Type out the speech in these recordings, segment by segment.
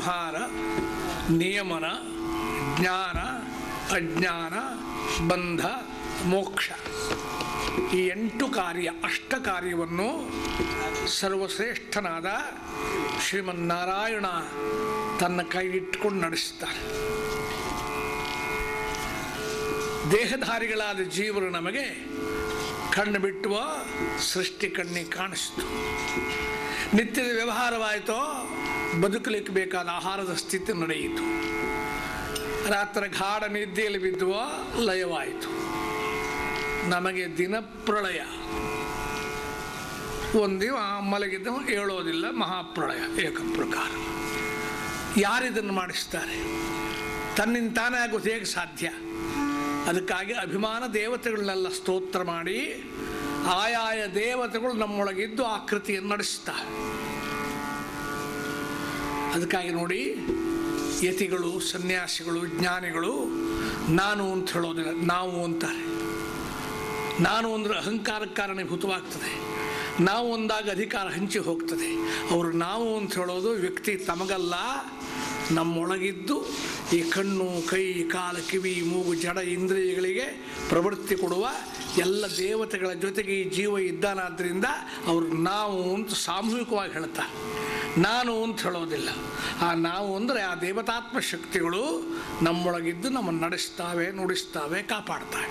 ಸಂಹಾರ, ನಿಯಮನ, ಜ್ಞಾನ, ಅಜ್ಞಾನ, ಬಂಧ, ಮೋಕ್ಷ. ಈ ಎಂಟು ಕಾರ್ಯ, ಅಷ್ಟ ಕಾರ್ಯವನ್ನು ಸರ್ವಶ್ರೇಷ್ಠನಾದ ಶ್ರೀಮನ್ನಾರಾಯಣ ತನ್ನ ಕೈಗಿಟ್ಟುಕೊಂಡು ನಡೆಸುತ್ತಾರೆ ದೇಹಧಾರಿಗಳಾದ ಜೀವರು ನಮಗೆ ಕಣ್ಣು ಬಿಟ್ಟುವ ಸೃಷ್ಟಿ ಕಣ್ಣಿ ಕಾಣಿಸ್ತು. ನಿತ್ಯದ ವ್ಯವಹಾರವಾಯಿತೋ ಬದುಕಲಿಕ್ಕೆ ಬೇಕಾದ ಆಹಾರದ ಸ್ಥಿತಿ ನಡೆಯಿತು. ರಾತ್ರಿ ಗಾಢ ನಿದ್ದೆಯಲ್ಲಿ ಬಿದ್ದುವ ಲಯವಾಯಿತು. ನಮಗೆ ದಿನಪ್ರಳಯ ಒಂದಿವ ಮಲಗಿದ್ದು ಹೇಳೋದಿಲ್ಲ, ಮಹಾಪ್ರಳಯ ಏಕಪ್ರಕಾರ ಯಾರಿದನ್ನು ಮಾಡಿಸ್ತಾರೆ? ತನ್ನಿಂದ ತಾನೇ ಆಗೋದು ಹೇಗೆ ಸಾಧ್ಯ? ಅದಕ್ಕಾಗಿ ಅಭಿಮಾನ ದೇವತೆಗಳನ್ನೆಲ್ಲ ಸ್ತೋತ್ರ ಮಾಡಿ, ಆಯಾಯ ದೇವತೆಗಳು ನಮ್ಮೊಳಗಿದ್ದು ಆ ಕೃತಿಯನ್ನು ನಡೆಸ್ತಾರೆ. ಅದಕ್ಕಾಗಿ ನೋಡಿ, ಯತಿಗಳು, ಸನ್ಯಾಸಿಗಳು, ಜ್ಞಾನಿಗಳು, ನಾನು ಅಂತ ಹೇಳೋದಿಲ್ಲ, ನಾವು ಅಂತಾರೆ. ನಾನು ಅಂದರೆ ಅಹಂಕಾರಕ್ಕೆ ಕಾರಣೀಭೂತವಾಗ್ತದೆ. ನಾವು ಅಂದಾಗ ಅಧಿಕಾರ ಹಂಚಿ ಹೋಗ್ತದೆ. ಅವರು ನಾವು ಅಂತ ಹೇಳೋದು ವ್ಯಕ್ತಿ ತಮಗಲ್ಲ, ನಮ್ಮೊಳಗಿದ್ದು ಈ ಕಣ್ಣು, ಕೈ, ಕಾಲು, ಕಿವಿ, ಮೂಗು, ಜಡ, ಇಂದ್ರಿಯಗಳಿಗೆ ಪ್ರವೃತ್ತಿ ಕೊಡುವ ಎಲ್ಲ ದೇವತೆಗಳ ಜೊತೆಗೆ ಈ ಜೀವ ಇದ್ದಾನಾದ್ರಿಂದ ಅವರು ನಾವು ಅಂತ ಸಾಮೂಹಿಕವಾಗಿ ಹೇಳ್ತಾರೆ ನಾನು ಅಂತ ಹೇಳೋದಿಲ್ಲ. ಆ ನಾವು ಅಂದರೆ ಆ ದೇವತಾತ್ಮ ಶಕ್ತಿಗಳು ನಮ್ಮೊಳಗಿದ್ದು ನಮ್ಮನ್ನು ನಡೆಸ್ತಾವೆ, ನುಡಿಸ್ತಾವೆ, ಕಾಪಾಡ್ತಾವೆ.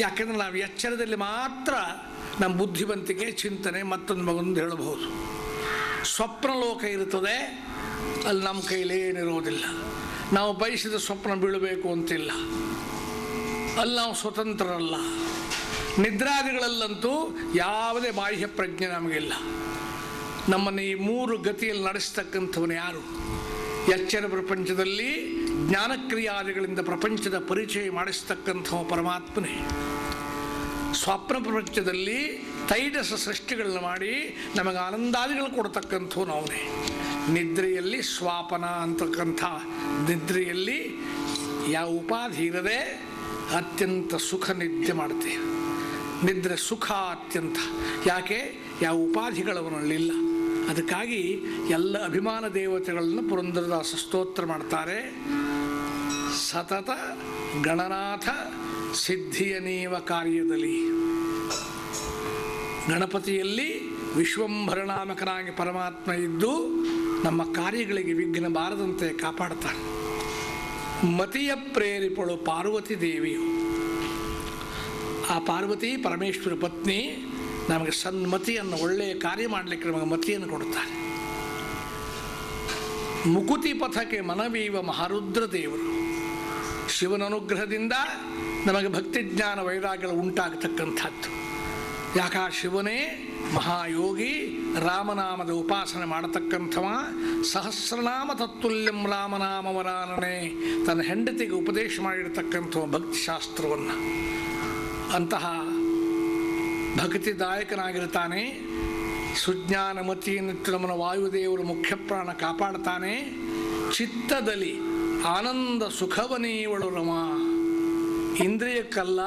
ಯಾಕೆಂದ್ರೆ ನಾವು ಎಚ್ಚರದಲ್ಲಿ ಮಾತ್ರ ನಮ್ಮ ಬುದ್ಧಿವಂತಿಕೆ, ಚಿಂತನೆ ಮತ್ತೊಂದು ಮಗೊಂದು ಹೇಳಬಹುದು. ಸ್ವಪ್ನ ಲೋಕ ಇರುತ್ತದೆ, ಅಲ್ಲಿ ನಮ್ಮ ಕೈಲೇನಿರೋದಿಲ್ಲ ನಾವು ಬಯಸಿದ ಸ್ವಪ್ನ ಬೀಳಬೇಕು ಅಂತಿಲ್ಲ. ಅಲ್ಲಿ, ನಾವು ಸ್ವತಂತ್ರರಲ್ಲ. ನಿದ್ರಾದಿಗಳಲ್ಲಂತೂ ಯಾವುದೇ ಬಾಹ್ಯ ಪ್ರಜ್ಞೆ ನಮಗಿಲ್ಲ. ನಮ್ಮನ್ನು ಈ ಮೂರು ಗತಿಯಲ್ಲಿ ನಡೆಸ್ತಕ್ಕಂಥವನು ಯಾರು? ಎಚ್ಚರ ಪ್ರಪಂಚದಲ್ಲಿ ಜ್ಞಾನಕ್ರಿಯಾದಿಗಳಿಂದ ಪ್ರಪಂಚದ ಪರಿಚಯ ಮಾಡಿಸ್ತಕ್ಕಂಥ ಪರಮಾತ್ಮನೇ. ಸ್ವಪ್ನ ಪ್ರಪಂಚದಲ್ಲಿ ತೈಜಸ ಸೃಷ್ಟಿಗಳನ್ನ ಮಾಡಿ ನಮಗೆ ಆನಂದಾದಿಗಳು ಕೊಡ್ತಕ್ಕಂಥವು ಅವನೇ. ನಿದ್ರೆಯಲ್ಲಿ ಸ್ವಾಪನ ಅಂತಕ್ಕಂಥ, ನಿದ್ರೆಯಲ್ಲಿ ಯಾವ ಉಪಾಧಿ ಇರದೆ ಅತ್ಯಂತ ಸುಖ ನಿದ್ದೆ ಮಾಡುತ್ತೆ ನಿದ್ರೆ ಸುಖ ಅತ್ಯಂತ. ಯಾಕೆ? ಯಾವ ಉಪಾಧಿಗಳವನಲ್ಲಿಲ್ಲ ಅದಕ್ಕಾಗಿ ಎಲ್ಲ ಅಭಿಮಾನ ದೇವತೆಗಳನ್ನು ಪುರಂದರದಾಸ ಸ್ತೋತ್ರ ಮಾಡ್ತಾರೆ. ಸತತ ಗಣನಾಥ ಸಿದ್ಧಿಯ ನೀವ ಕಾರ್ಯದಲ್ಲಿ. ಗಣಪತಿಯಲ್ಲಿ ವಿಶ್ವಂಭರನಾಮಕನಾಗಿ ಪರಮಾತ್ಮ ಇದ್ದು ನಮ್ಮ ಕಾರ್ಯಗಳಿಗೆ ವಿಘ್ನ ಬಾರದಂತೆ ಕಾಪಾಡ್ತಾನೆ. ಮತಿಯ ಪ್ರೇರಿಪಳು ಪಾರ್ವತಿ ದೇವಿಯು. ಆ ಪಾರ್ವತಿ ಪರಮೇಶ್ವರ ಪತ್ನಿ ನಮಗೆ ಸನ್ಮತಿಯನ್ನು, ಒಳ್ಳೆಯ ಕಾರ್ಯ ಮಾಡಲಿಕ್ಕೆ ನಮಗೆ ಮತಿಯನ್ನು ಕೊಡುತ್ತಾರೆ. ಮುಕುತಿ ಪಥಕ್ಕೆ ಮನವೀವ ಮಹಾರುದ್ರ ದೇವರು. ಶಿವನ ಅನುಗ್ರಹದಿಂದ ನಮಗೆ ಭಕ್ತಿ ಜ್ಞಾನ ವೈರಾಗ್ಯಗಳು ಉಂಟಾಗತಕ್ಕಂಥದ್ದು. ಯಾಕ ಶಿವನೇ ಮಹಾಯೋಗಿ, ರಾಮನಾಮದ ಉಪಾಸನೆ ಮಾಡತಕ್ಕಂಥವ ಸಹಸ್ರನಾಮ ತತ್ತುಲ್ಯಂ ರಾಮನಾಮವರಾನನೆ ತನ್ನ ಹೆಂಡತಿಗೆ ಉಪದೇಶ ಮಾಡಿರತಕ್ಕಂಥ ಭಕ್ತಿಶಾಸ್ತ್ರವನ್ನು. ಅಂತಹ ಭಕ್ತಿದಾಯಕನಾಗಿರ್ತಾನೆ, ಸುಜ್ಞಾನಮತಿ ನಮ್ಮನ ವಾಯುದೇವರು ಮುಖ್ಯ ಪ್ರಾಣ ಕಾಪಾಡ್ತಾನೆ, ಚಿತ್ತದಲ್ಲಿ ಆನಂದ ಸುಖವನೀವಳು ರಮ. ಇಂದ್ರಿಯಕ್ಕಲ್ಲ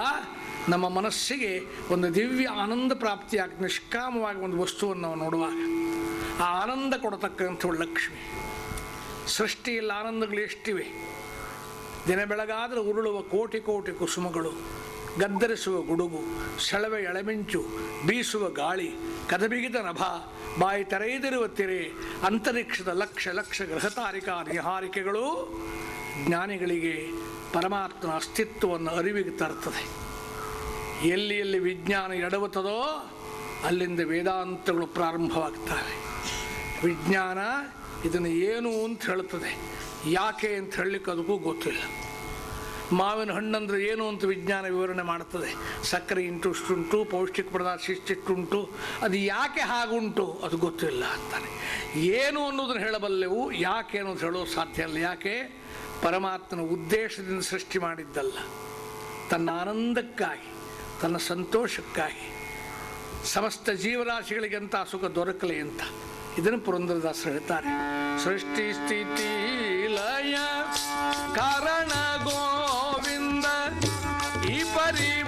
ನಮ್ಮ ಮನಸ್ಸಿಗೆ ಒಂದು ದಿವ್ಯ ಆನಂದ ಪ್ರಾಪ್ತಿಯಾಗಿ, ನಿಷ್ಕಾಮವಾಗಿ ಒಂದು ವಸ್ತುವನ್ನು ನಾವು ನೋಡುವಾಗ, ಆ ಆನಂದ ಕೊಡತಕ್ಕಂಥವಳು ಲಕ್ಷ್ಮಿ. ಸೃಷ್ಟಿಯಲ್ಲಿ ಆನಂದಗಳು ಎಷ್ಟಿವೆ? ದಿನ ಬೆಳಗಾದರೆ ಉರುಳುವ ಕೋಟಿ ಕೋಟಿ ಕುಸುಮಗಳು, ಗದ್ದರಿಸುವ ಗುಡುಗು, ಸೆಳವೆ ಎಳೆಮಿಂಚು, ಬೀಸುವ ಗಾಳಿ, ಕದಬಿಗಿದ ನಭ, ಬಾಯಿ ತೆರೆಯದಿರುವ ತೆರೆ, ಅಂತರಿಕ್ಷದ ಲಕ್ಷ ಲಕ್ಷ ಗ್ರಹತಾರಿಕಾ ನಿಹಾರಿಕೆಗಳು ಜ್ಞಾನಿಗಳಿಗೆ ಪರಮಾತ್ಮನ ಅಸ್ತಿತ್ವವನ್ನು ಅರಿವಿಗೆ ತರುತ್ತದೆ. ಎಲ್ಲಿ ಎಲ್ಲಿ ವಿಜ್ಞಾನ ಎಡವುತ್ತದೋ ಅಲ್ಲಿಂದ ವೇದಾಂತಗಳು ಪ್ರಾರಂಭವಾಗ್ತವೆ. ವಿಜ್ಞಾನ ಇದನ್ನು ಏನು ಅಂತ ಹೇಳ್ತದೆ ಯಾಕೆ ಅಂತ ಹೇಳಲಿಕ್ಕೆ ಅದಕ್ಕೂ ಗೊತ್ತಿಲ್ಲ. ಮಾವಿನ ಹಣ್ಣಂದ್ರೆ ಏನು ಅಂತ ವಿಜ್ಞಾನ ವಿವರಣೆ ಮಾಡ್ತದೆ ಸಕ್ಕರೆ ಇಂಟು ಇಷ್ಟುಂಟು ಪೌಷ್ಟಿಕ ಪದಾರ್ಥ ಇಷ್ಟಿಷ್ಟುಂಟು ಅದು ಯಾಕೆ ಹಾಗುಂಟು ಅದು ಗೊತ್ತಿಲ್ಲ ಅಂತಾನೆ. ಏನು ಅನ್ನೋದನ್ನು ಹೇಳಬಲ್ಲೆವು, ಯಾಕೆ ಅನ್ನೋದು ಹೇಳೋ ಸಾಧ್ಯ ಇಲ್ಲ. ಯಾಕೆ? ಪರಮಾತ್ಮನ ಉದ್ದೇಶದಿಂದ ಸೃಷ್ಟಿ ಮಾಡಿದ್ದಲ್ಲ. ತನ್ನ ಆನಂದಕ್ಕಾಗಿ. ತನ್ನ ಸಂತೋಷಕ್ಕಾಗಿ. ಸಮಸ್ತ ಜೀವರಾಶಿಗಳಿಗಂತ ಸುಖ ದೊರಕಲಿ ಅಂತ. ಇದನ್ನು ಪುರಂದರದಾಸರು ಹೇಳ್ತಾರೆ. ಸೃಷ್ಟಿ ಸ್ಥಿತಿ ಲಯ, ಕಾರಣ ಗೋವಿಂದ, ಈ ಪರಿ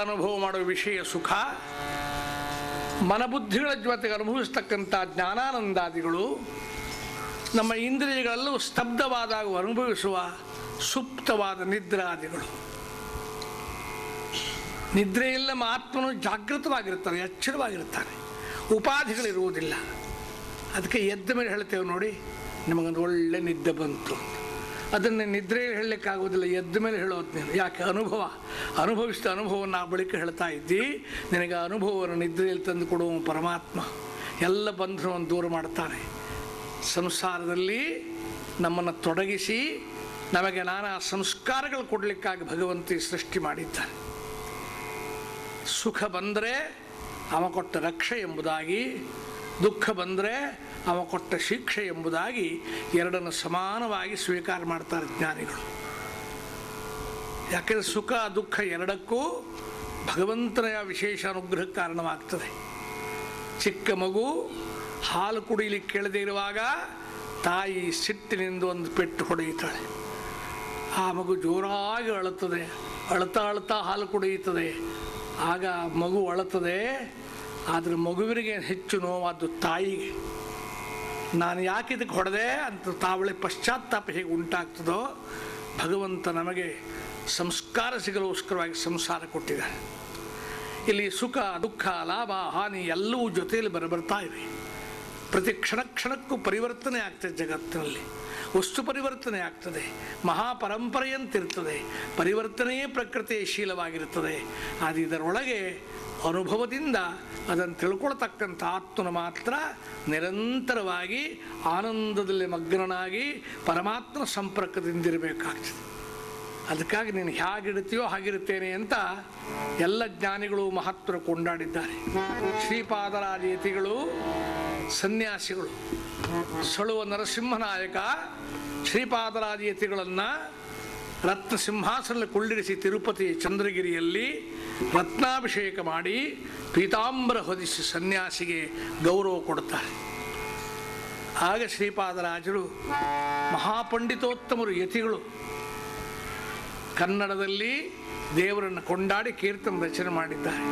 ಅನುಭವ ಮಾಡುವ ವಿಷಯ ಸುಖ. ಮನಬುದ್ಧಿಗಳ ಜೊತೆಗೆ ಅನುಭವಿಸ್ತಕ್ಕಂಥ ಜ್ಞಾನಾನಂದಾದಿಗಳು ನಮ್ಮ ಇಂದ್ರಿಯಗಳಲ್ಲೂ ಸ್ತಬ್ಧವಾದಾಗ ಅನುಭವಿಸುವ ಸುಪ್ತವಾದ ನಿದ್ರಾದಿಗಳು. ನಿದ್ರೆಯಿಲ್ಲ ಆತ್ಮನು ಜಾಗೃತವಾಗಿರ್ತಾನೆ ಎಚ್ಚರವಾಗಿರ್ತಾನೆ ಉಪಾಧಿಗಳಿರುವುದಿಲ್ಲ. ಅದಕ್ಕೆ ಎದ್ದ ಮೇಲೆ ಹೇಳ್ತೇವೆ ನೋಡಿ, ನಿಮಗೊಂದು ಒಳ್ಳೆ ನಿದ್ದೆ ಬಂತು. ಅದನ್ನು ನಿದ್ರೆಯಲ್ಲಿ ಹೇಳಲಿಕ್ಕಾಗೋದಿಲ್ಲ ಎದ್ದ ಮೇಲೆ ಹೇಳೋದು ನೀನು. ಯಾಕೆ? ಅನುಭವ. ಅನುಭವಿಸಿದ ಅನುಭವವನ್ನು ಆ ಬಳಿಕ ಹೇಳ್ತಾ ಇದ್ದಿ, ನಿನಗೆ ಅನುಭವವನ್ನು ನಿದ್ರೆಯಲ್ಲಿ ತಂದು ಕೊಡುವ ಪರಮಾತ್ಮ ಎಲ್ಲ ಬಂಧನವನ್ನು ದೂರ ಮಾಡ್ತಾನೆ ಸಂಸಾರದಲ್ಲಿ ನಮ್ಮನ್ನು ತೊಡಗಿಸಿ ನಮಗೆ ನಾನಾ ಸಂಸ್ಕಾರಗಳು ಕೊಡಲಿಕ್ಕಾಗಿ ಭಗವಂತಿ ಸೃಷ್ಟಿ ಮಾಡಿದ್ದಾನೆ. ಸುಖ ಬಂದರೆ ಅವ ಕೊಟ್ಟ ರಕ್ಷೆ ಎಂಬುದಾಗಿ, ದುಃಖ ಬಂದರೆ ಅವ ಕೊಟ್ಟ ಶಿಕ್ಷೆ ಎಂಬುದಾಗಿ ಎರಡನ್ನು ಸಮಾನವಾಗಿ ಸ್ವೀಕಾರ ಮಾಡ್ತಾರೆ ಜ್ಞಾನಿಗಳು. ಯಾಕೆಂದರೆ ಸುಖ, ದುಃಖ ಎರಡಕ್ಕೂ ಭಗವಂತನ ವಿಶೇಷ ಅನುಗ್ರಹಕ್ಕೆ ಕಾರಣವಾಗ್ತದೆ. ಚಿಕ್ಕ ಮಗು ಹಾಲು ಕುಡಿಲಿಕ್ಕೆ ಕೇಳದೇ ಇರುವಾಗ ತಾಯಿ ಸಿಟ್ಟಿನಿಂದ ಒಂದು ಪೆಟ್ಟು ಹೊಡೆಯುತ್ತಾಳೆ. ಆ ಮಗು ಜೋರಾಗಿ ಅಳುತ್ತದೆ ಅಳ್ತಾ ಅಳ್ತಾ ಹಾಲು ಕುಡಿಯುತ್ತದೆ. ಆಗ ಮಗು ಅಳುತ್ತದೆ, ಆದರೆ ಮಗುವಿನಿಗೆ ಹೆಚ್ಚು ನೋವಾದ್ದು ತಾಯಿಗೆ. ನಾನು ಯಾಕೆ ಇದಕ್ಕೆ ಹೊಡೆದೆ ಅಂತ ತಾವಳೆ ಪಶ್ಚಾತ್ತಾಪ ಹೇಗೆ ಉಂಟಾಗ್ತದೋ ಭಗವಂತ ನಮಗೆ ಸಂಸ್ಕಾರ ಸಿಗಲೋಸ್ಕರವಾಗಿ ಸಂಸಾರ ಕೊಟ್ಟಿದ್ದಾರೆ. ಇಲ್ಲಿ ಸುಖ, ದುಃಖ, ಲಾಭ, ಹಾನಿ ಎಲ್ಲವೂ ಜೊತೆಯಲ್ಲಿ ಬರಬರ್ತಾ ಇವೆ ಪ್ರತಿ ಕ್ಷಣ ಕ್ಷಣಕ್ಕೂ ಪರಿವರ್ತನೆ ಆಗ್ತದೆ ಜಗತ್ತಿನಲ್ಲಿ. ವಸ್ತು ಪರಿವರ್ತನೆ ಆಗ್ತದೆ. ಮಹಾಪರಂಪರೆಯಂತಿರ್ತದೆ. ಪರಿವರ್ತನೆಯೇ ಪ್ರಕೃತಿಯ ಶೀಲವಾಗಿರುತ್ತದೆ. ಅದು ಇದರೊಳಗೆ ಅನುಭವದಿಂದ ಅದನ್ನು ತಿಳ್ಕೊಳ್ತಕ್ಕಂಥ ಆತ್ಮನ ಮಾತ್ರ ನಿರಂತರವಾಗಿ ಆನಂದದಲ್ಲಿ ಮಗ್ನನಾಗಿ ಪರಮಾತ್ಮನ ಸಂಪರ್ಕದಿಂದಿರಬೇಕಾಗ್ತದೆ. ಅದಕ್ಕಾಗಿ ನೀನು ಹೇಗಿಡ್ತೀಯೋ ಹಾಗಿರುತ್ತೇನೆ ಅಂತ ಎಲ್ಲ ಜ್ಞಾನಿಗಳು ಮಹತ್ವ ಕೊಂಡಾಡಿದ್ದಾರೆ. ಶ್ರೀಪಾದರಾಜ ಯತಿಗಳು ಸನ್ಯಾಸಿಗಳು. ಸಳುವ ನರಸಿಂಹನಾಯಕ ಶ್ರೀಪಾದರಾದಿ ಯತಿಗಳನ್ನ ರತ್ನ ಸಿಂಹಾಸನ ಕುಳ್ಳಿರಿಸಿ ತಿರುಪತಿ ಚಂದ್ರಗಿರಿಯಲ್ಲಿ ರತ್ನಾಭಿಷೇಕ ಮಾಡಿ ಪೀತಾಂಬರ ಹೊದಿಸಿ ಸನ್ಯಾಸಿಗೆ ಗೌರವ ಕೊಡುತ್ತಾರೆ ಆಗ ಶ್ರೀಪಾದರಾಜರು ಮಹಾಪಂಡಿತೋತ್ತಮರು ಯತಿಗಳು. ಕನ್ನಡದಲ್ಲಿ ದೇವರನ್ನು ಕೊಂಡಾಡಿ ಕೀರ್ತನ ರಚನೆ ಮಾಡಿದ್ದಾರೆ.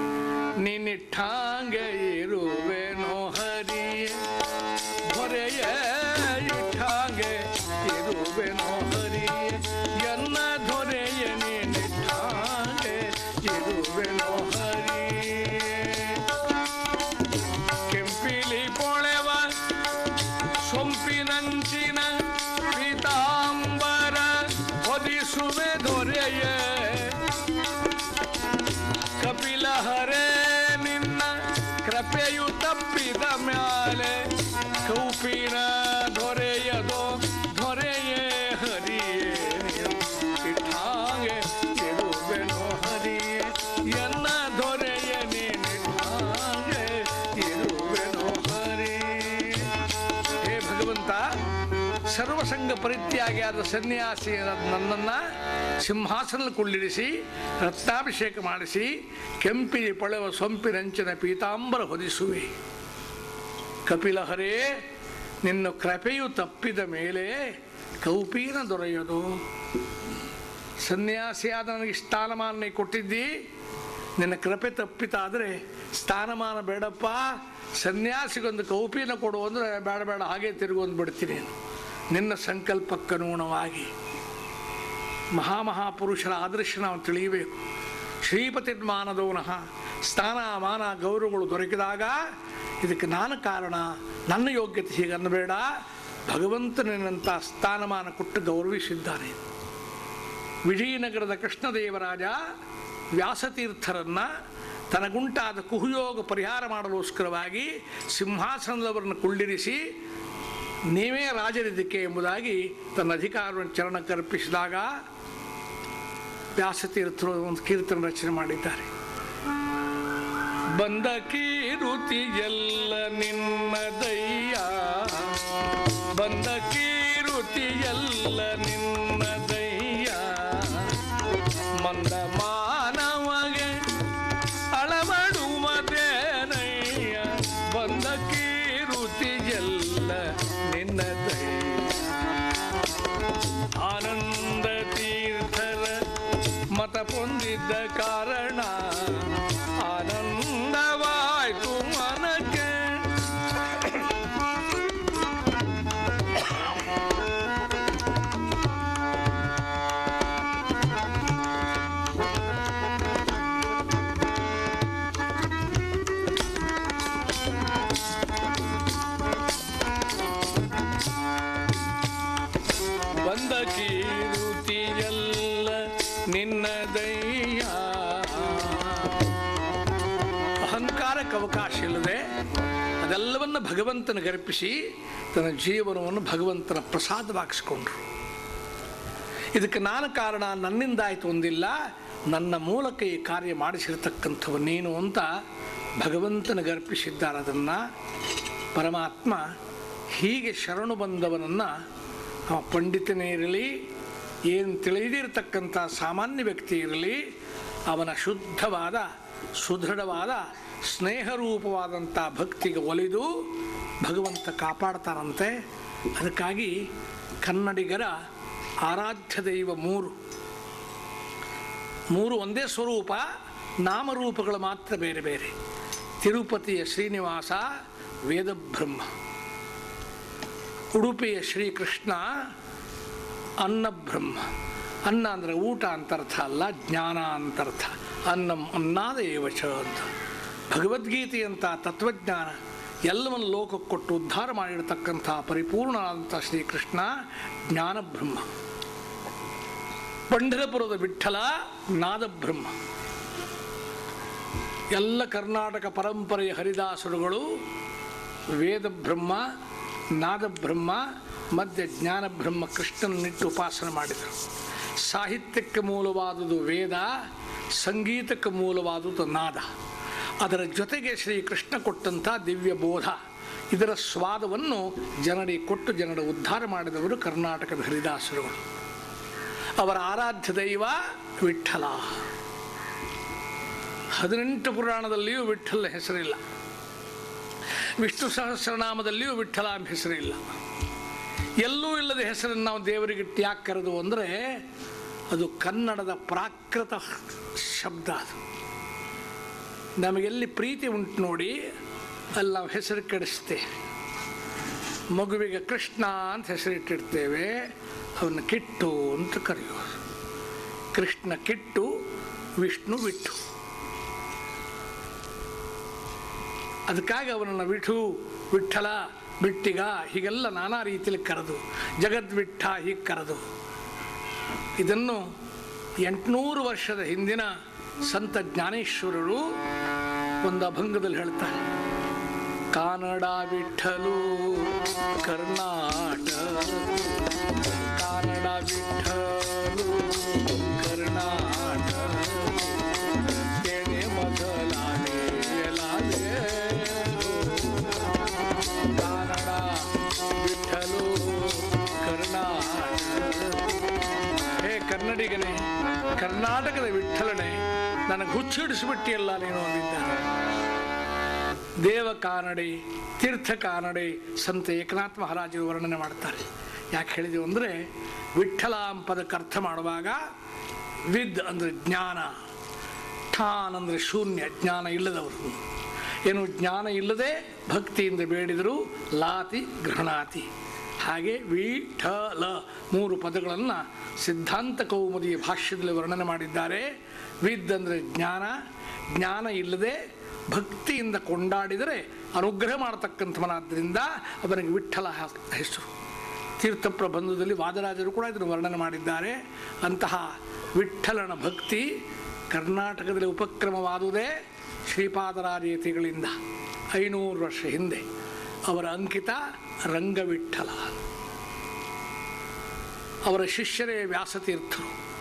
ನಿನ್ನಿಟ್ಟಾಂಗ ಇರುವೆನೋ ಹರಿಯೇ ಹೊರೆಯ ಪರಿತ್ಯಾಗಿಯಾದ ಸನ್ಯಾಸಿ ನನ್ನನ್ನು ಸಿಂಹಾಸನ ಕುಳ್ಳಿರಿಸಿ ರತ್ನಾಭಿಷೇಕ ಮಾಡಿಸಿ ಕೆಂಪಿ ಪಳೆವ ಸೊಂಪಿನಂಚಿನ ಪೀತಾಂಬರ ಹೊದಿಸುವೆ. ಕಪಿಲ ಹರೇ, ನಿನ್ನ ಕೃಪೆಯು ತಪ್ಪಿದ ಮೇಲೆ ಕೌಪೀನ ದೊರೆಯೋದು. ಸನ್ಯಾಸಿಯಾದ ನನಗೆ ಸ್ಥಾನಮಾನ ಕೊಟ್ಟಿದ್ದಿ. ನಿನ್ನ ಕೃಪೆ ತಪ್ಪಿತಾದರೆ ಸ್ಥಾನಮಾನ ಬೇಡಪ್ಪ. ಸನ್ಯಾಸಿಗೊಂದು ಕೌಪಿನ ಕೊಡು ಅಂದರೆ ಬೇಡ ಬೇಡ, ಹಾಗೆ ತಿರುಗೊಂದು ಬಿಡ್ತೀನಿ. ನಿನ್ನ ಸಂಕಲ್ಪಕ್ಕನುಗುಣವಾಗಿ ಮಹಾಮಹಾಪುರುಷರ ಆದರ್ಶ ನಾವು ತಿಳಿಯಬೇಕು. ಶ್ರೀಪತಿರ್ಮಾನದವನಃ ಸ್ಥಾನ ಮಾನ ಗೌರವಗಳು ದೊರಕಿದಾಗ ಇದಕ್ಕೆ ನಾನು ಕಾರಣ, ನನ್ನ ಯೋಗ್ಯತೆ ಹೀಗೆ ಅನ್ನಬೇಡ. ಭಗವಂತನಿನಂಥ ಸ್ಥಾನಮಾನ ಕೊಟ್ಟು ಗೌರವಿಸಿದ್ದಾನೆ. ವಿಜಯನಗರದ ಕೃಷ್ಣದೇವರಾಜ ವ್ಯಾಸತೀರ್ಥರನ್ನ ತನಗುಂಟಾದ ಕುಹುಯೋಗ ಪರಿಹಾರ ಮಾಡಲೋಸ್ಕರವಾಗಿ ಸಿಂಹಾಸನದವರನ್ನು ಕುಳ್ಳಿರಿಸಿ ನೀವೇ ರಾಜರಿದ್ದಕ್ಕೆ ಎಂಬುದಾಗಿ ತನ್ನ ಅಧಿಕಾರವನ್ನು ಚರಣಕ್ಕರ್ಪಿಸಿದಾಗ ವ್ಯಾಸತೀರ್ಥರು ಒಂದು ಕೀರ್ತನ ರಚನೆ ಮಾಡಿದ್ದಾರೆ. ಬಂದ ಕೀರುತಿ ಎಲ್ಲ ನಿನ್ನ ಬಂದ ಭಗವಂತನ ಗರ್ಪಿಸಿ ತನ್ನ ಜೀವನವನ್ನು ಭಗವಂತನ ಪ್ರಸಾದವಾಗಿಸ್ಕೊಂಡ್ರು. ಇದಕ್ಕೆ ನಾನು ಕಾರಣ ನನ್ನಿಂದಾಯ್ತು ಒಂದಿಲ್ಲ ನನ್ನ ಮೂಲಕ ಈ ಕಾರ್ಯ ಮಾಡಿಸಿರ್ತಕ್ಕಂಥವು ನೀನು ಅಂತ ಭಗವಂತನ ಗರ್ಪಿಸಿದ್ದಾರೆ ಅದನ್ನು ಪರಮಾತ್ಮ ಹೀಗೆ ಶರಣು ಬಂದವನನ್ನು ಅವ ಪಂಡಿತನೇ ಇರಲಿ, ಏನು ತಿಳಿದಿರತಕ್ಕಂಥ ಸಾಮಾನ್ಯ ವ್ಯಕ್ತಿ ಇರಲಿ, ಅವನ ಶುದ್ಧವಾದ, ಸುದೃಢವಾದ, ಸ್ನೇಹರೂಪವಾದಂಥ ಭಕ್ತಿಗೆ ಒಲಿದು ಭಗವಂತ ಕಾಪಾಡ್ತಾರಂತೆ. ಅದಕ್ಕಾಗಿ ಕನ್ನಡಿಗರ ಆರಾಧ್ಯ ದೈವ ಮೂರು. ಮೂರು ಒಂದೇ ಸ್ವರೂಪ, ನಾಮರೂಪಗಳು ಮಾತ್ರ ಬೇರೆ ಬೇರೆ. ತಿರುಪತಿಯ ಶ್ರೀನಿವಾಸ, ವೇದಬ್ರಹ್ಮ. ಉಡುಪಿಯ ಶ್ರೀಕೃಷ್ಣ, ಅನ್ನಬ್ರಹ್ಮ. ಅನ್ನ ಅಂದರೆ ಊಟ ಅಂತರ್ಥ ಅಲ್ಲ, ಜ್ಞಾನ ಅಂತರ್ಥ ಅನ್ನಂ ಅನ್ನಾದ ಏವಚ ಅಂತ ಭಗವದ್ಗೀತೆಯಂಥ ತತ್ವಜ್ಞಾನ. ಎಲ್ಲವನ್ನು ಲೋಕಕ್ಕೆ ಕೊಟ್ಟು ಉದ್ಧಾರ ಮಾಡಿರತಕ್ಕಂಥ ಪರಿಪೂರ್ಣವಾದಂಥ ಶ್ರೀಕೃಷ್ಣ ಜ್ಞಾನಬ್ರಹ್ಮ. ಪಂಡರಪುರದ ವಿಠಲ ನಾದಬ್ರಹ್ಮ. ಎಲ್ಲ ಕರ್ನಾಟಕ ಪರಂಪರೆಯ ಹರಿದಾಸರುಗಳು ವೇದಬ್ರಹ್ಮ, ನಾದಬ್ರಹ್ಮ ಮಧ್ಯ ಜ್ಞಾನಬ್ರಹ್ಮ ಕೃಷ್ಣನಿಟ್ಟು ಉಪಾಸನೆ ಮಾಡಿದರು. ಸಾಹಿತ್ಯಕ್ಕೆ ಮೂಲವಾದುದು ವೇದ, ಸಂಗೀತಕ್ಕೆ ಮೂಲವಾದುದು ನಾದ. ಅದರ ಜೊತೆಗೆ ಶ್ರೀ ಕೃಷ್ಣ ಕೊಟ್ಟಂಥ ದಿವ್ಯ ಬೋಧ. ಇದರ ಸ್ವಾದವನ್ನು ಜನರಿಗೆ ಕೊಟ್ಟು ಜನರ ಉದ್ಧಾರ ಮಾಡಿದವರು ಕರ್ನಾಟಕದ ಹರಿದಾಸರುಗಳು. ಅವರ ಆರಾಧ್ಯ ದೈವ ವಿಠಲ. ಹದಿನೆಂಟು ಪುರಾಣದಲ್ಲಿಯೂ ವಿಠಲ ಹೆಸರಿಲ್ಲ. ವಿಷ್ಣು ಸಹಸ್ರನಾಮದಲ್ಲಿಯೂ ವಿಠಲ ಹೆಸರಿಲ್ಲ. ಎಲ್ಲೂ ಇಲ್ಲದ ಹೆಸರನ್ನು ನಾವು ದೇವರಿಗೆ ಯಾಕೆ ಕರೆದು ಅಂದರೆ ಅದು ಕನ್ನಡದ ಪ್ರಾಕೃತ ಶಬ್ದ ಅದು. ನಮಗೆಲ್ಲಿ ಪ್ರೀತಿ ಉಂಟು ನೋಡಿ, ಅಲ್ಲಿ ನಾವು ಹೆಸರು ಕೆಡಿಸ್ತೇವೆ ಮಗುವಿಗೆ ಕೃಷ್ಣ ಅಂತ ಹೆಸರಿಟ್ಟಿರ್ತೇವೆ, ಅವನ್ನ ಕಿಟ್ಟು ಅಂತ ಕರೆಯೋರು ಕೃಷ್ಣ ಕಿಟ್ಟು, ವಿಷ್ಣು ವಿಟ್ಟು ಅದಕ್ಕಾಗಿ ಅವನನ್ನು ವಿಠು, ವಿಠಲ, ಬಿಟ್ಟಿಗ, ಹೀಗೆಲ್ಲ ನಾನಾ ರೀತಿಯಲ್ಲಿ ಕರೆದು ಜಗದ್ವಿಟ್ಟ ಹೀಗೆ ಕರೆದು. ಇದನ್ನು ಎಂಟುನೂರು ವರ್ಷದ ಹಿಂದಿನ ಸಂತ ಜ್ಞಾನೇಶ್ವರರು ಒಂದು ಅಭಂಗದಲ್ಲಿ ಹೇಳ್ತಾರೆ ಕನ್ನಡ ವಿಠಲು ಕರ್ನಾಟಕ ಕನ್ನಡ ವಿಠಲು ಕರ್ನಾಟಕ ತೆನೆ ಮೊದಲಾನೆ. ಕಾನಡ ವಿಠಲು ಕರ್ನಾಟಕ ಹೇ ಕನ್ನಡಿಗನೇ, ಕರ್ನಾಟಕದ ವಿಠಲನೆ ನನಗೆ ಹುಚ್ಚಿಡಿಸ್ಬಿಟ್ಟಿಯಲ್ಲ ನೀನು ಅಂದಿದ್ದಾರೆ ದೇವ ಕಾನಡಿ, ತೀರ್ಥ ಕಾನಡಿ ಸಂತ ಏಕನಾಥ ಮಹಾರಾಜರು ವರ್ಣನೆ ಮಾಡ್ತಾರೆ. ಯಾಕೆ ಹೇಳಿದೆವು ಅಂದರೆ ವಿಠಲ ಪದಕ್ಕೆ ಅರ್ಥ ಮಾಡುವಾಗ ವಿದ್ ಅಂದರೆ ಜ್ಞಾನ, ಠಾನ್ ಅಂದರೆ ಶೂನ್ಯ, ಜ್ಞಾನ ಇಲ್ಲದವರು. ಏನು ಜ್ಞಾನ ಇಲ್ಲದೆ ಭಕ್ತಿಯಿಂದ ಬೇಡಿದರು ಲಾತಿ ಗೃಹಣಾತಿ. ಹಾಗೆ ವಿಠಲ ಮೂರು ಪದಗಳನ್ನು ಸಿದ್ಧಾಂತ ಕೌಮುದಿಯ ಭಾಷ್ಯದಲ್ಲಿ ವರ್ಣನೆ ಮಾಡಿದ್ದಾರೆ. ವಿದ್ ಅಂದರೆ ಜ್ಞಾನ ಜ್ಞಾನ ಇಲ್ಲದೆ ಭಕ್ತಿಯಿಂದ ಕೊಂಡಾಡಿದರೆ ಅನುಗ್ರಹ ಮಾಡತಕ್ಕಂಥವನಾದ್ದರಿಂದ ಅವನಿಗೆ ವಿಠಲ ಹೆಸರು. ತೀರ್ಥ ಪ್ರಬಂಧದಲ್ಲಿ ವಾದರಾಜರು ಕೂಡ ಇದನ್ನು ವರ್ಣನೆ ಮಾಡಿದ್ದಾರೆ. ಅಂತಹ ವಿಠಲನ ಭಕ್ತಿ ಕರ್ನಾಟಕದಲ್ಲಿ ಉಪಕ್ರಮವಾದುದೇ ಶ್ರೀಪಾದರಾಜಯತಿಗಳಿಂದ ಐನೂರು ವರ್ಷ ಹಿಂದೆ ಅವರ ಅಂಕಿತ ರಂಗವಿಠಲ. ಅವರ ಶಿಷ್ಯರೇ ವ್ಯಾಸತೀರ್ಥರು.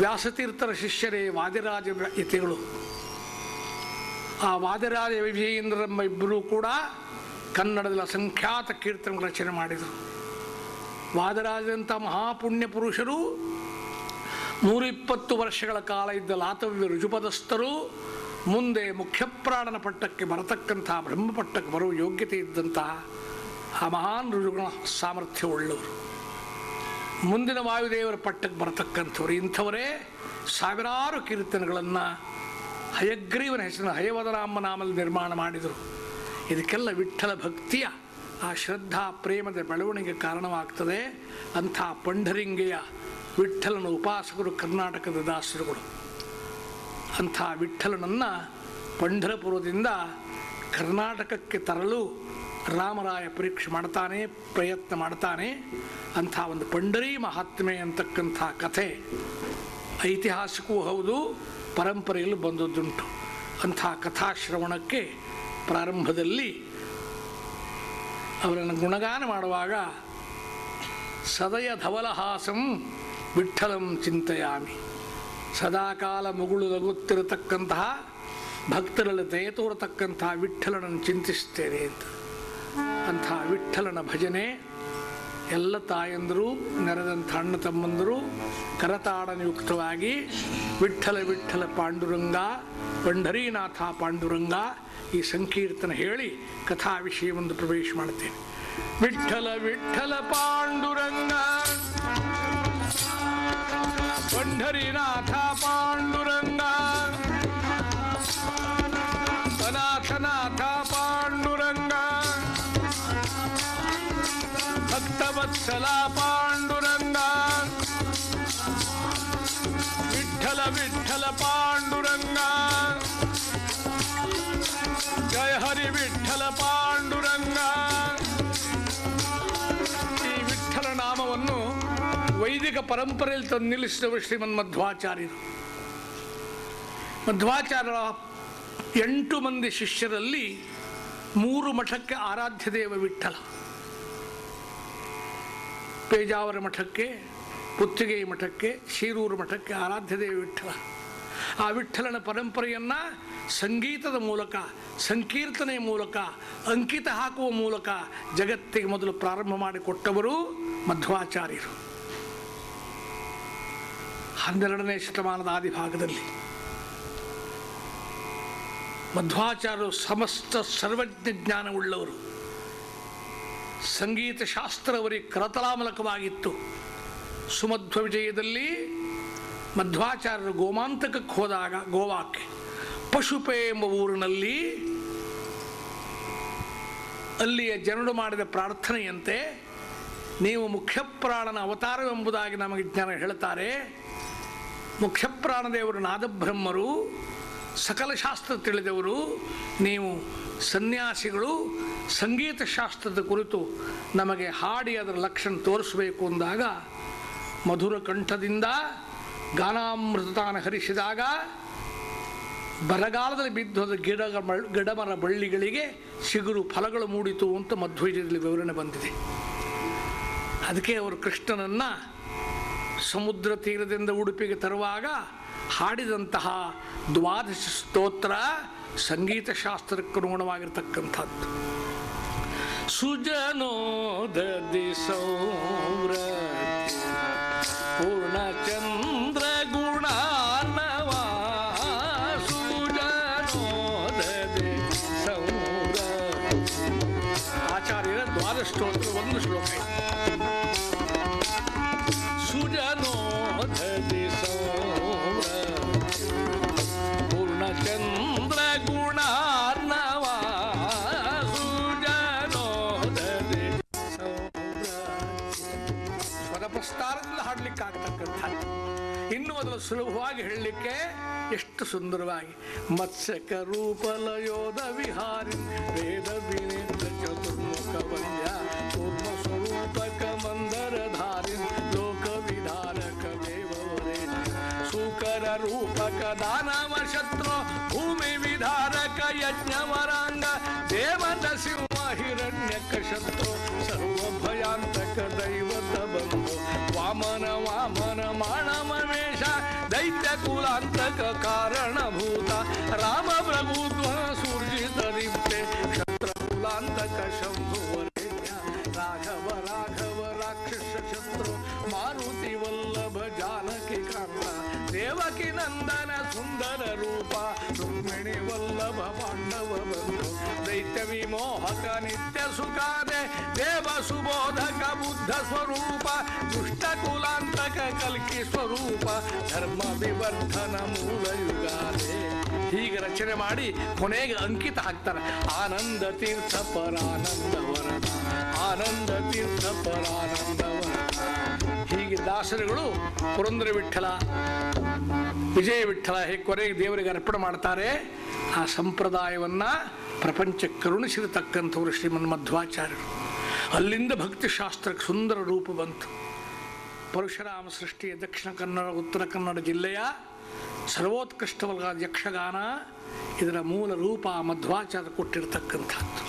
ವ್ಯಾಸತೀರ್ಥರ ಶಿಷ್ಯರೇ, ವಾದಿರಾಜ ಯತಿಗಳು ಆ ವಾದಿರಾಜ ವಿಜಯೇಂದ್ರರೆಂಬ ಇಬ್ಬರೂ ಕೂಡ ಕನ್ನಡದಲ್ಲಿ ಅಸಂಖ್ಯಾತ ಕೀರ್ತನ ರಚನೆ ಮಾಡಿದರು. ವಾದರಾಜದಂಥ ಮಹಾಪುಣ್ಯ ಪುರುಷರು ನೂರಿಪ್ಪತ್ತು ವರ್ಷಗಳ ಕಾಲ ಇದ್ದ ಲಾತವ್ಯ ರುಜುಪದಸ್ಥರು, ಮುಂದೆ ಮುಖ್ಯಪ್ರಾಣನ ಪಟ್ಟಕ್ಕೆ ಬರತಕ್ಕಂಥ, ಬ್ರಹ್ಮಪಟ್ಟಕ್ಕೆ ಬರುವ ಯೋಗ್ಯತೆ ಇದ್ದಂತಹ ಆ ಮಹಾನ್ ರುಜುಗುಣ ಸಾಮರ್ಥ್ಯವುಳ್ಳವರು ಮುಂದಿನ ವಾಯುದೇವರ ಪಟ್ಟಕ್ಕೆ ಬರತಕ್ಕಂಥವ್ರು, ಇಂಥವರೇ ಸಾವಿರಾರು ಕೀರ್ತನೆಗಳನ್ನು ಹಯಗ್ರೀವನ ಹೆಸರಿನ ಹಯವದರಾಮ ನಾಮಲ್ಲಿ ನಿರ್ಮಾಣ ಮಾಡಿದರು. ಇದಕ್ಕೆಲ್ಲ ವಿಠಲ ಭಕ್ತಿಯ ಆ ಶ್ರದ್ಧಾ ಪ್ರೇಮದ ಬೆಳವಣಿಗೆ ಕಾರಣವಾಗ್ತದೆ. ಅಂಥ ಪಂಢರಿಂಗೆಯ ವಿಠಲನ ಉಪಾಸಕರು ಕರ್ನಾಟಕದ ದಾಸರುಗಳು. ಅಂಥ ವಿಠಲನನ್ನು ಪಂಡರಪುರದಿಂದ ಕರ್ನಾಟಕಕ್ಕೆ ತರಲು ರಾಮರಾಯ ಪರೀಕ್ಷೆ ಮಾಡ್ತಾನೆ, ಪ್ರಯತ್ನ ಮಾಡ್ತಾನೆ. ಅಂಥ ಒಂದು ಪಂಡರಿ ಮಹಾತ್ಮೆ ಅಂತಕ್ಕಂಥ ಕಥೆ ಐತಿಹಾಸಿಕವೂ ಹೌದು, ಪರಂಪರೆಯಲ್ಲಿ ಬಂದದ್ದುಂಟು. ಅಂಥ ಕಥಾಶ್ರವಣಕ್ಕೆ ಪ್ರಾರಂಭದಲ್ಲಿ ಅವರನ್ನು ಗುಣಗಾನ ಮಾಡುವಾಗ, ಸದಯ ಧವಲಹಾಸಂ ವಿಠಲಂ ಚಿಂತೆಯಾಮಿ. ಸದಾಕಾಲ ಮುಗುಳು ನಗುತ್ತಿರತಕ್ಕಂತಹ ಭಕ್ತರಲ್ಲಿ ದಯ ತೋರತಕ್ಕಂತಹ ವಿಠಲನನ್ನು ಚಿಂತಿಸ್ತೇನೆ ಅಂತ. ಅಂಥ ವಿಠಲನ ಭಜನೆ. ಎಲ್ಲ ತಾಯಂದರು, ನೆರೆದಂಥ ಅಣ್ಣ ತಮ್ಮಂದರು ಕರತಾಡನಯುಕ್ತವಾಗಿ ವಿಠಲ ವಿಠಲ ಪಾಂಡುರಂಗ ಪಂಡರೀನಾಥ ಪಾಂಡುರಂಗ ಈ ಸಂಕೀರ್ತನ ಹೇಳಿ ಕಥಾ ವಿಷಯವನ್ನು ಪ್ರವೇಶ ಮಾಡ್ತೇನೆ. ವಿಠಲ ವಿಠಲ ಪಾಂಡುರಂಗ ಪಂಡರೀನಾಥ ಪಾಂಡುರಂಗ ಅನಾಥನಾಥ ಪಾಂಡುರಂಗ ಪಾಂಡುರಂಗ. ವಿಠಲ ವಿಠಲ ಪಾಂಡುರಂಗ. ಜಯ ಹರಿ ವಿಠಲ ಪಾಂಡುರಂಗ. ಈ ವಿಠಲ ನಾಮವನ್ನು ವೈದಿಕ ಪರಂಪರೆಯಲ್ಲಿ ತಂದು ನಿಲ್ಲಿಸಿದವರು ಶ್ರೀಮನ್ ಮಧ್ವಾಚಾರ್ಯರು. ಮಧ್ವಾಚಾರ್ಯರ ಎಂಟು ಮಂದಿ ಶಿಷ್ಯರಲ್ಲಿ ಮೂರು ಮಠಕ್ಕೆ ಆರಾಧ್ಯ ದೇವ ವಿಠಲ. ಪೇಜಾವರ ಮಠಕ್ಕೆ ಪುತ್ತಿಗೆ ಮಠಕ್ಕೆ ಶೀರೂರು ಮಠಕ್ಕೆ ಆರಾಧ್ಯ ದೇವ ವಿಠಲ ಆ ವಿಠಲನ ಪರಂಪರೆಯನ್ನು ಸಂಗೀತದ ಮೂಲಕ ಸಂಕೀರ್ತನೆಯ ಮೂಲಕ, ಅಂಕಿತ ಹಾಕುವ ಮೂಲಕ ಜಗತ್ತಿಗೆ ಮೊದಲು ಪ್ರಾರಂಭ ಮಾಡಿಕೊಟ್ಟವರು ಮಧ್ವಾಚಾರ್ಯರು. ಹನ್ನೆರಡನೇ ಶತಮಾನದ ಆದಿಭಾಗದಲ್ಲಿ ಮಧ್ವಾಚಾರ್ಯರು ಸಮಸ್ತ ಸರ್ವಜ್ಞ ಜ್ಞಾನವುಳ್ಳವರು. ಸಂಗೀತ ಶಾಸ್ತ್ರವರಿ ಕರತಲಾಮಲಕವಾಗಿತ್ತು. ಸುಮಧ್ವ ವಿಜಯದಲ್ಲಿ ಮಧ್ವಾಚಾರ್ಯರು ಗೋಮಾಂತಕಕ್ಕೆ ಹೋದಾಗ, ಗೋವಾಕ್ಕೆ, ಪಶುಪೆ ಎಂಬ ಊರಿನಲ್ಲಿ ಅಲ್ಲಿಯ ಜನರು ಮಾಡಿದ ಪ್ರಾರ್ಥನೆಯಂತೆ ನೀವು ಮುಖ್ಯಪ್ರಾಣನ ಅವತಾರವೆಂಬುದಾಗಿ ನಮಗೆ ಜ್ಞಾನ ಹೇಳ್ತಾರೆ. ಮುಖ್ಯಪ್ರಾಣದೇವರು ನಾದಬ್ರಹ್ಮರು ಸಕಲ ಶಾಸ್ತ್ರ ತಿಳಿದವರು, ನೀವು ಸನ್ಯಾಸಿಗಳು ಸಂಗೀತ ಶಾಸ್ತ್ರದ ಕುರಿತು ನಮಗೆ ಹಾಡಿ ಅದರ ಲಕ್ಷಣ ತೋರಿಸಬೇಕು ಅಂದಾಗ ಮಧುರ ಕಂಠದಿಂದ ಗಾನಾಮೃತಾನ ಹರಿಸಿದಾಗ ಬರಗಾಲದಲ್ಲಿ ಬಿದ್ದೋದ ಗಿಡ ಗಿಡಮರ ಬಳ್ಳಿಗಳಿಗೆ ಸಿಗುರು ಫಲಗಳು ಮೂಡಿತು ಅಂತ ಮಧ್ವೈಜದಲ್ಲಿ ವಿವರಣೆ ಬಂದಿದೆ. ಅದಕ್ಕೆ ಅವರು ಕೃಷ್ಣನನ್ನ ಸಮುದ್ರ ತೀರದಿಂದ ಉಡುಪಿಗೆ ತರುವಾಗ ಹಾಡಿದಂತಹ ದ್ವಾದಶ ಸ್ತೋತ್ರ ಸಂಗೀತ ಶಾಸ್ತ್ರಕ್ಕೆ ಅನುಗುಣವಾಗಿರ್ತಕ್ಕಂಥದ್ದು. ಸುಜನೋದಿ ಸೌರ ಪೂರ್ಣಚಂದ್ರ ಗುಣಾನವ ಸುಜನೋದಿ ಸೌರ ಆಚಾರ್ಯರ ದ್ವಾದಷ್ಟು ಸ್ತೋತ್ರ ಒಂದು ಸುಲಭವಾಗಿ ಹೇಳಲಿಕ್ಕೆ ಎಷ್ಟು ಸುಂದರವಾಗಿ ಮತ್ಸ್ಯಕ ರೂಪಲಯೋಧ ವಿಹಾರಿ ವೇದ ವಿನೇಂದ್ರ ಚತುರ್ಮುಖ ವನ್ಯ ಕೂರ್ಮ ಸ್ವರೂಪಕ ಮಂದರ ಧಾರಿ ಲೋಕ ವಿಧಾರಕ ದೇವರೇ ಸೂಕರ ರೂಪಕ ದಾನವ ಶತ್ರು ಭೂಮಿ ವಿಧಾರಕ ಯಜ್ಞವರಾಂಗ ದೇವತ ಸಿಂಹ ಹಿರಣ್ಯಕ ಶತ್ರು ಸರ್ವ ಭಯಾಂತಕ ದೈವತ ಬಂಧು ವಾಮನ ವಾಮನ ಮಾಣಮವೇಶ ದೈತ್ಯ ಕುಲಾಂತಕ ಕಾರಣಭೂತ ರಾಮ ಪ್ರಭುತ್ವ ಸೂರ್ಜಿತ ದೀಪ್ತೆ ಕ್ಷತ್ರ ಕುಲಾಂತಕ ಶಂಭು ದೇವಕಿ ನಂದನ ಸುಂದರ ರೂಪ, ರುಕ್ಮಿಣಿ ವಲ್ಲಭ ಪಾಂಡವ ದೈತ್ಯ ವಿಮೋಹಕ ನಿತ್ಯ ಸುಖಾದೆ, ದೇವ ಸುಬೋಧಕ ಬುದ್ಧ ಸ್ವರೂಪ, ದುಷ್ಟ ಕುಲಾಂತಕ ಕಲ್ಕಿ ಸ್ವರೂಪ, ಧರ್ಮ ವಿವರ್ಧನ ಮೂಲ ಯುಗಾದೆ. ಹೀಗೆ ರಚನೆ ಮಾಡಿ ಕೊನೆಗೆ ಅಂಕಿತ ಹಾಕ್ತಾರೆ. ಆನಂದ ತೀರ್ಥ ಪರಾನಂದವರ ಆನಂದ ತೀರ್ಥ ಪರಾನಂದ ದಾಸರುಗಳು ಪುರಂದರ ವಿಠಲ ವಿಜಯ ವಿಠಲ ಹೇ ದೇವರಿಗೆ ಅರ್ಪಣೆ ಮಾಡ್ತಾರೆ. ಆ ಸಂಪ್ರದಾಯವನ್ನ ಪ್ರಪಂಚ ಕರುಣಿಸಿರತಕ್ಕಂಥವರು ಶ್ರೀಮನ್ ಮಧ್ವಾಚಾರ್ಯರು ಅಲ್ಲಿಂದ ಭಕ್ತಿಶಾಸ್ತ್ರಕ್ಕೆ ಸುಂದರ ರೂಪ ಬಂತು. ಪರಶುರಾಮ ಸೃಷ್ಟಿಯ ದಕ್ಷಿಣ ಕನ್ನಡ, ಉತ್ತರ ಕನ್ನಡ ಜಿಲ್ಲೆಯ ಸರ್ವೋತ್ಕೃಷ್ಟವಲ್ಗಾದ ಯಕ್ಷಗಾನ ಇದರ ಮೂಲ ರೂಪ ಮಧ್ವಾಚಾರ್ಯ ಕೊಟ್ಟಿರತಕ್ಕಂಥದ್ದು.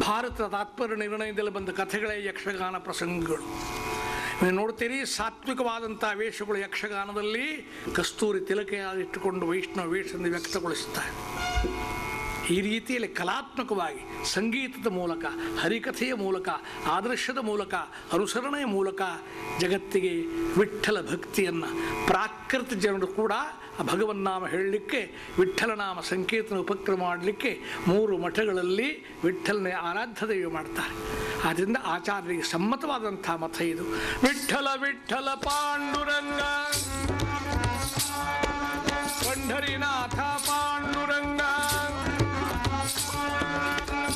ಭಾರತದ ತಾತ್ಪರ್ಯ ನಿರ್ಣಯದಲ್ಲಿ ಬಂದ ಕಥೆಗಳೇ ಯಕ್ಷಗಾನ ಪ್ರಸಂಗಗಳು. ನೋಡ್ತೀರಿ ಸಾತ್ವಿಕವಾದಂಥ ವೇಷಗಳು ಯಕ್ಷಗಾನದಲ್ಲಿ ಕಸ್ತೂರಿ ತಿಲಕೆಯಾದಿಟ್ಟುಕೊಂಡು ವೈಷ್ಣವ ವೇಷದಿಂದ ವ್ಯಕ್ತಗೊಳಿಸುತ್ತಾರೆ. ಈ ರೀತಿಯಲ್ಲಿ ಕಲಾತ್ಮಕವಾಗಿ ಸಂಗೀತದ ಮೂಲಕ, ಹರಿಕಥೆಯ ಮೂಲಕ, ಆದರ್ಶದ ಮೂಲಕ, ಅನುಸರಣೆಯ ಮೂಲಕ ಜಗತ್ತಿಗೆ ವಿಠ್ಠಲ ಭಕ್ತಿಯನ್ನು ಪ್ರಾಕೃತ ಜನರು ಕೂಡ ಆ ಭಗವನ್ನಾಮ ಹೇಳಲಿಕ್ಕೆ, ವಿಠ್ಠಲನಾಮ ಸಂಕೀರ್ತನ ಉಪಕ್ರಮ ಮಾಡಲಿಕ್ಕೆ ಮೂರು ಮಠಗಳಲ್ಲಿ ವಿಠ್ಠಲನೇ ಆರಾಧ್ಯತೆಯು ಮಾಡ್ತಾರೆ. ಆದ್ದರಿಂದ ಆಚಾರ್ಯರಿಗೆ ಸಮ್ಮತವಾದಂಥ ಮತ ಇದು. ವಿಠ್ಠಲ ವಿಠ್ಠಲ, ಪಾಂಡುರಂಗ. ಪಂಢರಿನಾಥ, ಪಾಂಡುರಂಗ.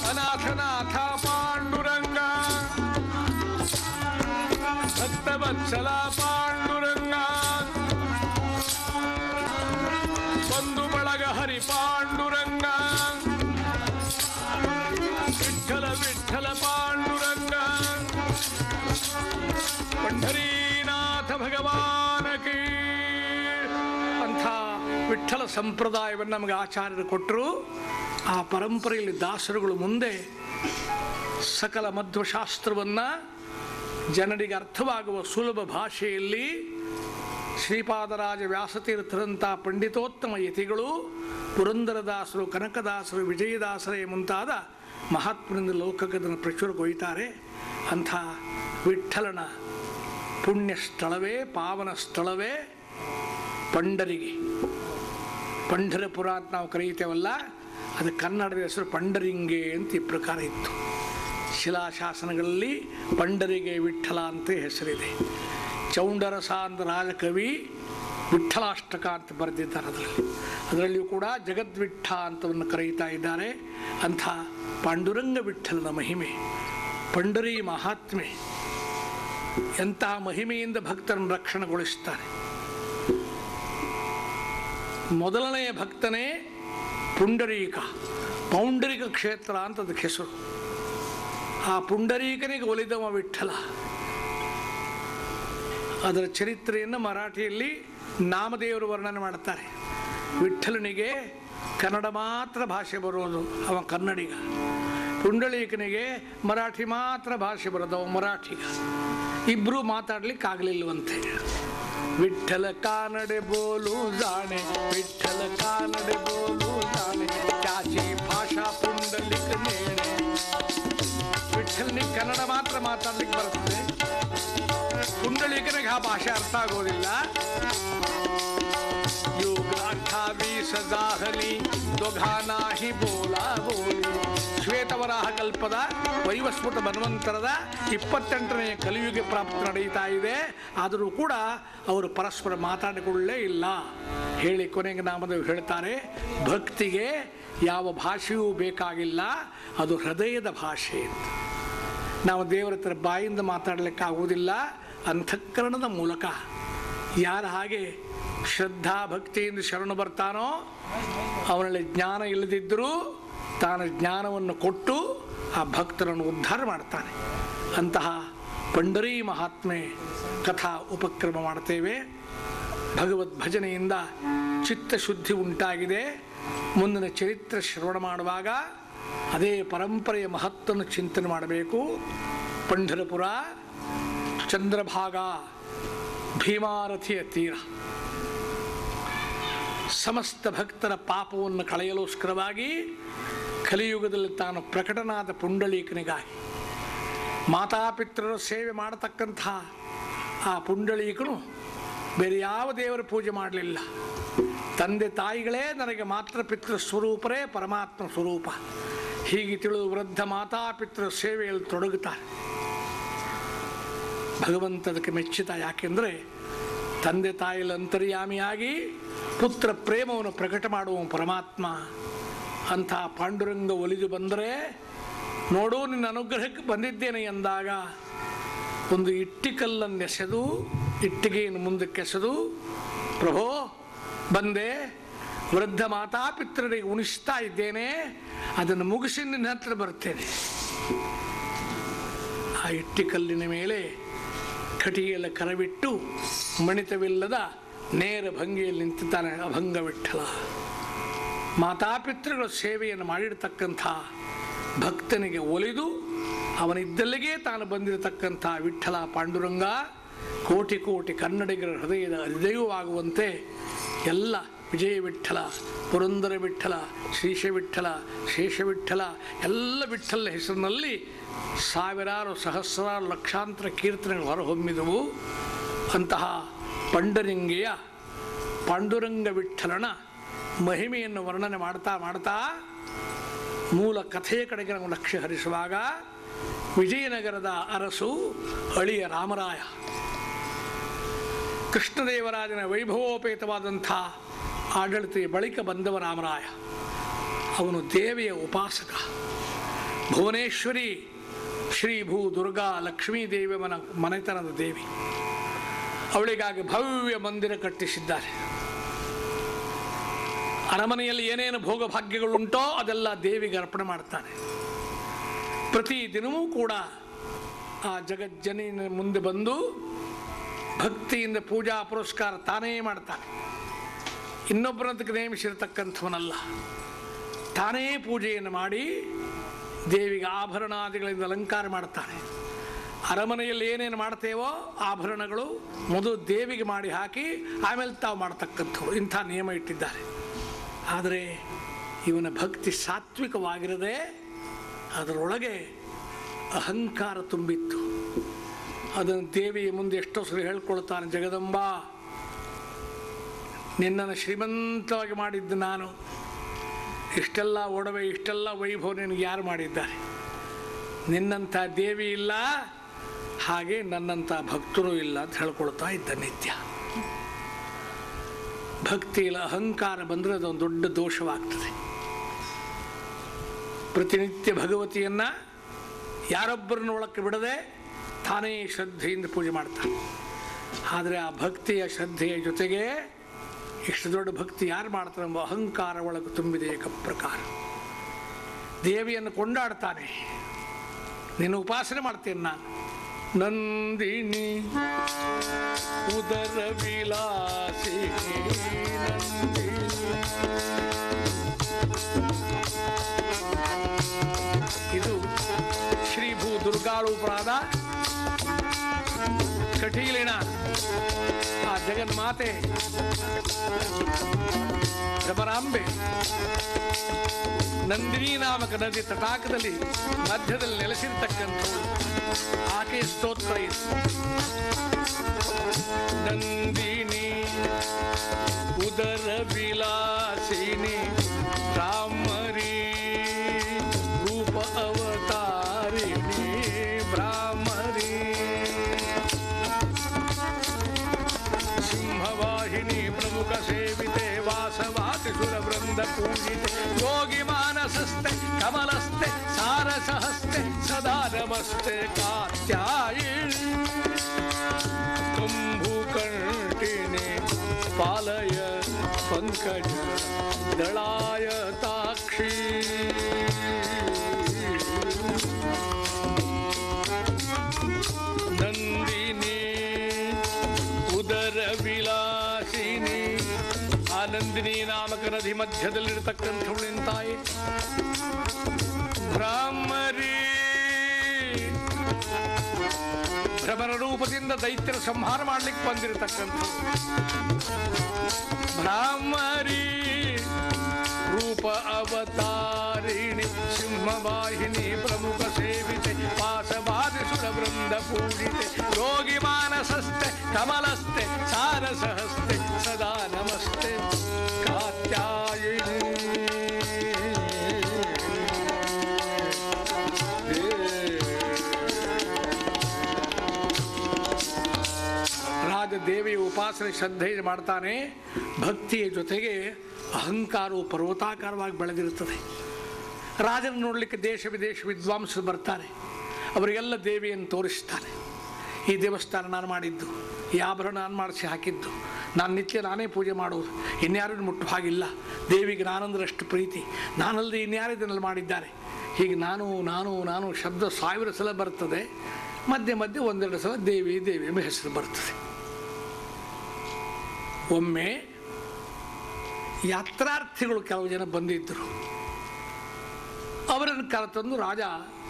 ಅನಾಥನಾಥ, ಪಾಂಡುರಂಗ. ಭಕ್ತವತ್ಸಲ, ಪಾಂಡುರಂಗ. ಹರಿ ಪಾಂಡುರಂಗ. ವಿಠಲ ವಿಠಲ ಪಾಂಡುರಂಗ. ಪಂಡರೀನಾಥ ಭಗವಾನಕಿ ಅಂಥ ವಿಠ್ಠಲ ಸಂಪ್ರದಾಯವನ್ನು ನಮಗೆ ಆಚಾರ್ಯರು ಕೊಟ್ಟರು. ಆ ಪರಂಪರೆಯಲ್ಲಿ ದಾಸರುಗಳು ಮುಂದೆ ಸಕಲ ಮಧ್ವಶಾಸ್ತ್ರವನ್ನು ಜನರಿಗೆ ಅರ್ಥವಾಗುವ ಸುಲಭ ಭಾಷೆಯಲ್ಲಿ ಶ್ರೀಪಾದರಾಜ ವ್ಯಾಸತೀರ್ಥರಂಥ ಪಂಡಿತೋತ್ತಮ ಯತಿಗಳು ಪುರಂದರದಾಸರು, ಕನಕದಾಸರು, ವಿಜಯದಾಸರೇ ಮುಂತಾದ ಮಹಾತ್ಮನಿಂದ ಲೋಕಕ್ಕೆ ಅದನ್ನು ಪ್ರಚುರಗೊಯ್ತಾರೆ. ಅಂಥ ವಿಠಲನ ಪುಣ್ಯ ಸ್ಥಳವೇ ಪಾವನ ಸ್ಥಳವೇ ಪಂಡರಿಗೆ. ಪಂಢರಪುರ ಅಂತ ನಾವು ಕರೆಯುತ್ತೇವಲ್ಲ, ಅದು ಕನ್ನಡದ ಹೆಸರು ಪಂಡರಿಂಗೆ ಅಂತ ಈ ಪ್ರಕಾರ ಇತ್ತು. ಶಿಲಾಶಾಸನಗಳಲ್ಲಿ ಪಂಡರಿಗೆ ವಿಠಲ ಅಂತ ಹೆಸರಿದೆ. ಚೌಂಡರಸ ಅಂತ ರಾಜಕವಿ ವಿಠಲಾಷ್ಟಕ ಅಂತ ಬರೆದಿದ್ದಾರೆ ಅದರಲ್ಲಿ. ಅದರಲ್ಲಿಯೂ ಕೂಡ ಜಗದ್ವಿಠ ಅಂತವನ್ನು ಕರೀತಾ ಇದ್ದಾರೆ. ಅಂಥ ಪಾಂಡುರಂಗ ವಿಠಲನ ಮಹಿಮೆ, ಪಂಡರಿ ಮಹಾತ್ಮೆ, ಎಂತಹ ಮಹಿಮೆಯಿಂದ ಭಕ್ತರನ್ನು ರಕ್ಷಣೆಗೊಳಿಸುತ್ತಾರೆ ಮೊದಲನೆಯ ಭಕ್ತನೇ ಪುಂಡರೀಕ, ಪೌಂಡರಿಕ ಕ್ಷೇತ್ರ ಅಂತ ಅದಕ್ಕೆ ಹೆಸರು. ಆ ಪುಂಡರೀಕನಿಗೆ ಒಲಿದವ ವಿಠಲ ಅದರ ಚರಿತ್ರೆಯನ್ನು ಮರಾಠಿಯಲ್ಲಿ ನಾಮದೇವರು ವರ್ಣನೆ ಮಾಡುತ್ತಾರೆ. ವಿಠಲನಿಗೆ ಕನ್ನಡ ಮಾತ್ರ ಭಾಷೆ ಬರೋದು, ಅವ ಕನ್ನಡಿಗ. ಪುಂಡಳೀಕನಿಗೆ ಮರಾಠಿ ಮಾತ್ರ ಭಾಷೆ ಬರೋದು, ಅವ ಮರಾಠಿಗ. ಇಬ್ಬರೂ ಮಾತಾಡ್ಲಿಕ್ಕಾಗಲಿಲ್ಲವಂತೆ. ವಿಠಲ ಕಾನಡೆ ಬೋಲು ಜಾಣೆ ವಿಠಲ ಕಾನಡೆ ಬೋಲು ಜಾಣೆ, ಚಾಚಿ ಭಾಷಾ ಪುಂಡಲಿಕ ನೇಣೆ. ಕನ್ನಡ ಮಾತ್ರ ಆ ಭಾಷೆ ಅರ್ಥ ಆಗೋದಿಲ್ಲ. ಯುಗ ಅಠಾವೀಸ ದಾಹಲಿ ದೊಘಾನಾಹಿ ಬೋಲಾ ಬೋಲಿ. ಶ್ವೇತವರಾಹ ಕಲ್ಪದ ವೈವಸ್ಫುಟ ಮನ್ವಂತರದ ಇಪ್ಪತ್ತೆಂಟನೆಯ ಕಲಿಯುಗೆ ಪ್ರಾಪ್ತಿ ನಡೀತಾ ಇದೆ. ಆದರೂ ಕೂಡ ಅವರು ಪರಸ್ಪರ ಮಾತಾಡಿಕೊಳ್ಳೇ ಇಲ್ಲ. ಹೇಳಿ ಕೊನೆಗೆ ನಾಮದೇವ್ ಹೇಳ್ತಾರೆ, ಭಕ್ತಿಗೆ ಯಾವ ಭಾಷೆಯೂ ಬೇಕಾಗಿಲ್ಲ, ಅದು ಹೃದಯದ ಭಾಷೆ ಅಂತ. ನಾವು ದೇವರ ಹತ್ರ ಬಾಯಿಂದ ಮಾತಾಡಲಿಕ್ಕೆ ಅಂತಃಕರಣದ ಮೂಲಕ ಯಾರು ಹಾಗೆ ಶ್ರದ್ಧಾ ಭಕ್ತಿಯಿಂದ ಶರಣು ಬರ್ತಾನೋ ಅವನಲ್ಲಿ ಜ್ಞಾನ ಇಲ್ಲದಿದ್ದರೂ ತಾನು ಜ್ಞಾನವನ್ನು ಕೊಟ್ಟು ಆ ಭಕ್ತರನ್ನು ಉದ್ಧಾರ ಮಾಡ್ತಾನೆ. ಅಂತಹ ಪಂಡರಿ ಮಹಾತ್ಮೆ ಕಥಾ ಉಪಕ್ರಮ ಮಾಡ್ತೇವೆ. ಭಗವದ್ ಭಜನೆಯಿಂದ ಚಿತ್ತಶುದ್ಧಿ ಉಂಟಾಗಿದೆ. ಮುಂದಿನ ಚರಿತ್ರೆ ಶ್ರವಣ ಮಾಡುವಾಗ ಅದೇ ಪರಂಪರೆಯ ಮಹತ್ವವನ್ನು ಚಿಂತನೆ ಮಾಡಬೇಕು. ಪಂಢರಪುರ ಚಂದ್ರಭಾಗ ಭೀಮಾರಥಿಯ ತೀರ. ಸಮಸ್ತ ಭಕ್ತರ ಪಾಪವನ್ನು ಕಳೆಯಲೋಸ್ಕರವಾಗಿ ಕಲಿಯುಗದಲ್ಲಿ ತಾನು ಪ್ರಕಟನಾದ ಪುಂಡಳೀಕನಿಗಾಗಿ ಮಾತಾಪಿತೃರ ಸೇವೆ ಮಾಡತಕ್ಕಂತಹ ಆ ಪುಂಡಳೀಕನು ಬೇರೆ ಯಾವ ದೇವರ ಪೂಜೆ ಮಾಡಲಿಲ್ಲ. ತಂದೆ ತಾಯಿಗಳೇ ನನಗೆ ಮಾತ್ರ ಪಿತೃ ಸ್ವರೂಪರೇ ಪರಮಾತ್ಮ ಸ್ವರೂಪ. ಹೀಗೆ ತಿಳಿದು ವೃದ್ಧ ಮಾತಾಪಿತೃ ಸೇವೆಯಲ್ಲಿ ತೊಡಗುತ್ತಾರೆ. ಭಗವಂತದಕ್ಕೆ ಮೆಚ್ಚಿತ ಯಾಕೆಂದರೆ ತಂದೆ ತಾಯಿಲ ಅಂತರ್ಯಾಮಿಯಾಗಿ ಪುತ್ರ ಪ್ರೇಮವನ್ನು ಪ್ರಕಟ ಮಾಡುವ ಪರಮಾತ್ಮ ಅಂಥ ಪಾಂಡುರಂಗ ಒಲಿದು ಬಂದರೆ ನೋಡು ನಿನ್ನ ಅನುಗ್ರಹಕ್ಕೆ ಬಂದಿದ್ದೇನೆ ಎಂದಾಗ ಒಂದು ಇಟ್ಟಿಕಲ್ಲನ್ನು ಎಸೆದು, ಇಟ್ಟಿಗೆಯನ್ನು ಮುಂದಕ್ಕೆಸೆದು ಪ್ರಭೋ, ಬಂದೆ, ವೃದ್ಧ ಮಾತಾಪಿತ್ರರಿಗೆ ಉಣಿಸ್ತಾ ಇದ್ದೇನೆ, ಅದನ್ನು ಮುಗಿಸಿ ನಿನ್ನ ಹತ್ರ ಬರ್ತೇನೆ ಆ ಇಟ್ಟಿಕಲ್ಲಿನ ಮೇಲೆ ಕಟಿಗೆಲ್ಲ ಕರವಿಟ್ಟು ಮಣಿತವಿಲ್ಲದ ನೇರ ಭಂಗಿಯಲ್ಲಿ ನಿಂತಿದ್ದಾನೆ ಅಭಂಗ ವಿಠಲ ಮಾತಾಪಿತೃಗಳ ಸೇವೆಯನ್ನು ಮಾಡಿರ್ತಕ್ಕಂಥ ಭಕ್ತನಿಗೆ ಒಲಿದು ಅವನಿದ್ದಲ್ಲಿಗೆ ತಾನು ಬಂದಿರತಕ್ಕಂಥ ವಿಠಲ ಪಾಂಡುರಂಗ ಕೋಟಿ ಕೋಟಿ ಕನ್ನಡಿಗರ ಹೃದಯದ ಹೃದಯವಾಗುವಂತೆ ಎಲ್ಲ ವಿಜಯ ವಿಠಲ, ಪುರಂದರ ವಿಠಲ, ಶ್ರೀಶ ವಿಠಲ, ಶೇಷ ವಿಠಲ, ಎಲ್ಲ ವಿಠಲ ಹೆಸರಿನಲ್ಲಿ ಸಾವಿರಾರು ಸಹಸ್ರಾರು ಲಕ್ಷಾಂತರ ಕೀರ್ತನೆಗಳು ಹೊರಹೊಮ್ಮಿದವು. ಅಂತಹ ಪಂಡರಿಂಗೆಯ ಪಾಂಡುರಂಗ ವಿಠಲನ ಮಹಿಮೆಯನ್ನು ವರ್ಣನೆ ಮಾಡ್ತಾ ಮಾಡ್ತಾ ಮೂಲ ಕಥೆಯ ಕಡೆಗೆ ನಾವು ಲಕ್ಷ್ಯ ಹರಿಸುವಾಗ ವಿಜಯನಗರದ ಅರಸು ಅಳಿಯ ರಾಮರಾಯ. ಕೃಷ್ಣದೇವರಾಜನ ವೈಭವೋಪೇತವಾದಂಥ ಆಡಳಿತೆಯ ಬಳಿಕ ಬಂದವ ರಾಮರಾಯ. ಅವನು ದೇವಿಯ ಉಪಾಸಕ. ಭುವನೇಶ್ವರಿ ಶ್ರೀ ಭೂ ದುರ್ಗಾ ಲಕ್ಷ್ಮೀ ದೇವಿಯ ಮನ, ಮನೆತನದ ದೇವಿ. ಅವಳಿಗಾಗಿ ಭವ್ಯ ಮಂದಿರ ಕಟ್ಟಿಸಿದ್ದಾರೆ. ಅರಮನೆಯಲ್ಲಿ ಏನೇನು ಭೋಗಭಾಗ್ಯಗಳುಂಟೋ ಅದೆಲ್ಲ ದೇವಿಗೆ ಅರ್ಪಣೆ ಮಾಡ್ತಾನೆ. ಪ್ರತಿ ದಿನವೂ ಕೂಡ ಆ ಜಗಜ್ಜನಿನ ಮುಂದೆ ಬಂದು ಭಕ್ತಿಯಿಂದ ಪೂಜಾ ಪುರಸ್ಕಾರ ತಾನೇ ಮಾಡ್ತಾನೆ. ಇನ್ನೊಬ್ಬರದಕ್ಕೆ ನೇಮಿಸಿರತಕ್ಕಂಥವನಲ್ಲ. ತಾನೇ ಪೂಜೆಯನ್ನು ಮಾಡಿ ದೇವಿಗೆ ಆಭರಣಾದಿಗಳಿಂದ ಅಲಂಕಾರ ಮಾಡ್ತಾನೆ ಅರಮನೆಯಲ್ಲಿ ಏನೇನು ಮಾಡ್ತೇವೋ ಆಭರಣಗಳು ಮೊದಲು ದೇವಿಗೆ ಮಾಡಿ ಹಾಕಿ, ಆಮೇಲೆ ತಾವು ಮಾಡ್ತಕ್ಕಂಥವು. ಇಂಥ ನಿಯಮ ಇಟ್ಟಿದ್ದಾರೆ. ಆದರೆ ಇವನ ಭಕ್ತಿ ಸಾತ್ವಿಕವಾಗಿರದೆ ಅದರೊಳಗೆ ಅಹಂಕಾರ ತುಂಬಿತ್ತು. ಅದನ್ನು ದೇವಿಯ ಮುಂದೆ ಎಷ್ಟೋ ಸರಿ ಹೇಳ್ಕೊಳ್ತಾನೆ, ಜಗದಂಬ ನಿನ್ನನ್ನು ಶ್ರೀಮಂತವಾಗಿ ಮಾಡಿದ್ದು ನಾನು. ಇಷ್ಟೆಲ್ಲ ಒಡವೆ, ಇಷ್ಟೆಲ್ಲ ವೈಭವ ನಿನಗೆ ಯಾರು ಮಾಡಿದ್ದಾರೆ? ನಿನ್ನಂಥ ದೇವಿ ಇಲ್ಲ, ಹಾಗೆ ನನ್ನಂಥ ಭಕ್ತರು ಇಲ್ಲ ಅಂತ ಹೇಳ್ಕೊಳ್ತಾ ಇದ್ದ ನಿತ್ಯ. ಭಕ್ತಿಯಲ್ಲಿ ಅಹಂಕಾರ ಬಂದರೆ ಅದೊಂದು ದೊಡ್ಡ ದೋಷವಾಗ್ತದೆ. ಪ್ರತಿನಿತ್ಯ ಭಗವತಿಯನ್ನ ಯಾರೊಬ್ಬರನ್ನ ಒಳಕ್ಕೆ ಬಿಡದೆ ತಾನೇ ಶ್ರದ್ಧೆಯಿಂದ ಪೂಜೆ ಮಾಡ್ತಾನೆ. ಆದರೆ ಆ ಭಕ್ತಿಯ ಶ್ರದ್ಧೆಯ ಜೊತೆಗೆ ಇಷ್ಟು ದೊಡ್ಡ ಭಕ್ತಿ ಯಾರು ಮಾಡ್ತಾರೆ ಎಂಬ ಅಹಂಕಾರ ಒಳಗೆ ತುಂಬಿದೆ ಏಕ ಪ್ರಕಾರ. ದೇವಿಯನ್ನು ಕೊಂಡಾಡ್ತಾನೆ. ನೀನು ಉಪಾಸನೆ ಮಾಡ್ತೀನಿ ನಾ ನಂದಿನಿ, ಉದರ ವಿಲಾಸಿ ಇದು ಶ್ರೀ ಭೂ ದುರ್ಗಾಳೂಪರಾದ ಕಟೀಲಿನ ಜಗನ್ಮಾತೆ ರಮರಾಂಬೆ ನಂದಿನಿ ನಾಮಕ ನದಿ ತಟಾಕದಲ್ಲಿ ಮಧ್ಯದಲ್ಲಿ ನೆಲೆಸಿರ್ತಕ್ಕಂಥ ಆಕೆಯ ಸ್ತೋತ್ರ ಇದು. ನಂದಿನಿ ಉದರ ವಿಲಾಸಿನಿ. ಮಾನಸಸ್ತೆ ಕಮಲಸ್ತೆ ಸಾರಸಹಸ್ತೆ ಸದಾ ನಮಸ್ತೆ ಕಾತ್ಯಾಯಿಣಿ ಕಂಬುಕಂಟಿನಿ ಪಾಲಯ ಪಂಕಜ ದಳಾಯತಾಕ್ಷಿ ನಂದಿನಿ ಉದರ ವಿಲಾಸಿನಿ ಆನಂದಿನಿ ನಾಮಕ ನದಿ ಮಧ್ಯದಲ್ಲಿರತಕ್ಕಂಥವಳು ನಿಂತಾಯಿ ಬ್ರಾಹ್ಮರಿ ಭ್ರಮರ ರೂಪದಿಂದ ದೈತ್ಯರ ಸಂಹಾರ ಮಾಡ್ಲಿಕ್ಕೆ ಬಂದಿರತಕ್ಕಂಥ ಬ್ರಾಹ್ಮರಿ ರೂಪ ಅವತಾರಿಣಿ ಸಿಂಹವಾಹಿನಿ ಪ್ರಮುಖ ಸೇವಿತೆ ಪಾಸವಾದಿ ಸುರವೃಂದ ಪೂಜಿತೆ ಯೋಗಿ ಮಾನಸಸ್ತೆ ಕಮಲಸ್ತೆ ಸಾರಸಹಸ್ತೆ ಉಪಾಸನೆ ಶ್ರದ್ಧೆ ಮಾಡ್ತಾನೆ, ಭಕ್ತಿಯ ಜೊತೆಗೆ ಅಹಂಕಾರವು ಪರ್ವತಾಕಾರವಾಗಿ ಬೆಳೆದಿರುತ್ತದೆ. ರಾಜನ ನೋಡಲಿಕ್ಕೆ ದೇಶ ವಿದೇಶ ವಿದ್ವಾಂಸರು ಬರ್ತಾರೆ. ಅವರಿಗೆಲ್ಲ ದೇವಿಯನ್ನು ತೋರಿಸ್ತಾನೆ ಈ ದೇವಸ್ಥಾನ ನಾನು ಮಾಡಿದ್ದು, ಈ ಆಭರಣ ನಾನು ಮಾಡಿಸಿ ಹಾಕಿದ್ದು, ನಾನು ನಿತ್ಯ ನಾನೇ ಪೂಜೆ ಮಾಡೋದು ಇನ್ಯಾರೂ ಮುಟ್ಟು ಹಾಗಿಲ್ಲ. ದೇವಿಗೆ ನಾನಂದ್ರಷ್ಟು ಪ್ರೀತಿ. ನಾನಲ್ಲದೆ ಇನ್ಯಾರು ಇದನ್ನಲ್ಲಿ ಮಾಡಿದ್ದಾರೆ. ಹೀಗೆ ನಾನು ನಾನು ನಾನು ಶಬ್ದ ಸಾವಿರ ಸಲ ಬರ್ತದೆ. ಮಧ್ಯೆ ಮಧ್ಯೆ ಒಂದೆರಡು ಸಲ ದೇವಿ ದೇವಿ ಎಂಬ ಹೆಸರು ಬರ್ತದೆ. ಒಮ್ಮೆ ಯಾತ್ರಾರ್ಥಿಗಳು ಕೆಲವು ಜನ ಬಂದಿದ್ದರು. ಅವರನ್ನು ಕರೆತಂದು ರಾಜ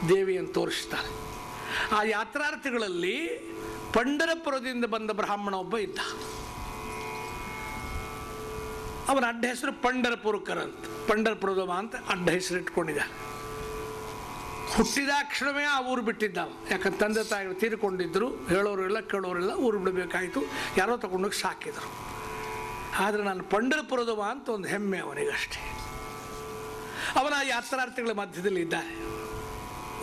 ದೇವಿಯನ್ನು ತೋರಿಸ್ತಾರೆ. ಆ ಯಾತ್ರಾರ್ಥಿಗಳಲ್ಲಿ ಪಂಡರಪುರದಿಂದ ಬಂದ ಬ್ರಾಹ್ಮಣ ಒಬ್ಬ ಇದ್ದ. ಅವನ ಅಡ್ಡ ಹೆಸರು ಪಂಡರಪುರಕರ ಅಂತ ಪಂಡರಪುರದ ಅಂತ ಅಡ್ಡ ಹೆಸರು ಹುಟ್ಟಿದ ಹುಟ್ಟಿದಾಕ್ಷಣವೇ ಆ ಊರು ಬಿಟ್ಟಿದ್ದ. ಯಾಕಂದ್ರೆ ತಂದೆ ತಾಯಿಗಳು ತೀರಿಕೊಂಡಿದ್ದರು ಹೇಳೋರಿಲ್ಲ ಕೇಳೋರಿಲ್ಲ ಊರು ಬಿಡಬೇಕಾಯಿತು. ಯಾರೋ ತಗೊಂಡೋಗಿ ಸಾಕಿದರು. ಆದರೆ ನಾನು ಪಂಡರಪುರದವ ಅಂತ ಒಂದು ಹೆಮ್ಮೆ ಅವನಿಗಷ್ಟೇ. ಅವನ ಯಾತ್ರಾರ್ಥಿಗಳ ಮಧ್ಯದಲ್ಲಿ ಇದ್ದಾರೆ.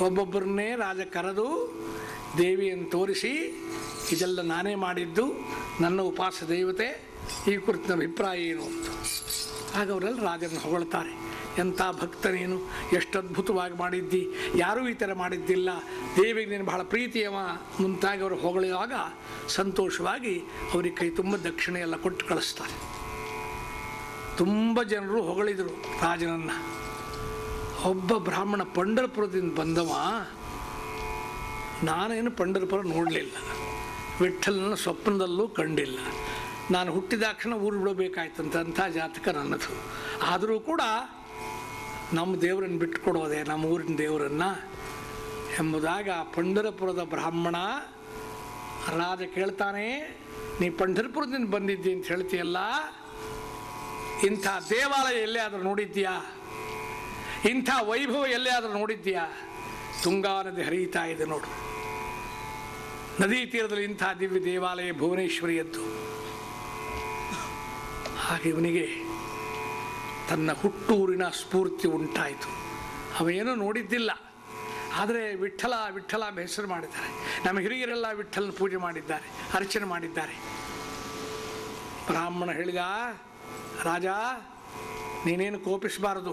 ಒಬ್ಬೊಬ್ಬರನ್ನೇ ರಾಜ ಕರೆದು ದೇವಿಯನ್ನು ತೋರಿಸಿ, ಇದೆಲ್ಲ ನಾನೇ ಮಾಡಿದ್ದು, ನನ್ನ ಉಪಾಸ ದೇವತೆ, ಈ ಕುರಿತು ಅಭಿಪ್ರಾಯ ಏನು? ಅಂತ. ಆಗ ಅವರೆಲ್ಲ ರಾಜನ ಹೊಗಳ್ತಾರೆ. ಎಂಥ ಭಕ್ತನೇನು? ಎಷ್ಟು ಅದ್ಭುತವಾಗಿ ಮಾಡಿದ್ದಿ? ಯಾರೂ ಈ ಥರ ಮಾಡಿದ್ದಿಲ್ಲ. ದೇವಿಗೆ ನೀನು ಬಹಳ ಪ್ರೀತಿಯವ ಮುಂತಾಗಿ ಅವರು ಹೊಗಳಿದಾಗ ಸಂತೋಷವಾಗಿ ಅವರಿಗೆ ಕೈ ತುಂಬ ದಕ್ಷಿಣೆ ಎಲ್ಲ ಕೊಟ್ಟು ಕಳಿಸ್ತಾರೆ. ತುಂಬ ಜನರು ಹೊಗಳಿದರು ರಾಜನನ್ನು. ಒಬ್ಬ ಬ್ರಾಹ್ಮಣ ಪಂಡರಪುರದಿಂದ ಬಂದವ, ನಾನೇನು ಪಂಡರಪುರ ನೋಡಲಿಲ್ಲ. ವಿಠಲನ ಸ್ವಪ್ನದಲ್ಲೂ ಕಂಡಿಲ್ಲ. ನಾನು ಹುಟ್ಟಿದಾಕ್ಷಣ ಊರು ಬಿಡಬೇಕಾಯ್ತಂತ ಅಂಥ ಜಾತಕ ನನ್ನದು. ಆದರೂ ಕೂಡ ನಮ್ಮ ದೇವರನ್ನು ಬಿಟ್ಟುಕೊಡೋದೆ ನಮ್ಮ ಊರಿನ ದೇವರನ್ನು ಎಂಬುದಾಗ ಆ ಪಂಡರಪುರದ ಬ್ರಾಹ್ಮಣ ರಾಜ ಕೇಳ್ತಾನೆ, ನೀ ಪಂಢರಪುರದಿಂದ ಬಂದಿದ್ದಿ ಅಂತ ಹೇಳ್ತೀಯಲ್ಲ? ಇಂಥ ದೇವಾಲಯ ಎಲ್ಲೇ ಆದರೂ ನೋಡಿದ್ಯಾ ಇಂಥ ವೈಭವ ಎಲ್ಲೇ ಆದರೂ ನೋಡಿದ್ಯಾ ತುಂಗಾ ನದಿ ಹರಿಯುತ್ತಾ ಇದೆ ನೋಡು. ನದಿ ತೀರದಲ್ಲಿ ಇಂಥ ದಿವ್ಯ ದೇವಾಲಯ ಭುವನೇಶ್ವರಿಯದ್ದು. ಹಾಗೆ ಇವನಿಗೆ ತನ್ನ ಹುಟ್ಟೂರಿನ ಸ್ಫೂರ್ತಿ ಉಂಟಾಯಿತು. ಅವೇನೂ ನೋಡಿದ್ದಿಲ್ಲ. ಆದರೆ ವಿಠಲ ವಿಠಲ ಎಂಬ ಹೆಸರು ಮಾಡಿದ್ದಾರೆ. ನಮ್ಮ ಹಿರಿಯರೆಲ್ಲ ವಿಠಲನ ಪೂಜೆ ಮಾಡಿದ್ದಾರೆ, ಅರ್ಚನೆ ಮಾಡಿದ್ದಾರೆ. ಬ್ರಾಹ್ಮಣ ಹೇಳಿದ, ರಾಜ, ನೀನೇನು ಕೋಪಿಸಬಾರದು?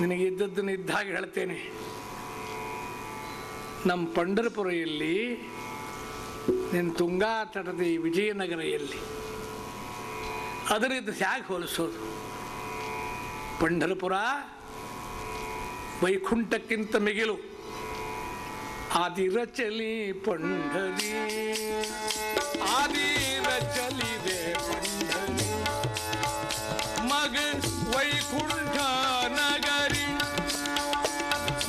ನಿನಗೆ ಇದ್ದದ್ದನ್ನು ಇದ್ದಾಗಿ ಹೇಳ್ತೇನೆ. ನಮ್ಮ ಪಂಡರಪುರೆಯಲ್ಲಿ, ನಿನ್ನ ತುಂಗಾ ತಟದ ಈ ವಿಜಯನಗರ ಎಲ್ಲಿ ಅದರಿಂದ ಹೇಗೆ ಹೋಲಿಸೋದು? ಪಂಢರಪುರ ವೈಕುಂಠಕ್ಕಿಂತ ಮಿಗಿಲು ಆದಿರಚಲಿ ಪಂಢರಿ ಆದಿರಚಲಿದೆ ಪಂಡರಿ ಮಗ ವೈಕುಂಠ ನಗರಿ.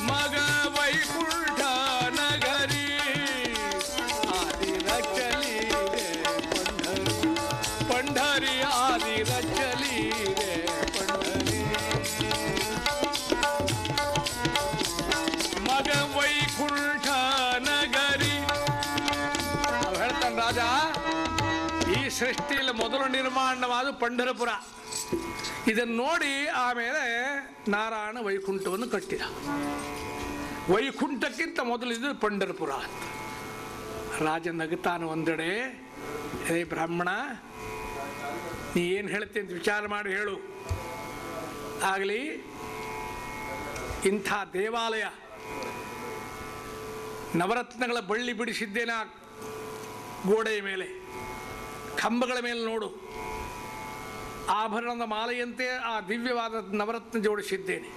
ಮಗ ವೈಕುಂಠ ನಗರಿ. ಆದಿರಚಲಿದೆ ಪಂಢರಿ ಪಂಢರಿ ಆದಿರಚಲಿದೆ ಸೃಷ್ಟಿಯಲ್ಲಿ ಮೊದಲು ನಿರ್ಮಾಣವಾದ ಪಂಢರಪುರ. ಇದನ್ನು ನೋಡಿ ಆಮೇಲೆ ನಾರಾಯಣ ವೈಕುಂಠವನ್ನು ಕಟ್ಟಿದ. ವೈಕುಂಠಕ್ಕಿಂತ ಮೊದಲಿದ್ದು ಪಂಢರಪುರ. ಅಂತ ರಾಜ ನಗತಾನ ಒಂದೆಡೆ. ಹೇ ಬ್ರಾಹ್ಮಣ, ನೀ ಏನು ಹೇಳ್ತೀನಿ ಅಂತ ವಿಚಾರ ಮಾಡಿ ಹೇಳು. ಆಗಲಿ, ಇಂಥ ದೇವಾಲಯ ನವರತ್ನಗಳ ಬಳ್ಳಿ ಬಿಡಿಸಿದ್ದೇನೆ ಗೋಡೆಯ ಮೇಲೆ. ಕಂಬಗಳ ಮೇಲೆ ನೋಡು. ಆಭರಣದ ಮಾಲೆಯಂತೆ ಆ ದಿವ್ಯವಾದ ನವರತ್ನ ಜೋಡಿಸಿದ್ದೇನೆ.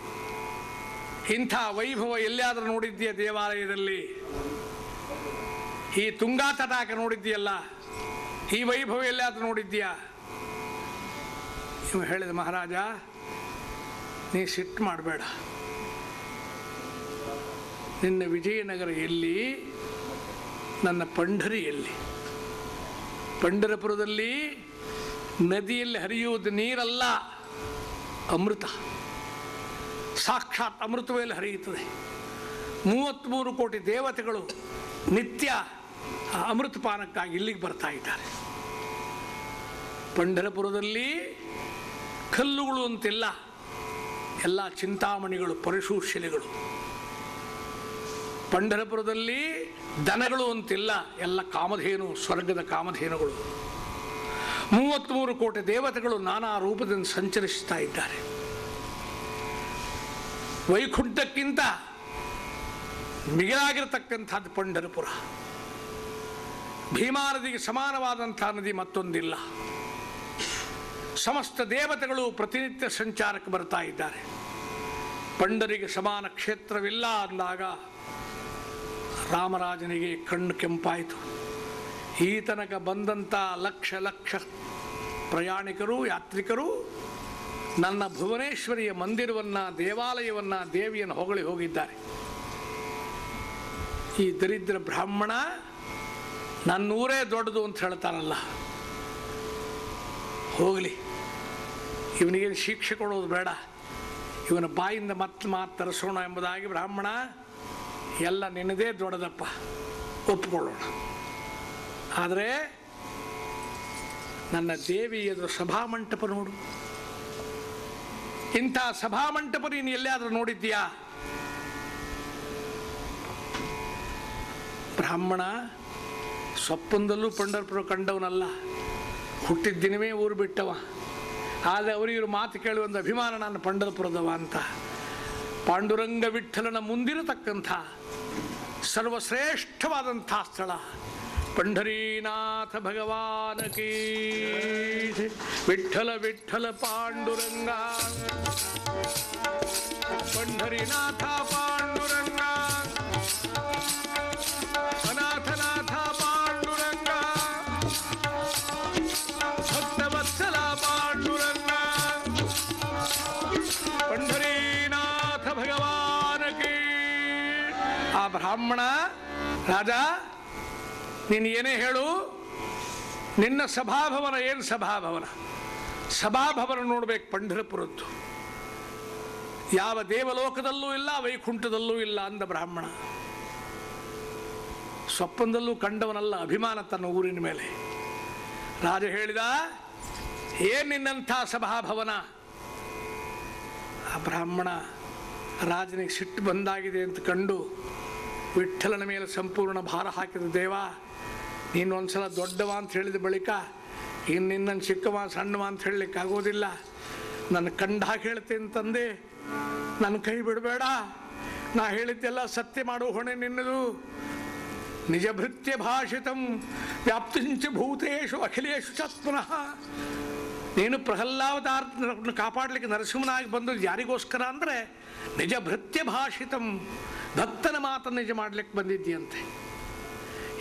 ಇಂಥ ವೈಭವ ಎಲ್ಲಿಯಾದರೂ ನೋಡಿದ್ದೀಯ ದೇವಾಲಯದಲ್ಲಿ? ಈ ತುಂಗಾ ತಟಾಕ ನೋಡಿದ್ದೀಯಲ್ಲ, ಈ ವೈಭವ ಎಲ್ಲಿಯಾದರೂ ನೋಡಿದ್ದೀಯಾ? ನೀವು ಹೇಳಿದ, ಮಹಾರಾಜ, ನೀ ಸಿಟ್ಟು ಮಾಡಬೇಡ. ನಿನ್ನ ವಿಜಯನಗರ ಎಲ್ಲಿ, ನನ್ನ ಪಂಢರಿ ಎಲ್ಲಿ? ಪಂಢರಪುರದಲ್ಲಿ ನದಿಯಲ್ಲಿ ಹರಿಯುವುದು ನೀರಲ್ಲ, ಅಮೃತ. ಸಾಕ್ಷಾತ್ ಅಮೃತವೇಲಿ ಹರಿಯುತ್ತದೆ. ಮೂವತ್ತ್ಮೂರು ಕೋಟಿ ದೇವತೆಗಳು ನಿತ್ಯ ಅಮೃತಪಾನಕ್ಕಾಗಿ ಇಲ್ಲಿಗೆ ಬರ್ತಾ ಇದ್ದಾರೆ. ಪಂಡರಪುರದಲ್ಲಿ ಕಲ್ಲುಗಳು ಅಂತಿಲ್ಲ, ಎಲ್ಲ ಚಿಂತಾಮಣಿಗಳು ಪರಶುಶಿಲೆಗಳು ಪಂಢರಪುರದಲ್ಲಿ ದನಗಳು ಅಂತಿಲ್ಲ, ಎಲ್ಲ ಕಾಮಧೇನು, ಸ್ವರ್ಗದ ಕಾಮಧೇನುಗಳು. ಮೂವತ್ತ್ಮೂರು ಕೋಟಿ ದೇವತೆಗಳು ನಾನಾ ರೂಪದಿಂದ ಸಂಚರಿಸ್ತಾ ಇದ್ದಾರೆ. ವೈಕುಂಠಕ್ಕಿಂತ ಮಿಗಿಲಾಗಿರತಕ್ಕಂಥದ್ದು ಪಂಡರಪುರ. ಭೀಮಾ ನದಿಗೆ ಸಮಾನವಾದಂಥ ನದಿ ಮತ್ತೊಂದಿಲ್ಲ. ಸಮಸ್ತ ದೇವತೆಗಳು ಪ್ರತಿನಿತ್ಯ ಸಂಚಾರಕ್ಕೆ ಬರ್ತಾ ಇದ್ದಾರೆ. ಪಂಡರಿಗೆ ಸಮಾನ ಕ್ಷೇತ್ರವಿಲ್ಲ ಅಂದಾಗ ರಾಮರಾಜನಿಗೆ ಕಣ್ಣು ಕೆಂಪಾಯಿತು. ಈ ತನಕ ಬಂದಂಥ ಲಕ್ಷ ಲಕ್ಷ ಪ್ರಯಾಣಿಕರು, ಯಾತ್ರಿಕರು, ನನ್ನ ಭುವನೇಶ್ವರಿಯ ಮಂದಿರವನ್ನು, ದೇವಾಲಯವನ್ನು, ದೇವಿಯನ್ನು ಹೊಗಳಿ ಹೋಗಿದ್ದಾರೆ. ಈ ದರಿದ್ರ ಬ್ರಾಹ್ಮಣ ನನ್ನೂರೇ ದೊಡ್ಡದು ಅಂತ ಹೇಳ್ತಾರಲ್ಲ ಹೋಗಲಿ. ಇವನಿಗೇನು ಶಿಕ್ಷೆ ಕೊಡೋದು ಬೇಡ. ಇವನ ಬಾಯಿಂದ ಮತ್ತೆ ಮಾತು ತರಿಸೋಣ ಎಂಬುದಾಗಿ ಬ್ರಾಹ್ಮಣ ಎಲ್ಲ ನಿನ್ನದೇ ದೊಡ್ಡದಪ್ಪ. ಒಪ್ಪಿಕೊಳ್ಳೋಣ ಆದರೆ ನನ್ನ ದೇವಿ ಎದುರು ಸಭಾಮಂಟಪ ನೋಡು. ಇಂಥ ಸಭಾಮಂಟಪ ನೀನು ಎಲ್ಲಿಯಾದರೂ ನೋಡಿದ್ದೀಯಾ? ಬ್ರಾಹ್ಮಣ ಸೊಪ್ಪಂದಲ್ಲೂ ಪಂಡರಪುರ ಕಂಡವನಲ್ಲ. ಹುಟ್ಟಿದ ದಿನವೇ ಊರು ಬಿಟ್ಟವ. ಆದರೆ ಅವರು ಮಾತು ಕೇಳುವ ಅಭಿಮಾನ ನಾನು ಪಂಡರಪುರದವ ಅಂತ. ಪಾಂಡುರಂಗ ವಿಠಲನ ಮುಂದಿರತಕ್ಕಂಥ ಸರ್ವಶ್ರೇಷ್ಠವಾದಂಥ ಸ್ಥಳ. ಪಂಡರೀನಾಥ ಭಗವಾನ ಕೀ ವಿಠಲ ವಿಠಲ ಪಾಂಡುರಂಗ. ಪಂಢರಿನಾಥ ಪಾಂಡುರಂಗ. ಬ್ರಾಹ್ಮಣ, ರಾಜ, ನೀನು ಏನೇ ಹೇಳು, ನಿನ್ನ ಸಭಾಭವನ ಏನು ಸಭಾಭವನ? ಸಭಾಭವನ ನೋಡ್ಬೇಕು ಪಂಢರಪುರದ್ದು. ಯಾವ ದೇವಲೋಕದಲ್ಲೂ ಇಲ್ಲ, ವೈಕುಂಠದಲ್ಲೂ ಇಲ್ಲ ಅಂದ ಬ್ರಾಹ್ಮಣ. ಸ್ವಪ್ನದಲ್ಲೂ ಕಂಡವನಲ್ಲ ಅಭಿಮಾನ ತನ್ನ ಊರಿನ ಮೇಲೆ. ರಾಜ ಹೇಳಿದ, ಏನ್ ನಿನ್ನಂಥ ಸಭಾಭವನ? ಆ ಬ್ರಾಹ್ಮಣ ರಾಜನಿಗೆ ಸಿಟ್ಟು ಬಂದಾಗಿದೆ ಅಂತ ಕಂಡು ವಿಠ್ಠಲನ ಮೇಲೆ ಸಂಪೂರ್ಣ ಭಾರ ಹಾಕಿದ ದೇವ, ನೀನು ಒಂದ್ಸಲ ದೊಡ್ಡವ ಅಂತ ಹೇಳಿದ ಬಳಿಕ ಇನ್ನು ನಿನ್ನನ್ನು ಚಿಕ್ಕವ ಸಣ್ಣವ ಅಂತ ಹೇಳಲಿಕ್ಕೆ ಆಗೋದಿಲ್ಲ ನನ್ನ ಕಂಡ ಹಾಗೆ ಹೇಳ್ತೇನೆ ತಂದೆ, ನನ್ನ ಕೈ ಬಿಡಬೇಡ. ನಾ ಹೇಳಿದ್ದೆಲ್ಲ ಸತ್ಯ ಮಾಡೋ ಹೊಣೆ ನಿನ್ನದು. ನಿಜ ಭೃತ್ಯ ಭಾಷಿತಂ ವ್ಯಾಪ್ತಿಂಚ ಭೂತೇಶು ಅಖಿಲೇಶು ಚತ್ಮನಃ ನೀನು ಪ್ರಹ್ಲಾವತಾರ ಕಾಪಾಡಲಿಕ್ಕೆ ನರಸಿಂಹನಾಗಿ ಬಂದು ಯಾರಿಗೋಸ್ಕರ ಅಂದರೆ ನಿಜ ಭೃತ್ಯ ಭಾಷಿತಂ ಭಕ್ತನ ಮಾತನ್ನು ನಿಜ ಮಾಡ್ಲಿಕ್ಕೆ ಬಂದಿದ್ದೀಯಂತೆ.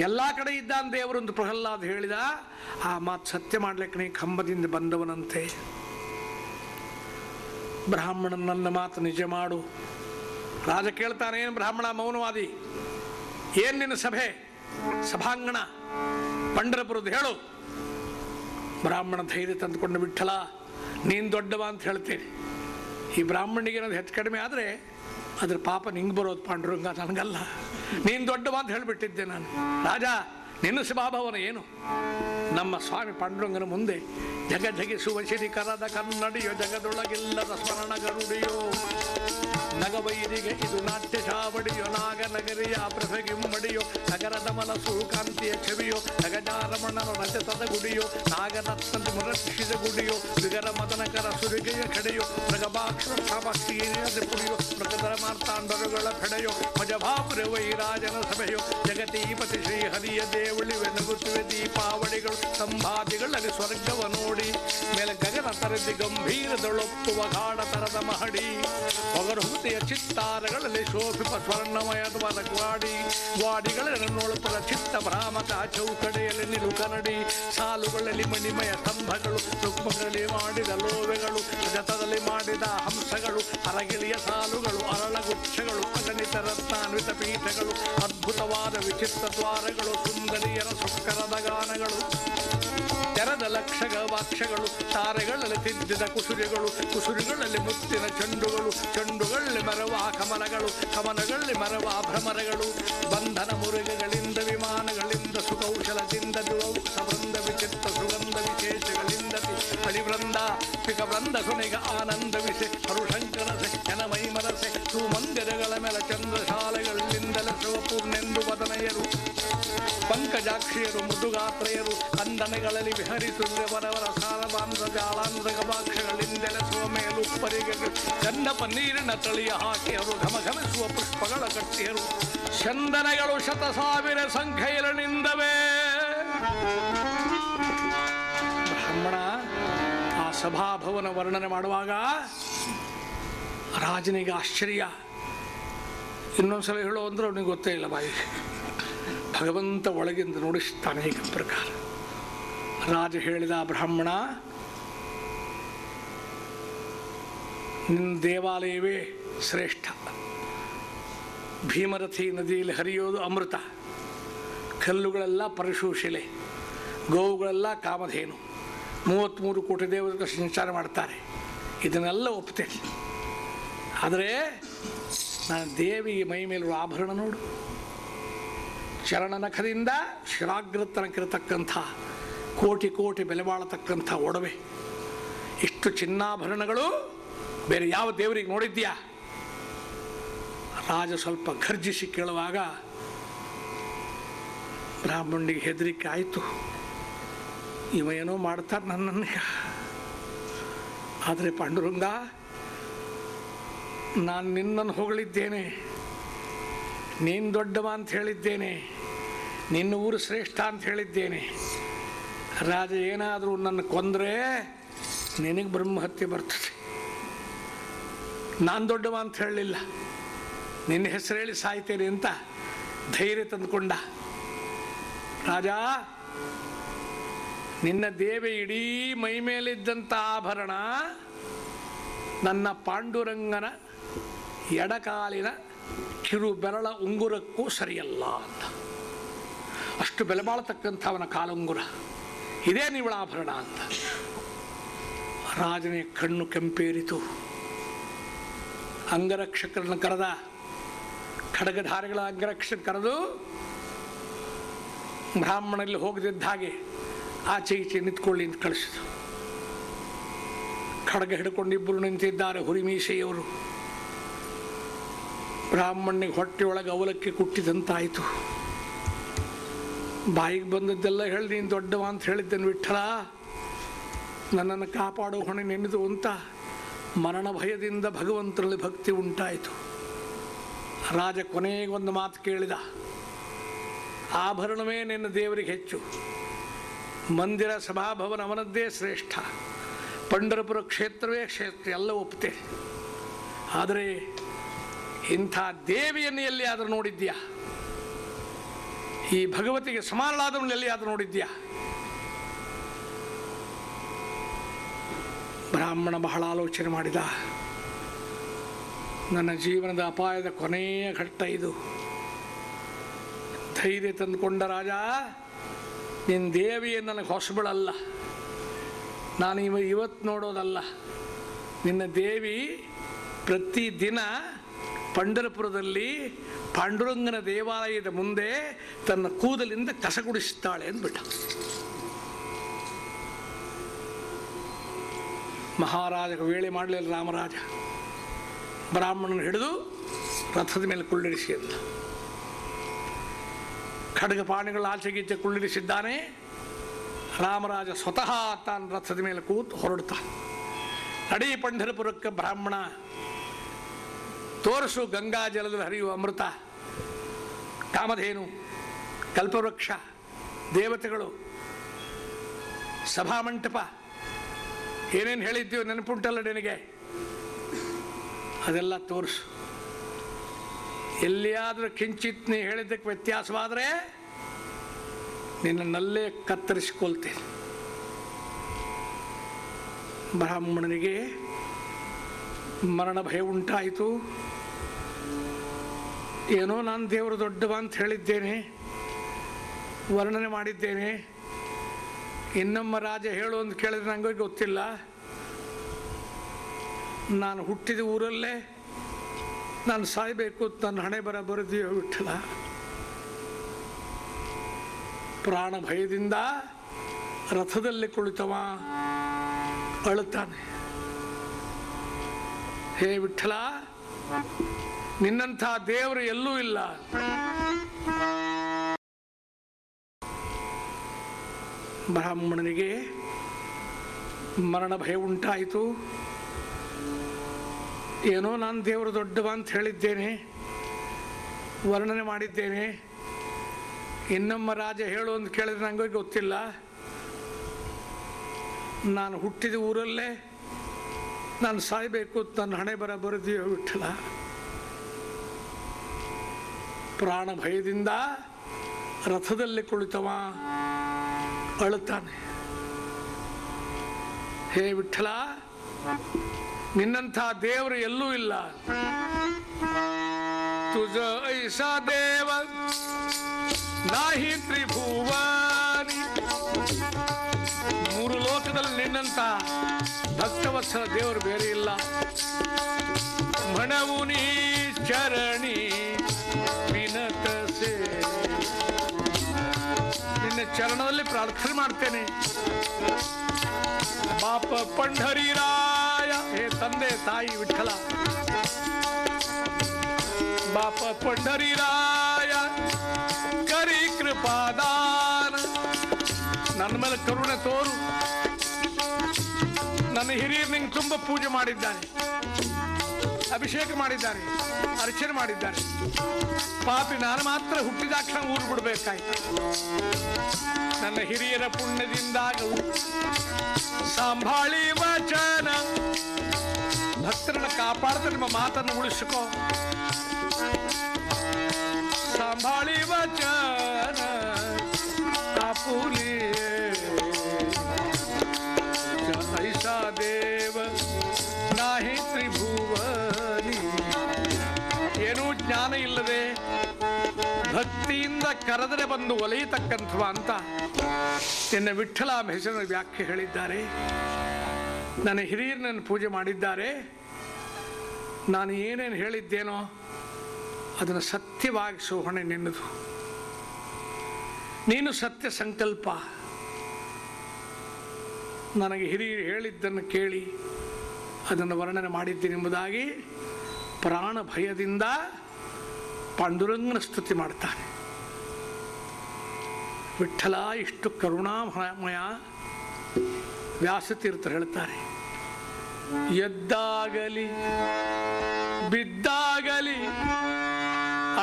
ಎಲ್ಲ ಕಡೆ ಇದ್ದಾನ ದೇವರೊಂದು ಪ್ರಹ್ಲಾದ್ ಹೇಳಿದ, ಆ ಮಾತು ಸತ್ಯ ಮಾಡ್ಲಿಕ್ಕೆ ನೀ ಕಂಬದಿಂದ ಬಂದವನಂತೆ. ಬ್ರಾಹ್ಮಣನ ನನ್ನ ಮಾತು ನಿಜ ಮಾಡು. ರಾಜ ಕೇಳ್ತಾನೆ, ಏನು ಬ್ರಾಹ್ಮಣ, ಮೌನವಾದಿ? ಏನು ನಿನ್ನ ಸಭೆ? ಸಭಾಂಗಣ? ಪಂಡರಪುರದ ಹೇಳು. ಬ್ರಾಹ್ಮಣ ಧೈರ್ಯ ತಂದುಕೊಂಡು ಬಿಟ್ಟಲ ನೀನು ದೊಡ್ಡವ ಅಂತ ಹೇಳ್ತೇನೆ. ಈ ಬ್ರಾಹ್ಮಣಿಗೆ ಏನಾದ್ರು ಹೆಚ್ಚು ಕಡಿಮೆ ಆದರೆ ಅದ್ರ ಪಾಪ ನಿಂಗೆ ಬರೋದು ಪಾಂಡುರಂಗ ನನಗಲ್ಲ. ನೀನು ದೊಡ್ಡವ ಅಂತ ಹೇಳಿಬಿಟ್ಟಿದ್ದೆ ನಾನು. ರಾಜ, ನಿನ್ನ ಸ್ವಭಾವನ ಏನು? ನಮ್ಮ ಸ್ವಾಮಿ ಪಾಂಡುರಂಗನ ಮುಂದೆ ಜಗ ಜಗಿಸುವ ಶಿರಿಕರದ ಕನ್ನಡಿಯೋ, ಜಗದೊಳಗಿಲ್ಲದ ಸ್ಮರಣ ಗರುಡಿಯೋ. ನಗವೈರಿಗೆ ಇದು ನಾಟ್ಯ ಚಾವಡಿಯೋ ನಾಗನಗರಿಯ ಪ್ರಭೆಗಿಮ್ಮಡಿಯೋ ನಗರದ ಮನಸ್ಸು ಕಾಂತಿಯ ಛವಿಯೋ ನಗಜಾರಮಣನ ರಚಸದ ಗುಡಿಯೋ, ನಾಗರತ್ನದ ಮುರಕ್ಷಿದ ಗುಡಿಯೋ ವಿಗರ ಮದನಕರ ಸುರಿಗೆಯ ಕಡೆಯೋ ಮೃಗಭಾಕ್ಷ ಪುಡಿಯೋ ಮೃಗಧರ ಮಾರ್ತಾಂಡರುಗಳ ಫೆಡೆಯೋ ಮಜಭಾಪುರ ವೈರಾಜನ ಸಭೆಯೋ, ಜಗತೀಪತಿ ಶ್ರೀ ಹರಿಯ ನಗುತ್ತಿವೆ ನಗುತ್ತುವೆ ದೀಪಾವಳಿಗಳು ಸಂಭಾದಿಗಳಲ್ಲಿ ಸ್ವರ್ಗವ ನೋಡಿ ಮೇಲೆ ತರದಿ ಗಾಢ ತರದ ಮಹಡಿ. ಹೊಗರಹುತಿಯ ಚಿತ್ತಾರಗಳಲ್ಲಿ ಶೋಭಿಪ ಸ್ವರ್ಣಮಯದ ಗ್ವಾಡಿಗಳಲ್ಲಿ ನೋಡುತ್ತದ ಚಿತ್ತ ಭ್ರಾಮಕ ಚೌಕಡೆಯಲ್ಲಿ ನಿಲು ಕನ್ನಡಿ. ಸಾಲುಗಳಲ್ಲಿ ಮಣಿಮಯ ಸ್ತಂಭಗಳು ರುಕ್ಮಗಳಲ್ಲಿ ಮಾಡಿದ ಲೋವೆಗಳು ಜತದಲ್ಲಿ ಮಾಡಿದ ಹಂಸಗಳು ಅರಗಿಳಿಯ ಸಾಲುಗಳು, ಅರಳಗುಚ್ಛಗಳು, ಅಗಣಿತ ರತ್ನಾನ್ವಿತ ಪೀಠಗಳು, ಅದ್ಭುತವಾದ ವಿಚಿತ್ರ ದ್ವಾರಗಳು, ಸುಂದರಿಯರ ಸುಕ್ಕರದ ಗಾನಗಳು. ಲಕ್ಷಗ ವಾಕ್ಷಗಳು ತಾರೆಗಳಲ್ಲಿ ತಿದ್ದಿದ ಕುಸುರಿಗಳು, ಕುಸುರಿಗಳಲ್ಲಿ ಮುತ್ತಿನ ಚೆಂಡುಗಳು, ಚೆಂಡುಗಳಲ್ಲಿ ಮರವ ಕಮಲಗಳು, ಕಮಲಗಳಲ್ಲಿ ಮರವ ಭ್ರಮರಗಳು, ಬಂಧನ ಮುರುಗಗಳಿಂದ, ವಿಮಾನಗಳಿಂದ, ಸುಕೌಶಲದಿಂದ ಸಬಂಧ ವಿಚಿತ್ರ ಸುಗಂಧ ವಿಶೇಷಗಳಿಂದ ಹಳಿವೃಂದ ಪಿಕವೃಂದ ಸುನಿಗ ಆನಂದ ಹರುಶಂಕರಸೆ ಪಂಕಜಾಕ್ಷಿಯರು ಮೃದುಗಾತ್ರೆಯರು ಕಂದನೆಗಳಲ್ಲಿ ವಿಹರಿಸುವವರವರ ಸಾರವಾಂಧ್ರ ಜಾಲಾಂಧ್ರ ಗವಾಕ್ಷಗಳಿಂದಲೇ ಸೋಮೇಲು ಉಪ್ಪರಿಗೆ ಚಂದಪ ನೀರಿನ ತಳಿಯ ಹಾಕಿಯರು ಘಮಘಮಿಸುವ ಪುಷ್ಪಗಳ ಕಟ್ಟಿಯರು. ಚಂದನೆಗಳು ಶತ ಸಾವಿರ ಸಂಖ್ಯೆಯಲ್ಲಿಂದವೇ ಬ್ರಾಹ್ಮಣ, ಆ ಸಭಾಭವನ ವರ್ಣನೆ ಮಾಡುವಾಗ ರಾಜನಿಗೆ ಆಶ್ಚರ್ಯ. ಇನ್ನೊಂದ್ಸಲ ಹೇಳೋ ಅಂದ್ರೆ ಅವನಿಗೆ ಗೊತ್ತೇ ಇಲ್ಲ ಬಾಯಿ. ಭಗವಂತ ಒಳಗಿಂದ ನೋಡಿಸ್ತಾನೆ ಏಕ ಪ್ರಕಾರ. ರಾಜ ಹೇಳಿದ ಬ್ರಾಹ್ಮಣ ನಿನ್ನ ದೇವಾಲಯವೇ ಶ್ರೇಷ್ಠ. ಭೀಮರಥಿ ನದಿಯಲ್ಲಿ ಹರಿಯೋದು ಅಮೃತ. ಕಲ್ಲುಗಳೆಲ್ಲ ಪರಶುಶಿಲೆ. ಗೋವುಗಳೆಲ್ಲ ಕಾಮಧೇನು. ಮೂವತ್ತ್ಮೂರು ಕೋಟಿ ದೇವರಿಗೆ ಸಂಚಾರ ಮಾಡ್ತಾರೆ. ಇದನ್ನೆಲ್ಲ ಒಪ್ತೇನೆ. ಆದರೆ ನಾನು ದೇವಿ ಮೈ ಮೇಲಿರುವ ಆಭರಣ ನೋಡು. ಚರಣನಖದಿಂದ ಶಿರಾಗ್ರತನಕ್ಕಿರತಕ್ಕಂಥ ಕೋಟಿ ಕೋಟಿ ಬೆಲೆ ಬಾಳತಕ್ಕಂಥ ಒಡವೆ. ಇಷ್ಟು ಚಿನ್ನಾಭರಣಗಳು ಬೇರೆ ಯಾವ ದೇವರಿಗೆ ನೋಡಿದ್ಯಾ ರಾಜ ಸ್ವಲ್ಪ ಘರ್ಜಿಸಿ ಕೇಳುವಾಗ ಬ್ರಾಹ್ಮಣಿಗೆ ಹೆದರಿಕೆ ಆಯಿತು. ಇವ ಏನೋ ಮಾಡ್ತಾರೆ ನನ್ನನ್ನು. ಆದರೆ ಪಾಂಡುರಂಗ, ನಾನು ನಿನ್ನನ್ನು ಹೊಗಳಿದ್ದೇನೆ. ನೀನು ದೊಡ್ಡವ ಅಂತ ಹೇಳಿದ್ದೇನೆ. ನಿನ್ನ ಊರು ಶ್ರೇಷ್ಠ ಅಂತ ಹೇಳಿದ್ದೇನೆ. ರಾಜ, ಏನಾದರೂ ನನ್ನ ಕೊಂದರೆ ನಿನಗೆ ಬ್ರಹ್ಮಹತ್ಯೆ ಬರ್ತದೆ. ನಾನು ದೊಡ್ಡವ ಅಂತ ಹೇಳಲಿಲ್ಲ. ನಿನ್ನ ಹೆಸರು ಹೇಳಿ ಸಾಯ್ತೇನೆ ಅಂತ ಧೈರ್ಯ ತಂದುಕೊಂಡ. ರಾಜ, ನಿನ್ನ ದೇವೆ ಇಡೀ ಮೈ ಮೇಲಿದ್ದಂಥ ಆಭರಣ, ನನ್ನ ಪಾಂಡುರಂಗನ ಎಡಕಾಲಿನ ಕಿರು ಬೆರಳ ಉಂಗುರಕ್ಕೂ ಸರಿಯಲ್ಲ ಅಂತ. ಅಷ್ಟು ಬೆಲೆ ಬಾಳತಕ್ಕಂಥ ಅವನ ಕಾಲುಂಗುರ. ಇದೇ ನಿವಳ ಆಭರಣ ಅಂತ. ರಾಜನೇ ಕಣ್ಣು ಕೆಂಪೇರಿತು. ಅಂಗರಕ್ಷಕರನ್ನು ಕರೆದ. ಖಡ್ಗಧಾರಿಗಳ ಅಂಗರಕ್ಷಕ ಕರೆದು ಬ್ರಾಹ್ಮಣಲ್ಲಿ ಹೋಗದಿದ್ದ ಹಾಗೆ ಆಚೆ ಈಚೆ ನಿಂತ್ಕೊಳ್ಳಿ ಅಂತ ಖಡ್ಗ ಹಿಡ್ಕೊಂಡು ಇಬ್ಬರು ನಿಂತಿದ್ದಾರೆ ಹುರಿಮೀಸೆಯವರು. ಬ್ರಾಹ್ಮಣಿಗೆ ಹೊಟ್ಟೆಯೊಳಗೆ ಅವಲಕ್ಕಿ ಕುಟ್ಟಿದಂತಾಯಿತು. ಬಾಯಿಗೆ ಬಂದದ್ದೆಲ್ಲ ಹೇಳಿ, ನೀನು ದೊಡ್ಡವ ಅಂತ ಹೇಳಿದ್ದೇನೆ ವಿಠಲ ನನ್ನನ್ನು ಕಾಪಾಡೋ ಹೊಣೆ ನೆನೆದು ಅಂತ ಮರಣ ಭಯದಿಂದ ಭಗವಂತನಲ್ಲಿ ಭಕ್ತಿ ಉಂಟಾಯಿತು. ರಾಜ ಕೊನೆಗೆ ಒಂದು ಮಾತು ಕೇಳಿದ, ಆಭರಣವೇ ನಿನ್ನ ದೇವರಿಗೆ ಹೆಚ್ಚು. ಮಂದಿರ ಸಭಾಭವನ ಅವನದ್ದೇ ಶ್ರೇಷ್ಠ. ಪಂಡರಪುರ ಕ್ಷೇತ್ರವೇ ಕ್ಷೇತ್ರ, ಎಲ್ಲ ಒಪ್ತೆ. ಆದರೆ ಇಂಥ ದೇವಿಯನ್ನು ಎಲ್ಲಿಯಾದರೂ ನೋಡಿದ್ಯಾ ಈ ಭಗವತಿಗೆ ಸಮಾನಳಾದವನು ಎಲ್ಲಿಯಾದರೂ ನೋಡಿದ್ಯಾ ಬ್ರಾಹ್ಮಣ ಬಹಳ ಆಲೋಚನೆ ಮಾಡಿದ. ನನ್ನ ಜೀವನದ ಅಪಾಯದ ಕೊನೆಯ ಘಟ್ಟ ಇದು. ಧೈರ್ಯ ತಂದುಕೊಂಡ ರಾಜ ನಿನ್ನ ದೇವಿಯೇ ನನಗೆ ಹೊಸಬಳಲ್ಲ. ನಾನು ಇವ ಇವತ್ತು ನೋಡೋದಲ್ಲ. ನಿನ್ನ ದೇವಿ ಪ್ರತಿದಿನ ಪಂಡರಪುರದಲ್ಲಿ ಪಾಂಡುರಂಗನ ದೇವಾಲಯದ ಮುಂದೆ ತನ್ನ ಕೂದಲಿಂದ ಕಸ ಗುಡಿಸುತ್ತಾಳೆ ಅಂದ್ಬಿಟ್ಟ. ಮಹಾರಾಜ ವೇಳೆ ಮಾಡಲಿಲ್ಲ ರಾಮರಾಜ. ಬ್ರಾಹ್ಮಣನ ಹಿಡಿದು ರಥದ ಮೇಲೆ ಕುಳ್ಳಿರಿಸಿ ಅಂತ ಖಡ್ಗಪಾಣಿಗಳು ಆಚೆಗೀಚೆ ಕುಳ್ಳಿರಿಸಿದ್ದಾನೆ. ರಾಮರಾಜ ಸ್ವತಃ ತಾನು ರಥದ ಮೇಲೆ ಕೂತು ಹೊರಡ್ತಾನೆ ನಡೀ ಪಂಢರಪುರಕ್ಕೆ ಬ್ರಾಹ್ಮಣ ತೋರಿಸು ಗಂಗಾ ಜಲದಲ್ಲಿ ಹರಿಯುವ ಅಮೃತ, ಕಾಮಧೇನು, ಕಲ್ಪವೃಕ್ಷ, ದೇವತೆಗಳು ಸಭಾಮಂಟಪ ಏನೇನು ಹೇಳಿದ್ದೀವಿ ನೆನಪುಂಟಲ್ಲ ನಿನಗೆ? ಅದೆಲ್ಲ ತೋರಿಸು. ಎಲ್ಲಿಯಾದರೂ ಕಿಂಚಿತ್ ನೀ ಹೇಳಿದ್ದಕ್ಕೆ ವ್ಯತ್ಯಾಸವಾದರೆ ನಿನ್ನನ್ನಲ್ಲೇ ಕತ್ತರಿಸಿಕೊಳ್ತೇನೆ. ಬ್ರಾಹ್ಮಣನಿಗೆ ಮರಣ ಭಯ ಉಂಟಾಯಿತು. ಏನೋ ನಾನು ದೇವರು ದೊಡ್ಡವ ಅಂತ ಹೇಳಿದ್ದೇನೆ, ವರ್ಣನೆ ಮಾಡಿದ್ದೇನೆ. ಇನ್ನೊಮ್ಮ ರಾಜ ಹೇಳು ಅಂತ ಕೇಳಿದ್ರೆ ನನಗೆ ಗೊತ್ತಿಲ್ಲ. ನಾನು ಹುಟ್ಟಿದ ಊರಲ್ಲೇ ನಾನು ಸಾಯಬೇಕು ನನ್ನ ಹಣೆ ಬರ ಬರೆದಿಯೋ ವಿಠಲ ಪ್ರಾಣ ಭಯದಿಂದ ರಥದಲ್ಲಿ ಕುಳಿತವ ಅಳುತ್ತಾನೆ. ಹೇ ವಿಠಲ ನಿನ್ನಂಥ ದೇವರು ಎಲ್ಲೂ ಇಲ್ಲ. ಬ್ರಾಹ್ಮಣನಿಗೆ ಮರಣ ಭಯ ಉಂಟಾಯಿತು. ಏನೋ ನಾನು ದೇವರು ದೊಡ್ಡವ ಅಂತ ಹೇಳಿದ್ದೇನೆ, ವರ್ಣನೆ ಮಾಡಿದ್ದೇನೆ. ಇನ್ನೊಮ್ಮ ರಾಜ ಹೇಳು ಅಂತ ಕೇಳಿದ್ರೆ ನನಗೆ ಗೊತ್ತಿಲ್ಲ. ನಾನು ಹುಟ್ಟಿದ ಊರಲ್ಲೇ ನಾನು ಸಾಯಬೇಕು, ತನ್ನ ಹಣೆ ಬರ ಬರೆದಿಯೋ ವಿಠಲ. ಪ್ರಾಣ ಭಯದಿಂದ ರಥದಲ್ಲಿ ಕುಳಿತವ, ಅಳುತ್ತಾನೆ. ಹೇ ವಿಠಲ, ನಿನ್ನಂಥ ದೇವರು ಎಲ್ಲೂ ಇಲ್ಲ. ತುಜ ಐಸಾ ದೇವ, ನಾಹಿ ತ್ರಿಭುವನಿ. ಮೂರು ಲೋಕದಲ್ಲಿ ನಿನ್ನಂಥ ಭಕ್ತವತ್ಸಲ ದೇವರು ಬೇರೆ ಇಲ್ಲ ಮಣವು ನೀ ಚರಣಿ ವಿನತಸೆ ನಿನ್ನ ಚರಣದಲ್ಲಿ ಪ್ರಾರ್ಥನೆ ಮಾಡ್ತೇನೆ ಬಾಪ ಪಂಢರಿರಾಯ ಹೇ ತಂದೆ ತಾಯಿ ವಿಠಲ ಬಾಪ ಪಂಢರಿರಾಯ ಕರಿ ಕೃಪಾದಾನ ನನ್ನ ಮೇಲೆ ಕರುಣೆ ತೋರು ನನ್ನ ಹಿರಿಯರು ನಿಂಗೆ ತುಂಬ ಪೂಜೆ ಮಾಡಿದ್ದಾನೆ ಅಭಿಷೇಕ ಮಾಡಿದ್ದಾನೆ ಅರ್ಚನೆ ಮಾಡಿದ್ದಾರೆ. ಪಾಪಿ, ನಾನು ಮಾತ್ರ ಹುಟ್ಟಿದಾಕ್ಷಣ ಊರು ಬಿಡಬೇಕಾಯ್ತು. ನನ್ನ ಹಿರಿಯರ ಪುಣ್ಯದಿಂದಾಗ ಸಂಭಾಳಿ ವಚನ. ಭಕ್ತರನ್ನ ಕಾಪಾಡ್ತಾ ನಿಮ್ಮ ಮಾತನ್ನು ಉಳಿಸಿಕೋ. ಸಂಭಾಳಿ ವಚನ. ಕಾಪುಲಿ ಭಕ್ತಿಯಿಂದ ಕರೆದರೆ ಬಂದು ಒಲೆಯತಕ್ಕಂಥವ ಅಂತ ನಿನ್ನ ವಿಠಲ ಹೆಸರಿನ ವ್ಯಾಖ್ಯೆ ಹೇಳಿದ್ದಾರೆ. ನನ್ನ ಹಿರಿಯರನ್ನು ಪೂಜೆ ಮಾಡಿದ್ದಾರೆ. ನಾನು ಏನೇನು ಹೇಳಿದ್ದೇನೋ ಅದನ್ನು ಸತ್ಯವಾಗಿ ಸೋಹಣೆ ನಿನ್ನದು. ನೀನು ಸತ್ಯ ಸಂಕಲ್ಪ. ನನಗೆ ಹಿರಿಯರು ಹೇಳಿದ್ದನ್ನು ಕೇಳಿ ಅದನ್ನು ವರ್ಣನೆ ಮಾಡಿದ್ದೇನೆಂಬುದಾಗಿ ಪ್ರಾಣ ಭಯದಿಂದ ಪಾಂಡುರಂಗನ ಸ್ತುತಿ ಮಾಡ್ತಾನೆ. ವಿಠಲ ಇಷ್ಟು ಕರುಣಾಮಯ ವ್ಯಾಸತೀರ್ಥರು ಹೇಳ್ತಾರೆ. ಎದ್ದಾಗಲಿ, ಬಿದ್ದಾಗಲಿ,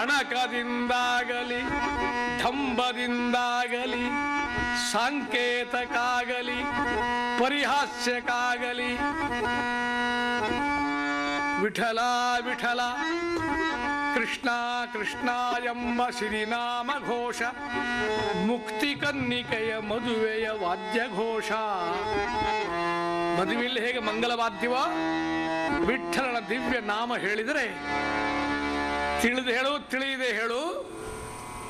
ಅಣಕದಿಂದಾಗಲಿ ಢಂಬದಿಂದಾಗಲಿ ಸಂಕೇತಕ್ಕಾಗಲಿ ಪರಿಹಾಸ್ಯಕ್ಕಾಗಲಿ ವಿಠಲ ವಿಠಲ ಕೃಷ್ಣ ಕೃಷ್ಣ ಎಂಬ ಸಿರಿನಾಮ ಘೋಷ, ಮುಕ್ತಿ ಕನ್ನಿಕೆಯ ಮದುವೆಯ ವಾದ್ಯ ಘೋಷ. ಮದುವೆಯಲ್ಲಿ ಹೇಗೆ ಮಂಗಲವಾದ್ಯವೋ ವಿಠಲನ ದಿವ್ಯ ನಾಮ ಹೇಳಿದರೆ, ತಿಳಿದು ಹೇಳು, ತಿಳಿಯದೆ ಹೇಳು,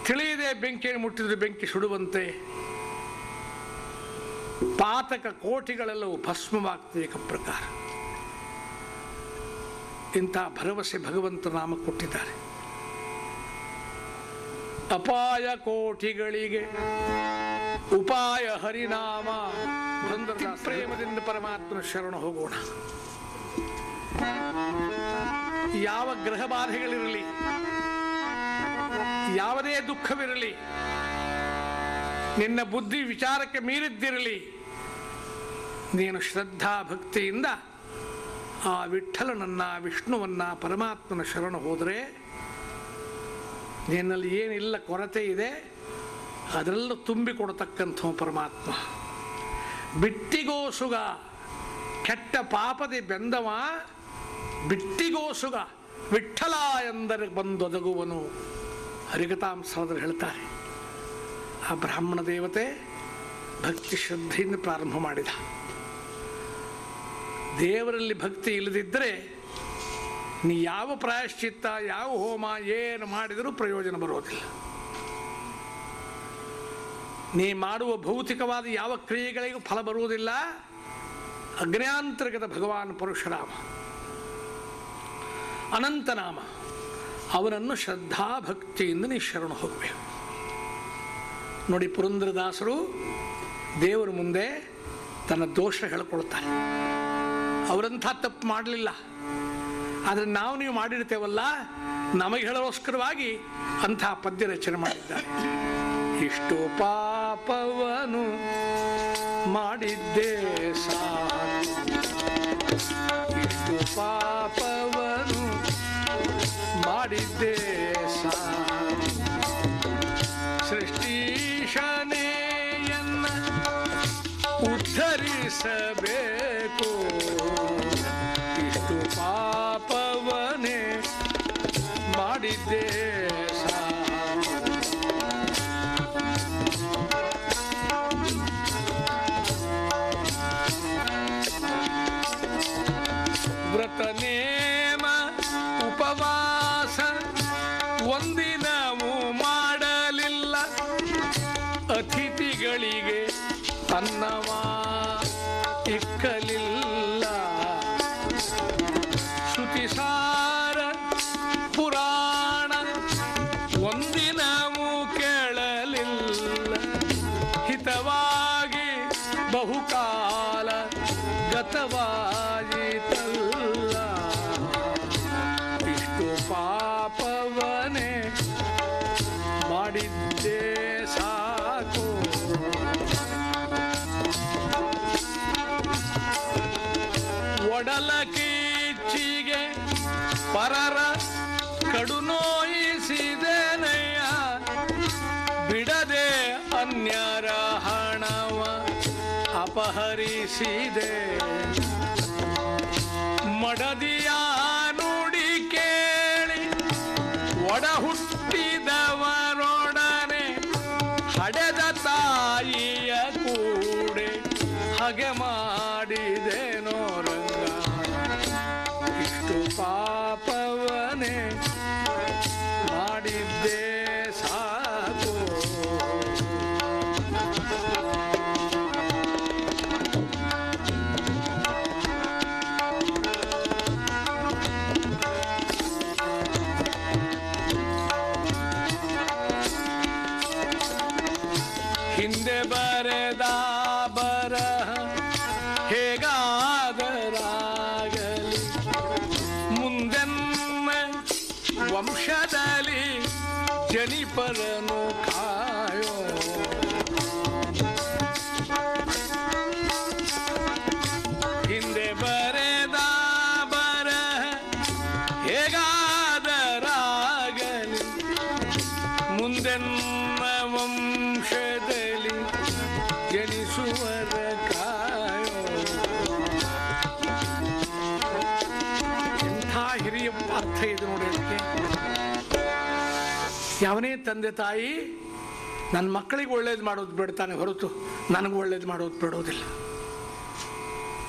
ತಿಳಿಯದೆ ಬೆಂಕಿಯನ್ನು ಮುಟ್ಟಿದ್ರೆ ಬೆಂಕಿ ಸುಡುವಂತೆ. ಪಾತಕ ಕೋಟಿಗಳೆಲ್ಲವೂ ಭಸ್ಮವಾಗ್ತದೆ ಪ್ರಕಾರ. ಇಂಥ ಭರವಸೆ ಭಗವಂತ ನಾಮ ಕೊಟ್ಟಿದ್ದಾರೆ. ಅಪಾಯ ಕೋಟಿಗಳಿಗೆ ಉಪಾಯ ಹರಿನಾಮ. ಭಕ್ತಿ ಪ್ರೇಮದಿಂದ ಪರಮಾತ್ಮನ ಶರಣ ಹೋಗೋಣ. ಯಾವ ಗ್ರಹ ಬಾಧೆಗಳಿರಲಿ ಯಾವುದೇ ದುಃಖವಿರಲಿ ನಿನ್ನ ಬುದ್ಧಿ ವಿಚಾರಕ್ಕೆ ಮೀರಿದ್ದಿರಲಿ ನೀನು ಶ್ರದ್ಧಾ ಭಕ್ತಿಯಿಂದ ಆ ವಿಠಲನನ್ನ ವಿಷ್ಣುವನ್ನ ಪರಮಾತ್ಮನ ಶರಣ ಹೋದರೆ ನಿನ್ನಲ್ಲಿ ಏನಿಲ್ಲ, ಕೊರತೆ ಇದೆ, ಅದರಲ್ಲೂ ತುಂಬಿಕೊಡತಕ್ಕಂಥ ಪರಮಾತ್ಮ. ಬಿಟ್ಟಿಗೋಸುಗ ಕೆಟ್ಟ ಪಾಪದಿ ಬೆಂದವ ಬಿಟ್ಟಿಗೋಸುಗ ವಿಠಲ ಎಂದರೆ ಬಂದೊದಗುವನು. ಹರಿಗತಾಂಸರಾದರು ಹೇಳ್ತಾರೆ. ಆ ಬ್ರಾಹ್ಮಣ ದೇವತೆ ಭಕ್ತಿ ಶ್ರದ್ಧೆಯಿಂದ ಪ್ರಾರಂಭ ಮಾಡಿದ. ದೇವರಲ್ಲಿ ಭಕ್ತಿ ಇಲ್ಲದಿದ್ದರೆ ನೀ ಯಾವ ಪ್ರಾಯಶ್ಚಿತ್ತ, ಯಾವ ಹೋಮ, ಏನು ಮಾಡಿದರೂ ಪ್ರಯೋಜನ ಬರೋದಿಲ್ಲ. ನೀ ಮಾಡುವ ಭೌತಿಕವಾದ ಯಾವ ಕ್ರಿಯೆಗಳಿಗೂ ಫಲ ಬರುವುದಿಲ್ಲ. ಅಗ್ನಾಂತರ್ಗತ ಭಗವಾನ್ ಪರಶುರಾಮ. ಅನಂತನಾಮ. ಅವನನ್ನು ಶ್ರದ್ಧಾ ಭಕ್ತಿಯಿಂದ ನೀ ಶರಣ ಹೋಗಬೇಕು. ನೋಡಿ ಪುರಂದ್ರದಾಸರು ದೇವರ ಮುಂದೆ ತನ್ನ ದೋಷ ಹೇಳ್ಕೊಳ್ತಾರೆ. ಅವರಂಥ ತಪ್ಪು ಮಾಡಲಿಲ್ಲ. ಆದರೆ ನಾವು ನೀವು ಮಾಡಿರ್ತೇವಲ್ಲ, ನಮಗೆ ಹೇಳೋಸ್ಕರವಾಗಿ ಅಂತಹ ಪದ್ಯ ರಚನೆ ಮಾಡಿದ್ದಾರೆ. ಇಷ್ಟು ಪಾಪವನು ಮಾಡಿದ್ದೆ ಇಷ್ಟು ಪಾಪವನು ಮಾಡಿದ್ದೇ ಸಾಕು. ಸೃಷ್ಟೀಶನೆಯನ್ನ ಉದ್ಧರಿಸಬೇಕು. ಮಾಡಿದ್ದೇ. ಅಪಹರಿಸಿದೆ ಮಡದಿಯ ತಂದೆ ತಾಯಿ ನನ್ನ ಮಕ್ಕಳಿಗೆ ಒಳ್ಳೇದು ಮಾಡೋದು ಬಿಡ್ತಾನೆ ಹೊರತು ನನಗೆ ಒಳ್ಳೇದು ಮಾಡೋದು ಬಿಡೋದಿಲ್ಲ.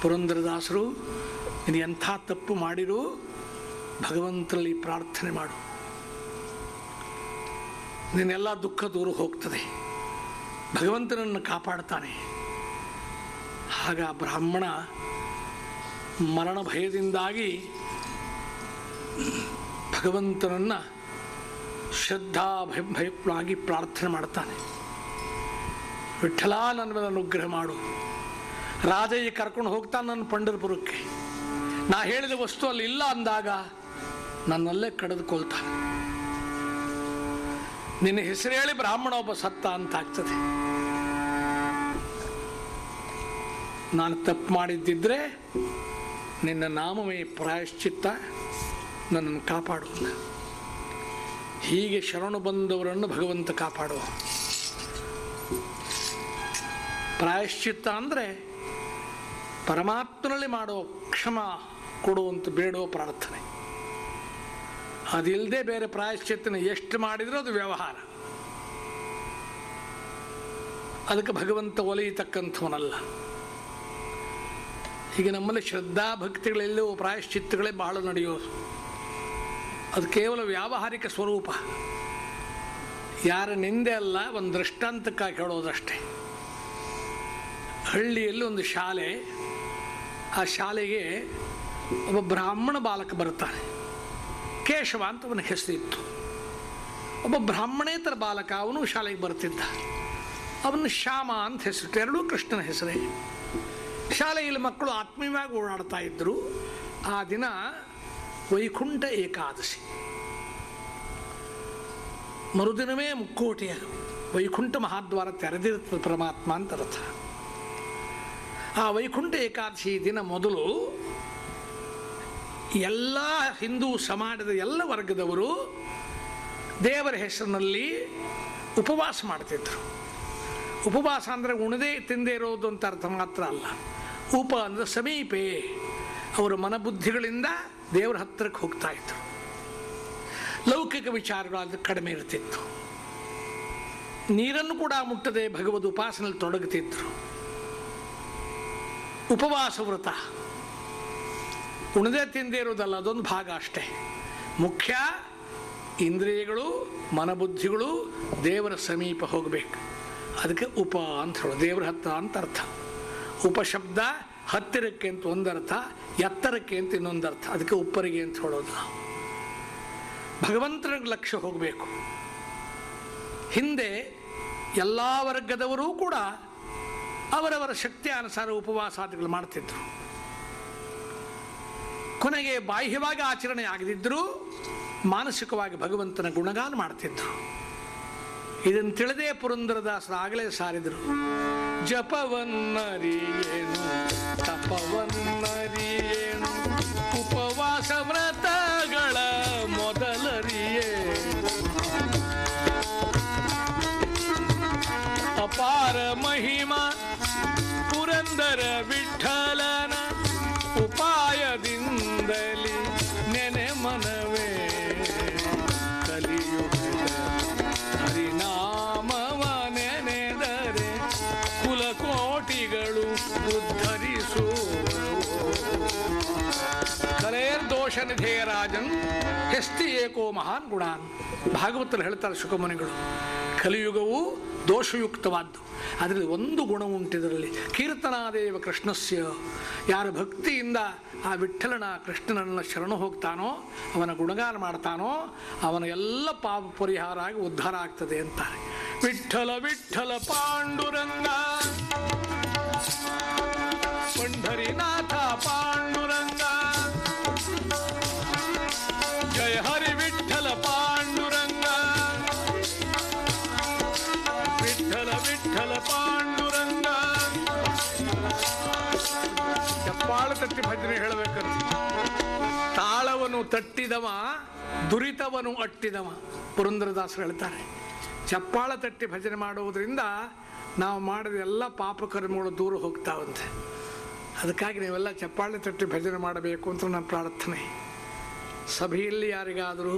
ಪುರಂದರದಾಸರು ನೀನು ಎಂಥ ತಪ್ಪು ಮಾಡಿರು ಭಗವಂತರಲ್ಲಿ ಪ್ರಾರ್ಥನೆ ಮಾಡು. ನಿನ್ನೆಲ್ಲ ದುಃಖ ದೂರ ಹೋಗ್ತದೆ. ಭಗವಂತನನ್ನು ಕಾಪಾಡ್ತಾನೆ. ಆಗ ಬ್ರಾಹ್ಮಣ ಮರಣ ಭಯದಿಂದಾಗಿ ಭಗವಂತನನ್ನ ಶ್ರದ್ಧಾ ಭಯ ಭಯವಾಗಿ ಪ್ರಾರ್ಥನೆ ಮಾಡ್ತಾನೆ. ವಿಠಲ ನನ್ನ ಅನುಗ್ರಹ ಮಾಡು. ರಾಜಯ್ಯ ಕರ್ಕೊಂಡು ಹೋಗ್ತಾನೆ ನನ್ನ ಪಂಡರಪುರಕ್ಕೆ. ನಾ ಹೇಳಿದ ವಸ್ತು ಅಲ್ಲಿ ಇಲ್ಲ ಅಂದಾಗ ನನ್ನಲ್ಲೇ ಕಡಿದುಕೊಳ್ತಾನೆ. ನಿನ್ನ ಹೆಸರು ಹೇಳಿ ಬ್ರಾಹ್ಮಣ ಒಬ್ಬ ಸತ್ತ ಅಂತ ಆಗ್ತದೆ. ನಾನು ತಪ್ಪು ಮಾಡಿದ್ದಿದ್ರೆ ನಿನ್ನ ನಾಮವೇ ಪ್ರಾಯಶ್ಚಿತ್ತ ನನ್ನನ್ನು ಕಾಪಾಡು ಅಂದ. ಹೀಗೆ ಶರಣು ಬಂದವರನ್ನು ಭಗವಂತ ಕಾಪಾಡುವ. ಪ್ರಾಯಶ್ಚಿತ್ತ ಅಂದರೆ ಪರಮಾತ್ಮನಲ್ಲಿ ಮಾಡೋ ಕ್ಷಮ ಕೊಡುವಂತ ಬೇಡೋ ಪ್ರಾರ್ಥನೆ. ಅದಿಲ್ಲದೆ ಬೇರೆ ಪ್ರಾಯಶ್ಚಿತ್ತನ ಎಷ್ಟು ಮಾಡಿದರೂ ಅದು ವ್ಯವಹಾರ. ಅದಕ್ಕೆ ಭಗವಂತ ಒಲಿಯತಕ್ಕಂಥವನಲ್ಲ. ಈಗ ನಮ್ಮಲ್ಲಿ ಶ್ರದ್ಧಾ ಭಕ್ತಿಗಳೆಲ್ಲವೂ ಪ್ರಾಯಶ್ಚಿತ್ತಗಳೇ ಬಹಳ ನಡೆಯೋದು ಅದು ಕೇವಲ ವ್ಯಾವಹಾರಿಕ ಸ್ವರೂಪ. ಯಾರ ನಿಂದೆ ಅಲ್ಲ, ಒಂದು ದೃಷ್ಟಾಂತಕ್ಕಾಗಿ ಹೇಳೋದಷ್ಟೇ ಹಳ್ಳಿಯಲ್ಲಿ ಒಂದು ಶಾಲೆ, ಆ ಶಾಲೆಗೆ ಒಬ್ಬ ಬ್ರಾಹ್ಮಣ ಬಾಲಕ ಬರ್ತಾನೆ ಕೇಶವ ಅಂತ ಅವನ ಹೆಸರಿತ್ತು. ಒಬ್ಬ ಬ್ರಾಹ್ಮಣೇತರ ಬಾಲಕ ಅವನು ಶಾಲೆಗೆ ಬರ್ತಿದ್ದ. ಅವನು ಶ್ಯಾಮ ಅಂತ ಹೆಸರಿಟ್ಟು ಎರಡೂ ಕೃಷ್ಣನ ಹೆಸರೇ. ಶಾಲೆಯಲ್ಲಿ ಮಕ್ಕಳು ಆತ್ಮೀಯವಾಗಿ ಓಡಾಡ್ತಾ ಇದ್ದರು ಆ ದಿನ ವೈಕುಂಠ ಏಕಾದಶಿ. ಮರುದಿನವೇ ಮುಕ್ಕೋಟಿಯ ವೈಕುಂಠ ಮಹಾದ್ವಾರ ತೆರೆದಿರುತ್ತದೆ ಪರಮಾತ್ಮ ಅಂತ ಅರ್ಥ. ಆ ವೈಕುಂಠ ಏಕಾದಶಿ ದಿನ ಮೊದಲು ಎಲ್ಲ ಹಿಂದೂ ಸಮಾಜದ ಎಲ್ಲ ವರ್ಗದವರು ದೇವರ ಹೆಸರಿನಲ್ಲಿ ಉಪವಾಸ ಮಾಡ್ತಿದ್ರು. ಉಪವಾಸ ಅಂದರೆ ಉಣದೇ ತಿಂದೇ ಇರೋದು ಅಂತ ಅರ್ಥ ಮಾತ್ರ ಅಲ್ಲ. ಉಪ ಅಂದರೆ ಸಮೀಪೆ. ಅವರ ಮನಬುದ್ಧಿಗಳಿಂದ ದೇವರ ಹತ್ತಿರಕ್ಕೆ ಹೋಗ್ತಾ ಇತ್ತು ಲೌಕಿಕ ವಿಚಾರಗಳಾದ್ರೆ ಕಡಿಮೆ ಇರ್ತಿತ್ತು. ನೀರನ್ನು ಕೂಡ ಮುಟ್ಟದೆ ಭಗವದ್ ಉಪಾಸನಲ್ಲಿ ತೊಡಗುತ್ತಿದ್ರು. ಉಪವಾಸ ವ್ರತ. ಉಣದೇ ತಿಂದೇ ಇರೋದಲ್ಲ ಅದೊಂದು ಭಾಗ ಅಷ್ಟೇ. ಮುಖ್ಯ, ಇಂದ್ರಿಯಗಳು, ಮನಬುದ್ಧಿಗಳು ದೇವರ ಸಮೀಪ ಹೋಗಬೇಕು. ಅದಕ್ಕೆ ಉಪ ಅಂತ ಹೇಳೋದು. ದೇವರ ಹತ್ತ ಅಂತ ಅರ್ಥ. ಉಪಶಬ್ದ ಹತ್ತಿರಕ್ಕೆ ಅಂತ ಒಂದರ್ಥ. ಎತ್ತರಕ್ಕೆ ಅಂತ ಇನ್ನೊಂದು ಅರ್ಥ. ಅದಕ್ಕೆ ಉಪ್ಪರಿಗೆ ಅಂತ ಹೇಳೋದು ನಾವು. ಭಗವಂತನಿಗೆ ಲಕ್ಷ್ಯ ಹೋಗಬೇಕು. ಹಿಂದೆ ಎಲ್ಲ ವರ್ಗದವರೂ ಕೂಡ ಅವರವರ ಶಕ್ತಿ ಅನುಸಾರ ಉಪವಾಸಾದಿಗಳು ಮಾಡ್ತಿದ್ರು. ಕೊನೆಗೆ ಬಾಹ್ಯವಾಗಿ ಆಚರಣೆ ಆಗದಿದ್ದರೂ ಮಾನಸಿಕವಾಗಿ ಭಗವಂತನ ಗುಣಗಾನ ಮಾಡ್ತಿದ್ರು. ಇದನ್ನು ತಿಳಿದೇ ಪುರಂದರದಾಸರು ಆಗಲೇ ಸಾರಿದರು. ಜಪವನ್ನರಿಯೇನು ತಪವನ್ನರಿಯೇನು ಉಪವಾಸ ವ್ರತಗಳ ಮೊದಲರಿಯೇ ಅಪಾರ ಮಹಿಮಾ ಪುರಂದರ ವಿಠಲನ ಕಲೇರ್ ರಾಜನ್ ಹೆಸ್ತಿ ಏಕೋ ಮಹಾನ್ ಗುಣಾನ್. ಭಾಗವತರು ಹೇಳ್ತಾರೆ ಶುಕಮುನಿಗಳು, ಕಲಿಯುಗವು ದೋಷಯುಕ್ತವಾದ್ದು. ಅದರಲ್ಲಿ ಒಂದು ಗುಣ ಉಂಟಿದರಲ್ಲಿ ಕೀರ್ತನಾದೇವ ಕೃಷ್ಣಸ್ಯ, ಯಾರ ಭಕ್ತಿಯಿಂದ ಆ ವಿಠಲನ ಕೃಷ್ಣನನ್ನು ಶರಣು ಹೋಗ್ತಾನೋ, ಅವನ ಗುಣಗಾನ ಮಾಡ್ತಾನೋ, ಅವನ ಎಲ್ಲ ಪಾಪ ಪರಿಹಾರ ಆಗಿ ಉದ್ಧಾರ ಆಗ್ತದೆ ಅಂತಾರೆ. ವಿಠಲ ವಿಠಲ ಪಾಂಡುರಂಗ ಪಂಡರಿನಾಥ ಪಾಂಡುರಂಗ ತಟ್ಟಿದವ, ದುರಿತವನು ಅಟ್ಟಿದವ ಪುರಂದ್ರದಾಸರು ಹೇಳ್ತಾರೆ. ಚಪ್ಪಾಳ ತಟ್ಟಿ ಭಜನೆ ಮಾಡುವುದರಿಂದ ನಾವು ಮಾಡಿದ ಎಲ್ಲ ಪಾಪಕರ್ಮಗಳು ದೂರ ಹೋಗ್ತಾವಂತೆ. ಅದಕ್ಕಾಗಿ ನೀವೆಲ್ಲ ಚಪ್ಪಾಳೆ ತಟ್ಟಿ ಭಜನೆ ಮಾಡಬೇಕು ಅಂತ ನನ್ನ ಪ್ರಾರ್ಥನೆ. ಸಭೆಯಲ್ಲಿ ಯಾರಿಗಾದರೂ,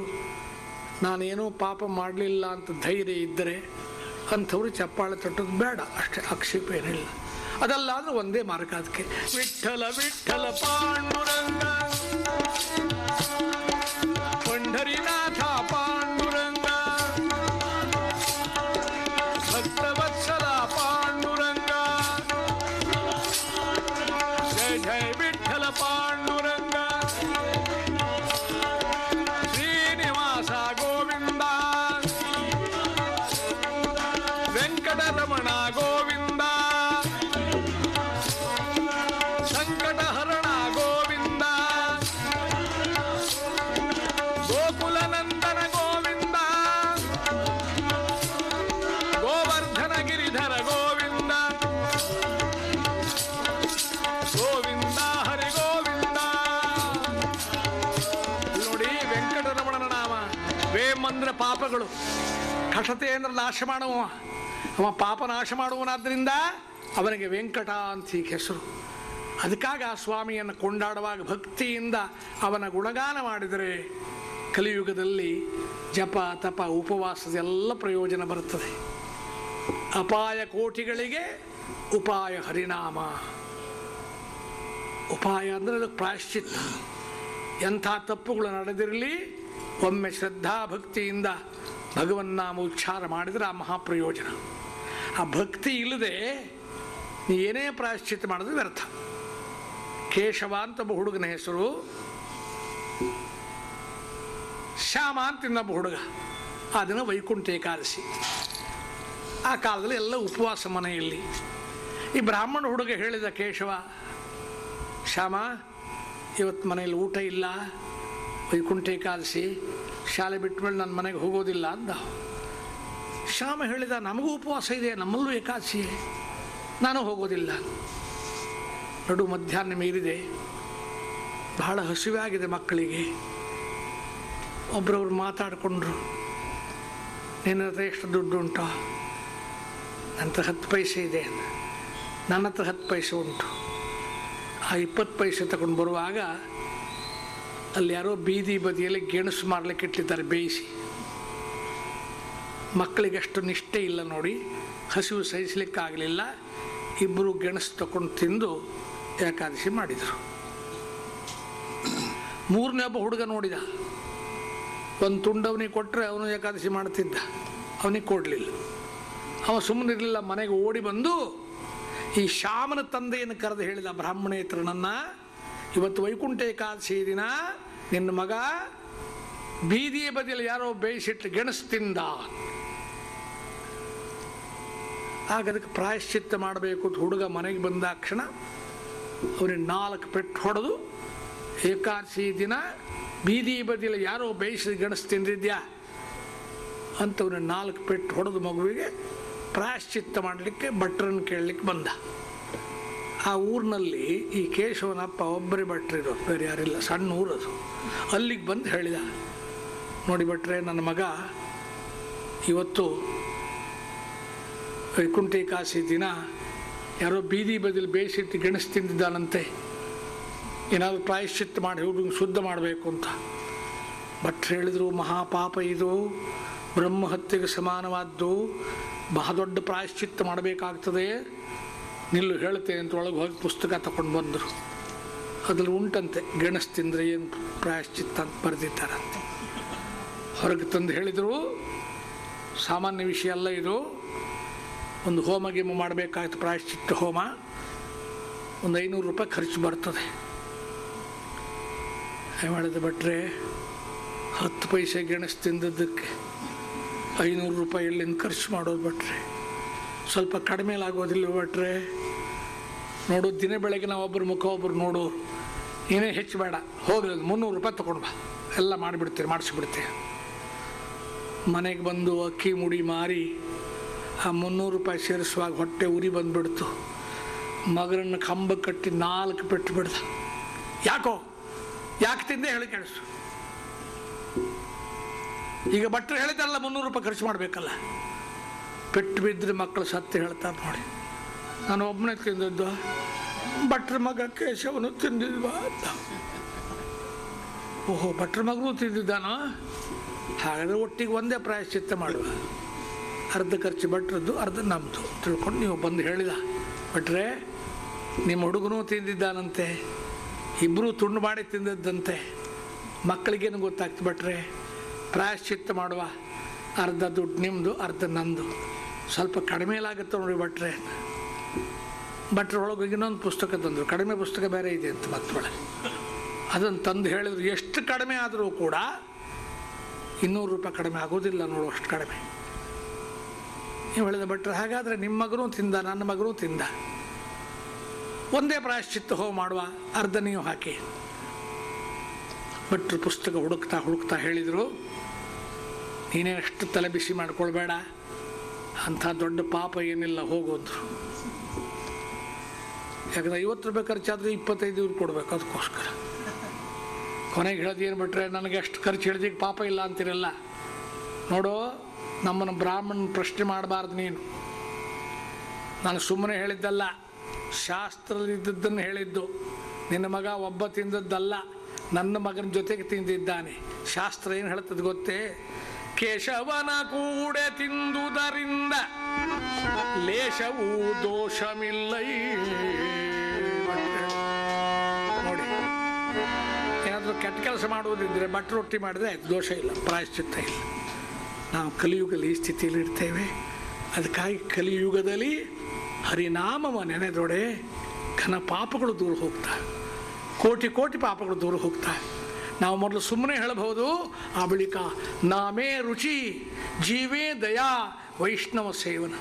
ನಾನೇನೂ ಪಾಪ ಮಾಡಲಿಲ್ಲ ಅಂತ ಧೈರ್ಯ ಇದ್ದರೆ ಅಂಥವ್ರು ಚಪ್ಪಾಳೆ ತಟ್ಟೋದು ಬೇಡ, ಅಷ್ಟೇ ಆಕ್ಷೇಪ ಏನಿಲ್ಲ. ಅದಲ್ಲಾದರೂ ಒಂದೇ ಮಾರ್ಗ ಅದಕ್ಕೆ. ವಿಠಲ ವಿಠಲ ಪಾಂಡುರಂಗ. ಪಂಢರಿನಾಥ ಕಟತೆ ಅಂದ್ರೆ ನಾಶ ಮಾಡುವ ಅವ ಪಾಪ ನಾಶ ಮಾಡುವನಾದ್ರಿಂದ ಅವನಿಗೆ ವೆಂಕಟ ಅಂತ ಈಗ ಹೆಸರು. ಅದಕ್ಕಾಗಿ ಆ ಸ್ವಾಮಿಯನ್ನು ಕೊಂಡಾಡುವಾಗ ಭಕ್ತಿಯಿಂದ ಅವನ ಗುಣಗಾನ ಮಾಡಿದರೆ ಕಲಿಯುಗದಲ್ಲಿ ಜಪ, ತಪ ಉಪವಾಸದ ಎಲ್ಲ ಪ್ರಯೋಜನ ಬರುತ್ತದೆ. ಅಪಾಯ ಕೋಟಿಗಳಿಗೆ ಉಪಾಯ ಹರಿನಾಮ. ಉಪಾಯ ಅಂದರೆ ಅದು ಪ್ರಾಯಶ್ಚಿತ್ತ. ಎಂಥ ತಪ್ಪುಗಳು ನಡೆದಿರಲಿ, ಒಮ್ಮೆ ಶ್ರದ್ಧಾ ಭಕ್ತಿಯಿಂದ ಭಗವನ್ನಾಮ ಉಚ್ಚಾರ ಮಾಡಿದರೆ ಆ ಮಹಾಪ್ರಯೋಜನ. ಆ ಭಕ್ತಿ ಇಲ್ಲದೆ ನೀ ಏನೇ ಪ್ರಾಯಶ್ಚಿತ್ತ ಮಾಡಿದ್ರೆ ವ್ಯರ್ಥ. ಕೇಶವ ಅಂತ ಒಬ್ಬ ಹುಡುಗನ ಹೆಸರು. ಶ್ಯಾಮ ಅಂತ ಇನ್ನೊಬ್ಬ ಹುಡುಗ. ಆ ದಿನ ವೈಕುಂಠ ಏಕಾದಶಿ. ಆ ಕಾಲದಲ್ಲಿ ಎಲ್ಲ ಉಪವಾಸ ಮನೆಯಲ್ಲಿ. ಈ ಬ್ರಾಹ್ಮಣ ಹುಡುಗ ಹೇಳಿದ ಕೇಶವ, ಶ್ಯಾಮ ಇವತ್ತು ಮನೆಯಲ್ಲಿ ಊಟ ಇಲ್ಲ, ವೈಕುಂಠ ಏಕಾದಶಿ ಶಾಲೆ ಬಿಟ್ಟ ಮೇಲೆ ನನ್ನ ಮನೆಗೆ ಹೋಗೋದಿಲ್ಲ ಅಂದ. ಶ್ಯಾಮ ಹೇಳಿದ, ನಮಗೂ ಉಪವಾಸ ಇದೆ, ನಮ್ಮಲ್ಲೂ ಏಕಾದಶಿ ನಾನು ಹೋಗೋದಿಲ್ಲ. ನಡು ಮಧ್ಯಾಹ್ನ ಮೀರಿದೆ. ಬಹಳ ಹಸಿವೆ ಆಗಿದೆ ಮಕ್ಕಳಿಗೆ. ಒಬ್ರವ್ರು ಮಾತಾಡಿಕೊಂಡ್ರು, ನಿನ್ನ ಹತ್ರ ಎಷ್ಟು ದುಡ್ಡು ಉಂಟು? ನನ್ನ ಹತ್ರ ಹತ್ತು ಪೈಸೆ ಇದೆ ನನ್ನ ಹತ್ರ ಹತ್ತು ಪೈಸೆ ಉಂಟು. ಆ ಇಪ್ಪತ್ತು ಪೈಸೆ ತಗೊಂಡು ಬರುವಾಗ ಅಲ್ಲಿ ಯಾರೋ ಬೀದಿ ಬದಿಯಲ್ಲಿ ಗೆಣಸು ಮಾರಲಿಕ್ಕೆ ಇಟ್ಟಿದ್ದಾರೆ, ಬೇಯಿಸಿ. ಮಕ್ಕಳಿಗೆ ಅಷ್ಟು ನಿಷ್ಠೆ ಇಲ್ಲ ನೋಡಿ, ಹಸಿವು ಸಹಿಸಲಿಕ್ಕಾಗಲಿಲ್ಲ. ಇಬ್ಬರು ಗೆಣಸು ತಗೊಂಡು ತಿಂದು ಏಕಾದಶಿ ಮಾಡಿದರು. ಮೂರನೇ ಒಬ್ಬ ಹುಡುಗ ನೋಡಿದ. ಒಂದು ತುಂಡವನಿಗೆ ಕೊಟ್ಟರೆ ಅವನು ಏಕಾದಶಿ ಮಾಡ್ತಿದ್ದ. ಅವನಿಗೆ ಕೊಡಲಿಲ್ಲ. ಅವ ಸುಮ್ಮನಿರಲಿಲ್ಲ ಮನೆಗೆ ಓಡಿ ಬಂದು ಈ ಶ್ಯಾಮನ ತಂದೆಯನ್ನು ಕರೆದು ಹೇಳಿದ, ಬ್ರಾಹ್ಮಣೇತ್ರನನ್ನು, ಇವತ್ತು ವೈಕುಂಠ ಏಕಾದಶಿ ದಿನ ನಿನ್ನ ಮಗ ಬೀದಿಯ ಬದಿಯಲ್ಲಿ ಯಾರೋ ಬೇಯಿಸಿಟ್ಟು ಗೆಣಸು ತಿಂದ. ಆಗ ಅದಕ್ಕೆ ಪ್ರಾಯಶ್ಚಿತ್ತ ಮಾಡಬೇಕು ಅಂತ ಹುಡುಗ ಮನೆಗೆ ಬಂದಾಕ್ಷಣ ಅವನಿಗೆ ನಾಲ್ಕು ಪೆಟ್ಟು ಹೊಡೆದು ಏಕಾದಶಿ ದಿನ ಬೀದಿ ಬದಿಯಲ್ಲಿ ಯಾರೋ ಬೇಯಿಸಿದ ಗೆಣಸು ತಿಂದಿದ್ಯಾ? ಅಂತ ಅವನಿಗೆ ನಾಲ್ಕು ಪೆಟ್ಟು ಹೊಡೆದು ಮಗುವಿಗೆ ಪ್ರಾಯಶ್ಚಿತ್ತ ಮಾಡಲಿಕ್ಕೆ ಭಟ್ರನ್ನು ಕೇಳಲಿಕ್ಕೆ ಬಂದ. ಆ ಊರಿನಲ್ಲಿ ಈ ಕೇಶವನಪ್ಪ ಒಬ್ಬರೇ ಭಟ್ರಿರು ಬೇರೆ ಯಾರಿಲ್ಲ, ಸಣ್ಣ ಊರದು ಅಲ್ಲಿಗೆ ಬಂದು ಹೇಳಿದ, ನೋಡಿ ಭಟ್ರೆ, ನನ್ನ ಮಗ ಇವತ್ತು ವೈಕುಂಠಿ ಕಾಸಿ ದಿನ ಯಾರೋ ಬೀದಿ ಬದಿಲಿ ಬೇಯಿಸಿಟ್ಟು ಗೆಣಸು ತಿಂದಿದ್ದಾನಂತೆ. ಏನಾದರೂ ಪ್ರಾಯಶ್ಚಿತ್ತ ಮಾಡಿ ಹುಡುಗ ಶುದ್ಧ ಮಾಡಬೇಕು ಅಂತ. ಭಟ್ರು ಹೇಳಿದರು, ಮಹಾಪಾಪ ಇದು. ಬ್ರಹ್ಮಹತ್ಯೆಗೆ ಸಮಾನವಾದ್ದು. ಬಹಳ ದೊಡ್ಡ ಪ್ರಾಯಶ್ಚಿತ್ತ ಮಾಡಬೇಕಾಗ್ತದೆ. ನಿಲ್ಲು, ಹೇಳ್ತೇನೆ ಅಂತ ಒಳಗೆ ಹೋಗಿ ಪುಸ್ತಕ ತಗೊಂಡು ಬಂದರು. ಅದ್ರಲ್ಲಿ ಉಂಟಂತೆ ಗೆಣಸು ತಿಂದರೆ ಏನು ಪ್ರಾಯಶ್ಚಿತ್ತ ಅಂತ ಬರೆದಿದ್ದಾರಂತೆ. ಹೊರಗೆ ತಂದು ಹೇಳಿದರು, ಸಾಮಾನ್ಯ ವಿಷಯ ಅಲ್ಲ ಇದು. ಒಂದು ಹೋಮ ಗೀಮ ಮಾಡಬೇಕಾಯ್ತು, ಪ್ರಾಯಶ್ಚಿತ್ತ ಹೋಮ. ಒಂದು ಐನೂರು ರೂಪಾಯಿ ಖರ್ಚು ಬರ್ತದೆ. ಮಾಡಿದೆ ಭಟ್ರೆ? ಹತ್ತು ಪೈಸೆ ಗೆಣಸು ತಿಂದದ್ದಕ್ಕೆ ಐನೂರು ರೂಪಾಯಿ ಎಲ್ಲಿಂದ ಖರ್ಚು ಮಾಡೋದು ಭಟ್ರೆ? ಸ್ವಲ್ಪ ಕಡಿಮೆಲಾಗೋದಿಲ್ಲ ಭಟ್ರೆ ನೋಡು, ದಿನ ಬೆಳಗ್ಗೆ ನಾವು ಒಬ್ಬರು ಮುಖ ಒಬ್ಬರು ನೋಡು, ಏನೇ ಹೆಚ್ಚು ಬೇಡ. ಹೋಗಲಿ ಮುನ್ನೂರು ರೂಪಾಯಿ ತೊಗೊಂಡು ಬಾ. ಎಲ್ಲ ಮಾಡಿಬಿಡ್ತೀರಿ, ಮಾಡಿಸ್ಬಿಡ್ತೀರಿ. ಮನೆಗೆ ಬಂದು ಅಕ್ಕಿ ಮುಡಿ ಮಾರಿ ಆ ಮುನ್ನೂರು ರೂಪಾಯಿ ಸೇರಿಸುವಾಗ ಹೊಟ್ಟೆ ಉರಿ ಬಂದುಬಿಡ್ತು. ಮಗನನ್ನು ಕಂಬ ಕಟ್ಟಿ ನಾಲ್ಕು ಪೆಟ್ಟು ಬಿಡ್ದ. ಯಾಕೋ? ಯಾಕೆ ತಿಂದೆ ಹೇಳಿ ಕೇಳಿಸು. ಈಗ ಭಟ್ರು ಹೇಳಿದಾರಲ್ಲ ಮುನ್ನೂರು ರೂಪಾಯಿ ಖರ್ಚು ಮಾಡಬೇಕಲ್ಲ. ಪೆಟ್ಟು ಬಿದ್ದರೆ ಮಕ್ಕಳು ಸತ್ಯ ಹೇಳ್ತಾರೆ ನೋಡಿ. ನಾನು ಒಬ್ಬನೇ ತಿಂದದ್ದು, ಭಟ್ರ ಮಗ ಕೇಶವನು ತಿಂದಿದ್ವ ಅಂತ. ಓಹೋ, ಭಟ್ರ ಮಗನೂ ತಿಂದಿದ್ದಾನೋ? ಹಾಗಾದರೆ ಒಟ್ಟಿಗೆ ಒಂದೇ ಪ್ರಾಯಶ್ಚಿತ್ತ ಮಾಡುವ. ಅರ್ಧ ಖರ್ಚು ಭಟ್ರದ್ದು, ಅರ್ಧ ನಮ್ಮದು ತಿಳ್ಕೊಂಡು ನೀವು ಬಂದು ಹೇಳಿದ. ಭಟ್ರೆ, ನಿಮ್ಮ ಹುಡುಗನೂ ತಿಂದಿದ್ದಾನಂತೆ. ಇಬ್ಬರೂ ತುಂಡು ಮಾಡಿ ತಿಂದಿದ್ದಂತೆ. ಮಕ್ಕಳಿಗೇನು ಗೊತ್ತಾಗ್ತು ಭಟ್ರೆ? ಪ್ರಾಯಶ್ಚಿತ್ತ ಮಾಡುವ. ಅರ್ಧ ದುಡ್ಡು ನಿಮ್ಮದು ಅರ್ಧ ನಂದು. ಸ್ವಲ್ಪ ಕಡಿಮೆಲಾಗುತ್ತೆ ನೋಡಿ ಭಟ್ರೆ. ಭಟ್ರೊಳಗೆ ಇನ್ನೊಂದು ಪುಸ್ತಕ ತಂದರು. ಕಡಿಮೆ ಪುಸ್ತಕ ಬೇರೆ ಇದೆ ಅಂತ ಮತ್ತೊಳಗೆ ಅದನ್ನು ತಂದು ಹೇಳಿದ್ರು, ಎಷ್ಟು ಕಡಿಮೆ ಆದರೂ ಕೂಡ ಇನ್ನೂರು ರೂಪಾಯಿ ಕಡಿಮೆ ಆಗೋದಿಲ್ಲ ನೋಡು ಅಷ್ಟು ಕಡಿಮೆ. ನೀವು ಹೇಳಿದ ಭಟ್ರೆ, ಹಾಗಾದರೆ ನಿಮ್ಮ ಮಗನೂ ತಿಂದ, ನನ್ನ ಮಗನೂ ತಿಂದ. ಒಂದೇ ಪ್ರಾಯಶ್ಚಿತ್ತ ಹೋಗಿ ಮಾಡುವ, ಅರ್ಧ ನೀವು ಹಾಕಿ. ಭಟ್ರು ಪುಸ್ತಕ ಹುಡುಕ್ತಾ ಹುಡುಕ್ತಾ ಹೇಳಿದರು. ನೀನೇ ಅಷ್ಟು ತಲೆ ಬಿಸಿ ಮಾಡ್ಕೊಳ್ಬೇಡ. ಅಂಥ ದೊಡ್ಡ ಪಾಪ ಏನಿಲ್ಲ, ಹೋಗೋದು. ಯಾಕಂದ್ರೆ ಐವತ್ತು ರೂಪಾಯಿ ಖರ್ಚಾದ್ರೆ ಇಪ್ಪತ್ತೈದು ಇವ್ರು ಕೊಡಬೇಕು, ಅದಕ್ಕೋಸ್ಕರ. ಕೊನೆಗೆ ಹೇಳೋದು ಏನು ಬಿಟ್ರೆ, ನನಗೆ ಅಷ್ಟು ಖರ್ಚು ಹಿಡ್ದಿಗೆ ಪಾಪ ಇಲ್ಲ ಅಂತಿರಲ್ಲ. ನೋಡು, ನಮ್ಮನ್ನು ಬ್ರಾಹ್ಮಣ ಪ್ರಶ್ನೆ ಮಾಡಬಾರ್ದು ನೀನು. ನಾನು ಸುಮ್ಮನೆ ಹೇಳಿದ್ದಲ್ಲ, ಶಾಸ್ತ್ರದಲ್ಲಿದ್ದದ್ದನ್ನು ಹೇಳಿದ್ದು. ನಿನ್ನ ಮಗ ಒಬ್ಬ ತಿಂದದ್ದಲ್ಲ, ನನ್ನ ಮಗನ ಜೊತೆಗೆ ತಿಂದಿದ್ದಾನೆ. ಶಾಸ್ತ್ರ ಏನು ಹೇಳ್ತದೆ ಗೊತ್ತೇ? ಕೇಶವನ ಕೂಡೆ ತಿಂದುದರಿಂದ ಲೇಷವೂ ದೋಷಮಿಲ್ಲ. ನೋಡಿ, ಏನಾದರೂ ಕೆಟ್ಟ ಕೆಲಸ ಮಾಡುವುದಿದ್ದರೆ ಬಟ್ಟೆ ರೊಟ್ಟಿ ಮಾಡಿದ್ರೆ ದೋಷ ಇಲ್ಲ, ಪ್ರಾಯಶ್ಚಿತ್ತ ಇಲ್ಲ. ನಾವು ಕಲಿಯುಗದಲ್ಲಿ ಈ ಸ್ಥಿತಿಯಲ್ಲಿ ಇರ್ತೇವೆ. ಅದಕ್ಕಾಗಿ ಕಲಿಯುಗದಲ್ಲಿ ಹರಿನಾಮವ ನೆನೆದೊಡೆ ಘನ ಪಾಪಗಳು ದೂರ ಹೋಗ್ತಾ. ಕೋಟಿ ಕೋಟಿ ಪಾಪಗಳು ದೂರ ಹೋಗ್ತವೆ ನಾವು ಮೊದಲು ಸುಮ್ಮನೆ ಹೇಳಬಹುದು, ಆ ಬಳಿಕ ನಾಮೇ ರುಚಿ, ಜೀವೇ ದಯಾ, ವೈಷ್ಣವ ಸೇವನ.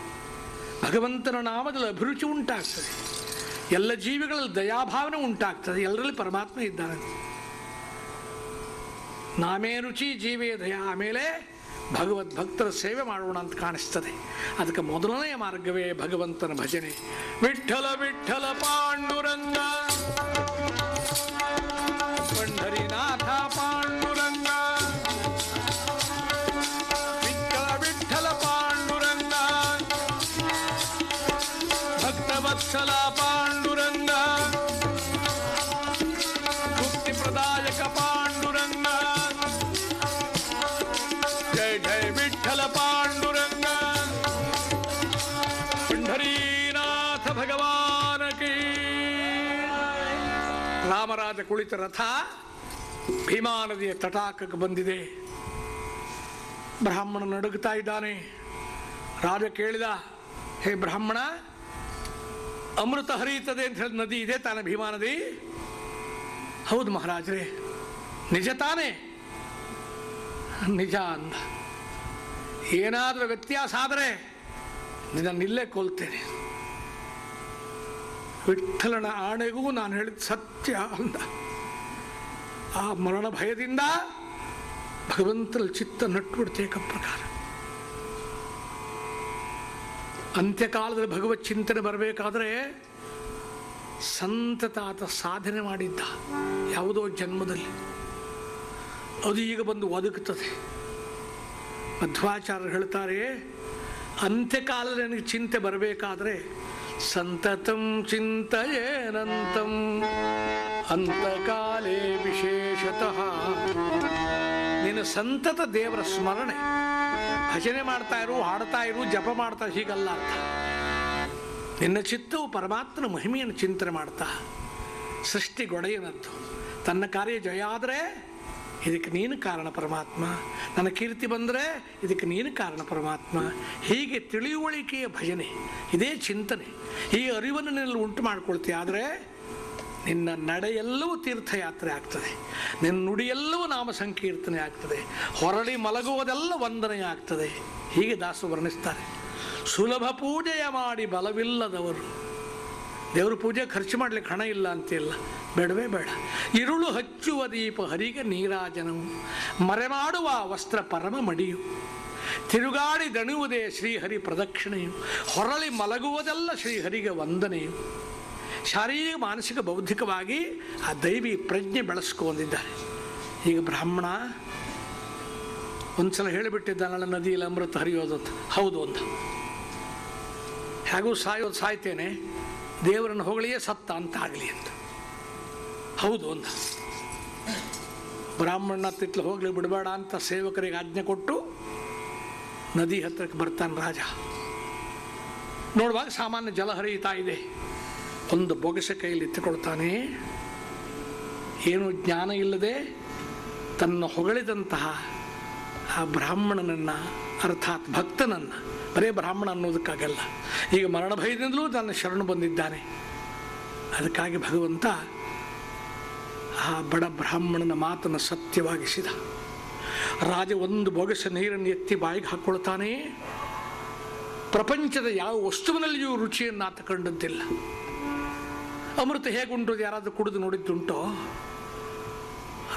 ಭಗವಂತನ ನಾಮದಲ್ಲಿ ಅಭಿರುಚಿ ಉಂಟಾಗ್ತದೆ. ಎಲ್ಲ ಜೀವಿಗಳಲ್ಲಿ ದಯಾಭಾವನೆ ಉಂಟಾಗ್ತದೆ. ಎಲ್ಲರಲ್ಲಿ ಪರಮಾತ್ಮ ಇದ್ದಾನೆ. ನಾಮೇ ರುಚಿ, ಜೀವೇ ದಯಾ, ಆಮೇಲೆ ಭಗವದ್ ಭಕ್ತರ ಸೇವೆ ಮಾಡೋಣ ಅಂತ ಕಾಣಿಸ್ತದೆ. ಅದಕ್ಕೆ ಮೊದಲನೆಯ ಮಾರ್ಗವೇ ಭಗವಂತನ ಭಜನೆ. ವಿಠಲ ವಿಠಲ ಪಾಂಡುರಂಗ. ಪಂಢರಿನಾಥ ಪಾಂಡುರಂಗ ವಿಠಲ ವಿಠಲ ಪಾಂಡುರಂಗ ಭಕ್ತವತ್ಸಲ ಪಾಂಡುರಂಗ ಮುಕ್ತಿ ಪ್ರದಾಯಕ ಪಾಂಡುರಂಗ ಜಯ ಜಯ ವಿಠಲ ಪಾಂಡುರಂಗ ಪಂಢರೀನಾಥ ಭಗವಾನ ಕೀ ರಾಮರಾಜ ಕುಳಿತ ರಥ ಭೀಮಾ ನದಿಯ ತಟಾಕಕ್ಕೆ ಬಂದಿದೆ. ಬ್ರಾಹ್ಮಣ ನಡುಗ್ತಾ ಇದ್ದಾನೆ. ರಾಜ ಕೇಳಿದ, ಹೇ ಬ್ರಾಹ್ಮಣ, ಅಮೃತ ಹರಿಯುತ್ತದೆ ಅಂತ ಹೇಳಿದ ನದಿ ಇದೆ ತಾನೆ ಭೀಮಾ ನದಿ ಹೌದು ಮಹಾರಾಜರೇ, ನಿಜ ತಾನೆ. ನಿಜ ಅಂದ. ಏನಾದರೂ ವ್ಯತ್ಯಾಸ ಆದರೆ ನಿನ್ನನ್ನು ಇಲ್ಲೇ ಕೊಲ್ತೇನೆ. ವಿಠಲನ ಆಣೆಗೂ ನಾನು ಹೇಳಿದ ಸತ್ಯ ಅಂದ. ಆ ಮರಣ ಭಯದಿಂದ ಭಗವಂತನ ಚಿತ್ತ ನಟ್ಬಿಡ್ತೇಕ ಪ್ರಕಾರ. ಅಂತ್ಯಕಾಲದಲ್ಲಿ ಭಗವತ್ ಚಿಂತನೆ ಬರಬೇಕಾದ್ರೆ ಸಂತತ ಆತ ಸಾಧನೆ ಮಾಡಿದ್ದ ಯಾವುದೋ ಜನ್ಮದಲ್ಲಿ. ಅದು ಈಗ ಬಂದು ಒದಗುತ್ತದೆ ಮಧ್ವಾಚಾರ್ಯರು ಹೇಳ್ತಾರೆ, ಅಂತ್ಯಕಾಲದಲ್ಲಿ ನನಗೆ ಚಿಂತೆ ಬರಬೇಕಾದ್ರೆ ಸಂತತಂ ಚಿಂತೆಯೇನಂತಂ? ಅಂತಕಾಲೇ ವಿಶೇಷತಃ. ನಿನ್ನ ಸಂತತ ದೇವರ ಸ್ಮರಣೆ. ಭಜನೆ ಮಾಡ್ತಾ ಇರು, ಹಾಡ್ತಾ ಇರು, ಜಪ ಮಾಡ್ತಾ ಹೀಗಲ್ಲ ಅಂತ ನಿನ್ನ ಚಿತ್ತವು ಪರಮಾತ್ಮನ ಮಹಿಮೆಯನ್ನು ಚಿಂತನೆ ಮಾಡ್ತಾ. ಸೃಷ್ಟಿ ಗೊಡೆಯನದ್ದು ತನ್ನ ಕಾರ್ಯ ಜಯ ಆದರೆ ಇದಕ್ಕೆ ನೀನು ಕಾರಣ ಪರಮಾತ್ಮ. ನನ್ನ ಕೀರ್ತಿ ಬಂದರೆ ಇದಕ್ಕೆ ನೀನು ಕಾರಣ ಪರಮಾತ್ಮ. ಹೀಗೆ ತಿಳಿವಳಿಕೆಯ ಭಜನೆ, ಇದೇ ಚಿಂತನೆ. ಈ ಅರಿವನ್ನು ನಿನ್ನಲ್ಲಿ ಉಂಟು ಮಾಡ್ಕೊಳ್ತೀಯ. ಆದರೆ ನಿನ್ನ ನಡೆಯೆಲ್ಲವೂ ತೀರ್ಥಯಾತ್ರೆ ಆಗ್ತದೆ. ನಿನ್ನ ನುಡಿಯೆಲ್ಲವೂ ನಾಮ ಸಂಕೀರ್ತನೆ ಆಗ್ತದೆ. ಹೊರಳಿ ಮಲಗುವುದೆಲ್ಲ ವಂದನೆ ಆಗ್ತದೆ. ಹೀಗೆ ದಾಸು ವರ್ಣಿಸ್ತಾರೆ. ಸುಲಭ ಪೂಜೆಯ ಮಾಡಿ ಬಲವಿಲ್ಲದವರು. ದೇವರು ಪೂಜೆ ಖರ್ಚು ಮಾಡ್ಲಿಕ್ಕೆ ಹಣ ಇಲ್ಲ ಅಂತಿಲ್ಲ. ಬೇಡವೇ ಬೇಡ. ಇರುಳು ಹಚ್ಚುವ ದೀಪ ಹರಿಗೆ ನೀರಾಜನವು. ಮರೆಮಾಡುವ ವಸ್ತ್ರ ಪರಮ ಮಡಿಯು ತಿರುಗಾಡಿ ದಣುವುದೇ ಶ್ರೀಹರಿ ಪ್ರದಕ್ಷಿಣೆಯು. ಹೊರಳಿ ಮಲಗುವುದೆಲ್ಲ ಶ್ರೀಹರಿಗೆ ವಂದನೆಯು. ಶಾರೀರಿಕ, ಮಾನಸಿಕ, ಬೌದ್ಧಿಕವಾಗಿ ಆ ದೈವಿ ಪ್ರಜ್ಞೆ ಬೆಳೆಸ್ಕೊಂಡಿದ್ದಾರೆ ಈಗ ಬ್ರಾಹ್ಮಣ ಒಂದ್ಸಲ ಹೇಳಿಬಿಟ್ಟಿದ್ದಾನಲ್ಲ ನದಿಯಲ್ಲಿ ಅಮೃತ ಹರಿಯೋದು ಅಂತ. ಹೌದು ಅಂತ. ಹೇಗೂ ಸಾಯೋದು ಸಾಯ್ತೇನೆ. ದೇವರನ್ನು ಹೊಗಳಿಯೇ ಸತ್ತ ಅಂತ ಆಗಲಿ ಅಂತ. ಹೌದು ಅಂತ. ಬ್ರಾಹ್ಮಣ ತಿತ್ಲು ಹೋಗ್ಲಿ, ಬಿಡಬೇಡ ಅಂತ ಸೇವಕರಿಗೆ ಆಜ್ಞೆ ಕೊಟ್ಟು ನದಿ ಹತ್ತಿರಕ್ಕೆ ಬರ್ತಾನೆ ರಾಜ. ನೋಡುವಾಗ ಸಾಮಾನ್ಯ ಜಲ ಹರಿಯುತ್ತಾ ಇದೆ. ಒಂದು ಬೊಗಸೆ ಕೈಯಲ್ಲಿ ಎತ್ತಿಕೊಳ್ತಾನೆ ಏನು ಜ್ಞಾನ ಇಲ್ಲದೆ ತನ್ನ ಹೊಗಳಿದಂತಹ ಆ ಬ್ರಾಹ್ಮಣನನ್ನು, ಅರ್ಥಾತ್ ಭಕ್ತನನ್ನು, ಬರೇ ಬ್ರಾಹ್ಮಣ ಅನ್ನೋದಕ್ಕಾಗಲ್ಲ. ಈಗ ಮರಣ ಭಯದಿಂದಲೂ ತನ್ನ ಶರಣು ಬಂದಿದ್ದಾನೆ. ಅದಕ್ಕಾಗಿ ಭಗವಂತ ಆ ಬಡ ಬ್ರಾಹ್ಮಣನ ಮಾತನ್ನು ಸತ್ಯವಾಗಿಸಿದ. ರಾಜ ಒಂದು ಬೊಗಸ ನೀರನ್ನು ಎತ್ತಿ ಬಾಯಿಗೆ ಹಾಕ್ಕೊಳ್ತಾನೆ ಪ್ರಪಂಚದ ಯಾವ ವಸ್ತುವಿನಲ್ಲಿಯೂ ರುಚಿಯನ್ನು ಆತ ಕಂಡದ್ದಿಲ್ಲ ಅಮೃತ ಹೇಗುಂಟು ಯಾರಾದರೂ ಕುಡಿದು ನೋಡಿದ್ದುಂಟೋ?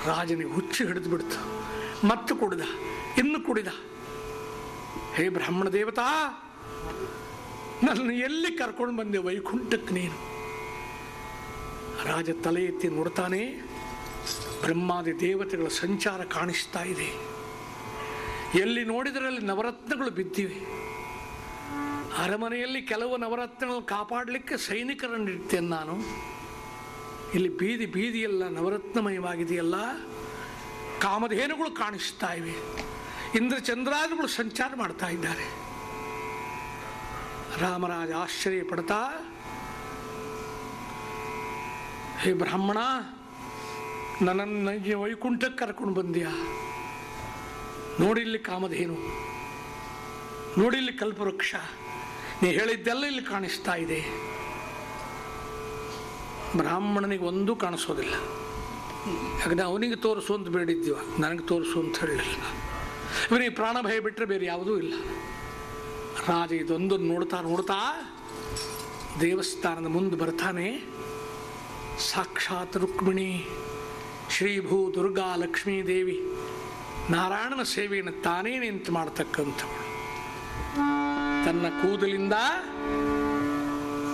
ರಾಜನಿಗೆ ಹುಚ್ಚು ಹಿಡಿದು ಬಿಡ್ತು. ಮತ್ತು ಕುಡಿದ, ಇನ್ನು ಕುಡಿದ. ಹೇ ಬ್ರಾಹ್ಮಣ ದೇವತಾ ನನ್ನ ಎಲ್ಲಿ ಕರ್ಕೊಂಡು ಬಂದೆ ವೈಕುಂಠಕ್ಕೆ ನೀನು? ರಾಜ ತಲೆ ಎತ್ತಿ ನೋಡ್ತಾನೆ. ಬ್ರಹ್ಮಾದಿ ದೇವತೆಗಳ ಸಂಚಾರ ಕಾಣಿಸ್ತಾ ಇದೆ. ಎಲ್ಲಿ ನೋಡಿದರಲ್ಲಿ ನವರತ್ನಗಳು ಬಿದ್ದಿವೆ. ಅರಮನೆಯಲ್ಲಿ ಕೆಲವು ನವರತ್ನಗಳನ್ನು ಕಾಪಾಡಲಿಕ್ಕೆ ಸೈನಿಕರನ್ನು ಇಡ್ತೇನೆ ನಾನು. ಇಲ್ಲಿ ಬೀದಿ ಬೀದಿಯೆಲ್ಲ ನವರತ್ನಮಯವಾಗಿದೆಯಲ್ಲ. ಕಾಮಧೇನುಗಳು ಕಾಣಿಸ್ತಾ ಇವೆ. ಇಂದ್ರ ಚಂದ್ರಾದಿಗಳು ಸಂಚಾರ ಮಾಡ್ತಾ ಇದ್ದಾರೆ. ರಾಮರಾಜ ಆಶ್ಚರ್ಯ ಪಡ್ತಾ ಹೇ ಬ್ರಾಹ್ಮಣ ನನ್ನನ್ನು ನನಗೆ ವೈಕುಂಠಕ್ಕೆ ಕರ್ಕೊಂಡು ಬಂದ್ಯಾ? ನೋಡಿಲ್ಲಿ ಕಾಮಧೇನು, ನೋಡಿಲ್ಲಿ ಕಲ್ಪವೃಕ್ಷ, ನೀ ಹೇಳಿದ್ದೆಲ್ಲ ಇಲ್ಲಿ ಕಾಣಿಸ್ತಾ ಇದೆ. ಬ್ರಾಹ್ಮಣನಿಗೆ ಒಂದೂ ಕಾಣಿಸೋದಿಲ್ಲ. ಯಾಕಂದರೆ ಅವನಿಗೆ ತೋರಿಸು ಅಂತ ಬೇಡಿದ್ದೀವ ನನಗೆ ತೋರಿಸು ಅಂತ ಹೇಳಲಿಲ್ಲ ಇವನಿಗೆ ಪ್ರಾಣ ಭಯ ಬಿಟ್ಟರೆ ಬೇರೆ ಯಾವುದೂ ಇಲ್ಲ. ರಾಜ ಇದೊಂದು ನೋಡ್ತಾ ನೋಡ್ತಾ ದೇವಸ್ಥಾನದ ಮುಂದೆ ಬರ್ತಾನೆ. ಸಾಕ್ಷಾತ್ ರುಕ್ಮಿಣಿ ಶ್ರೀಭೂ ದುರ್ಗಾ ಲಕ್ಷ್ಮೀ ದೇವಿ. ನಾರಾಯಣನ ಸೇವೆಯನ್ನು ತಾನೇ ನಿಂತು ಮಾಡ್ತಕ್ಕಂಥವಳು. ತನ್ನ ಕೂದಲಿಂದ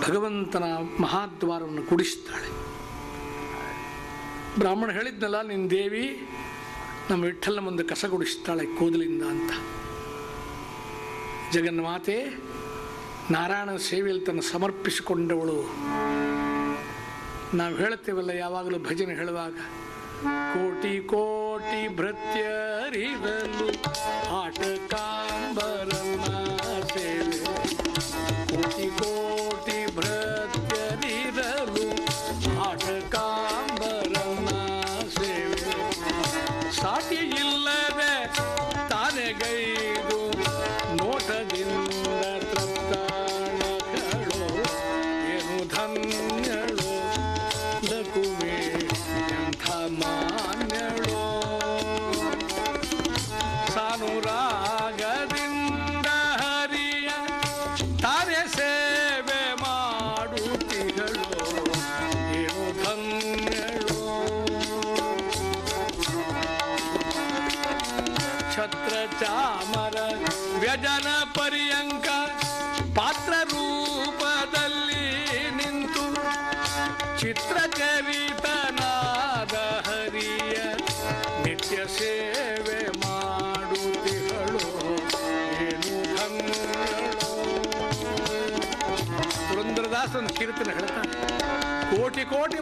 ಭಗವಂತನ ಮಹಾದ್ವಾರವನ್ನು ಕುಡಿಸ್ತಾಳೆ. ಬ್ರಾಹ್ಮಣ ಹೇಳಿದ್ನಲ್ಲ ನಿನ್ನ ದೇವಿ ನಮ್ಮ ವಿಠ್ಠಲ ಮುಂದೆ ಕಸ ಗುಡಿಸ್ತಾಳೆ ಕೂದಲಿಂದ ಅಂತ. ಜಗನ್ಮಾತೆ ನಾರಾಯಣನ ಸೇವೆಯಲ್ಲಿ ತನ್ನ ಸಮರ್ಪಿಸಿಕೊಂಡವಳು. ನಾವು ಹೇಳ್ತೇವಲ್ಲ, ಯಾವಾಗಲೂ ಭಜನೆ ಹೇಳುವಾಗ ಕೋಟಿ ಕೋಟಿ ಭೃತ್ಯರಿರಲು ಆಟ ಕಾಂಬರನ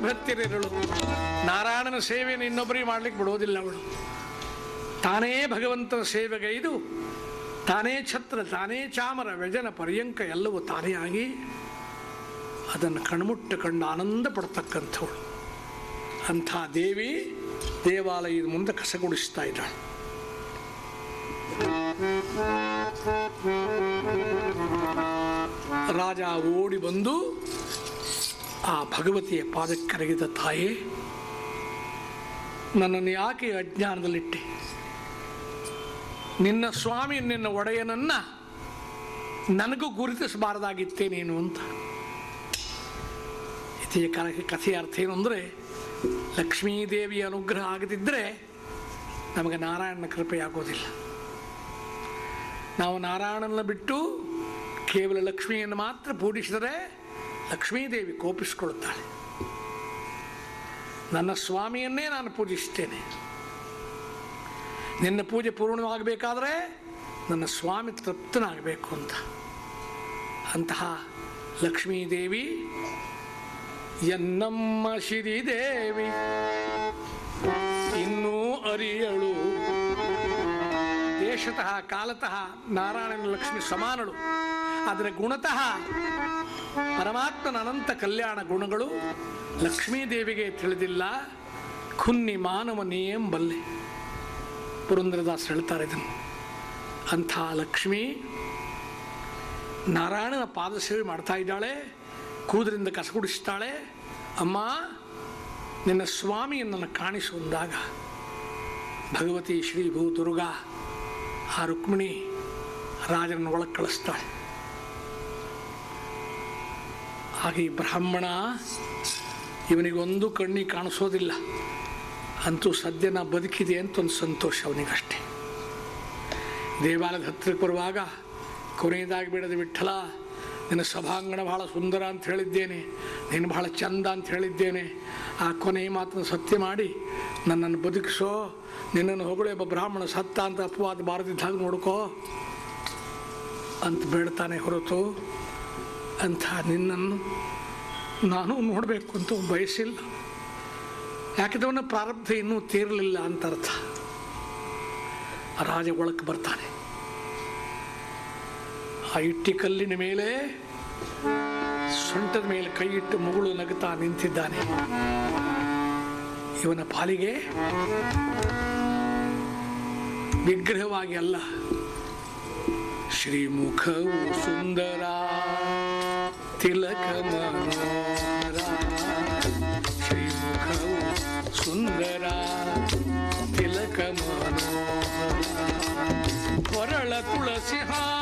ಕೋಟಿ ಇರಳು ನಾರಾಯಣನ ಸೇವೆಯನ್ನು ಇನ್ನೊಬ್ಬರಿಗೆ ಮಾಡ್ಲಿಕ್ಕೆ ಬಿಡೋದಿಲ್ಲ ಅವಳು. ತಾನೇ ಭಗವಂತನ ಸೇವೆಗೈದು ತಾನೇ ಛತ್ರ, ತಾನೇ ಚಾಮರ, ವ್ಯಜನ, ಪರ್ಯಂಕ ಎಲ್ಲವೂ ತಾನೇ ಆಗಿ ಅದನ್ನು ಕಣ್ಮುಟ್ಟು ಕಂಡು ಆನಂದ ಪಡ್ತಕ್ಕಂಥವಳು. ಅಂಥ ದೇವಿ ದೇವಾಲಯದ ಮುಂದೆ ಕಸಗುಡಿಸ್ತಾ ಇದ್ದಾಳೆ. ರಾಜ ಓಡಿ ಬಂದು ಆ ಭಗವತಿಯ ಪಾದಕ್ಕೆ ಕರಗಿದ ತಾಯೇ, ನನ್ನನ್ನು ಯಾಕೆ ಅಜ್ಞಾನದಲ್ಲಿಟ್ಟೆ? ನಿನ್ನ ಸ್ವಾಮಿ, ನಿನ್ನ ಒಡೆಯನನ್ನ ನನಗೂ ಗುರುತಿಸಬಾರದಾಗಿತ್ತೇ ನೀನು ಅಂತ ಇತಿಯ ಕಾಲಕ್ಕೆ ಕಥೆಯ ಅರ್ಥ ಏನು ಅಂದರೆ, ಲಕ್ಷ್ಮೀದೇವಿಯ ಅನುಗ್ರಹ ಆಗದಿದ್ದರೆ ನಮಗೆ ನಾರಾಯಣನ ಕೃಪೆ ಆಗೋದಿಲ್ಲ. ನಾವು ನಾರಾಯಣನ ಬಿಟ್ಟು ಕೇವಲ ಲಕ್ಷ್ಮಿಯನ್ನು ಮಾತ್ರ ಪೂಜಿಸಿದರೆ ಲಕ್ಷ್ಮೀದೇವಿ ಕೋಪಿಸಿಕೊಳ್ಳುತ್ತಾಳೆ ನನ್ನ ಸ್ವಾಮಿಯನ್ನೇ ನಾನು ಪೂಜಿಸ್ತೇನೆ. ನಿನ್ನ ಪೂಜೆ ಪೂರ್ಣವಾಗಬೇಕಾದ್ರೆ ನನ್ನ ಸ್ವಾಮಿ ತೃಪ್ತನಾಗಬೇಕು ಅಂತ. ಅಂತಹ ಲಕ್ಷ್ಮೀದೇವಿ, ಎನ್ನಮ್ಮ ಶ್ರೀದೇವಿ, ಇನ್ನೂ ಅರಿಯಳು. ದೇಶತಃ ಕಾಲತಃ ನಾರಾಯಣ ಲಕ್ಷ್ಮಿ ಸಮಾನಳು. ಆದರೆ ಗುಣತಃ ಪರಮಾತ್ಮನ ಅನಂತ ಕಲ್ಯಾಣ ಗುಣಗಳು ಲಕ್ಷ್ಮೀದೇವಿಗೆ ತಿಳಿದಿಲ್ಲ. ಖುನ್ನಿ ಮಾನವ ಬಲ್ಲೆ ಪುರಂದ್ರದಾಸ್ ಹೇಳ್ತಾರೆ ಇದನ್ನು. ಅಂಥ ಲಕ್ಷ್ಮಿ ನಾರಾಯಣನ ಪಾದ ಸೇವೆ ಮಾಡ್ತಾ ಇದ್ದಾಳೆ ಕೂದರಿಂದ ಕಸಗುಡಿಸ್ತಾಳೆ ಅಮ್ಮ, ನಿನ್ನ ಸ್ವಾಮಿಯನ್ನು ಕಾಣಿಸು ಅಂದಾಗ ಭಗವತಿ ಶ್ರೀ ಭೂ ದುರ್ಗಾ ಆ ರುಕ್ಮಿಣಿ ರಾಜನ ಒಳಗೆ ಕಳಿಸ್ತಾಳೆ. ಹಾಗೆ ಈ ಬ್ರಾಹ್ಮಣ ಇವನಿಗೊಂದು ಕಣ್ಣಿಗೆ ಕಾಣಿಸೋದಿಲ್ಲ. ಅಂತೂ ಸದ್ಯ ನಾ ಬದುಕಿದೆ ಅಂತ ಒಂದು ಸಂತೋಷ ಅವನಿಗಷ್ಟೇ. ದೇವಾಲಯದ ಹತ್ತಿರಕ್ಕೆ ಬರುವಾಗ ಕೊನೆಯದಾಗಿ ಬಿಡದ ವಿಠಲ ನಿನ್ನ ಸಭಾಂಗಣ ಬಹಳ ಸುಂದರ ಅಂತ ಹೇಳಿದ್ದೇನೆ, ನೀನು ಬಹಳ ಚಂದ ಅಂತ ಹೇಳಿದ್ದೇನೆ. ಆ ಕೊನೆಯ ಮಾತನ್ನು ಸತ್ಯ ಮಾಡಿ ನನ್ನನ್ನು ಬದುಕಿಸೋ ನಿನ್ನನ್ನು ಹೊಗಳೆ ಒಬ್ಬ ಬ್ರಾಹ್ಮಣ ಸತ್ತ ಅಂತ ಅಪವಾದ ಬಾರದಿದ್ದಾಗ ನೋಡ್ಕೋ ಅಂತ ಬೇಡ್ತಾನೆ ಹೊರತು ಅಂಥ ನಿನ್ನನ್ನು ನಾನು ನೋಡಬೇಕು ಅಂತ ಬಯಸಿಲ್ಲ. ಯಾಕಿದವನ ಪ್ರಾರಬ್ಧ ಇನ್ನೂ ತೀರಲಿಲ್ಲ ಅಂತ ಅರ್ಥ. ರಾಜ ಒಳಕ್ಕೆ ಬರ್ತಾನೆ. ಆ ಇಟ್ಟಿ ಕಲ್ಲಿನ ಮೇಲೆ ಸೊಂಟದ ಮೇಲೆ ಕೈ ಇಟ್ಟು ಮುಗುಳು ನಗುತ್ತಾ ನಿಂತಿದ್ದಾನೆ. ಇವನ ಪಾಲಿಗೆ ವಿಗ್ರಹವಾಗಿ ಅಲ್ಲ. ಶ್ರೀಮುಖವು ಸುಂದರ ತಿಲಕ ಮನೋರ ಶ್ರೀಮುಖವು ಸುಂದರ ತಿಲಕ ಮನೋರ ಕೊರಳ ತುಳಸಿ ಹಾರ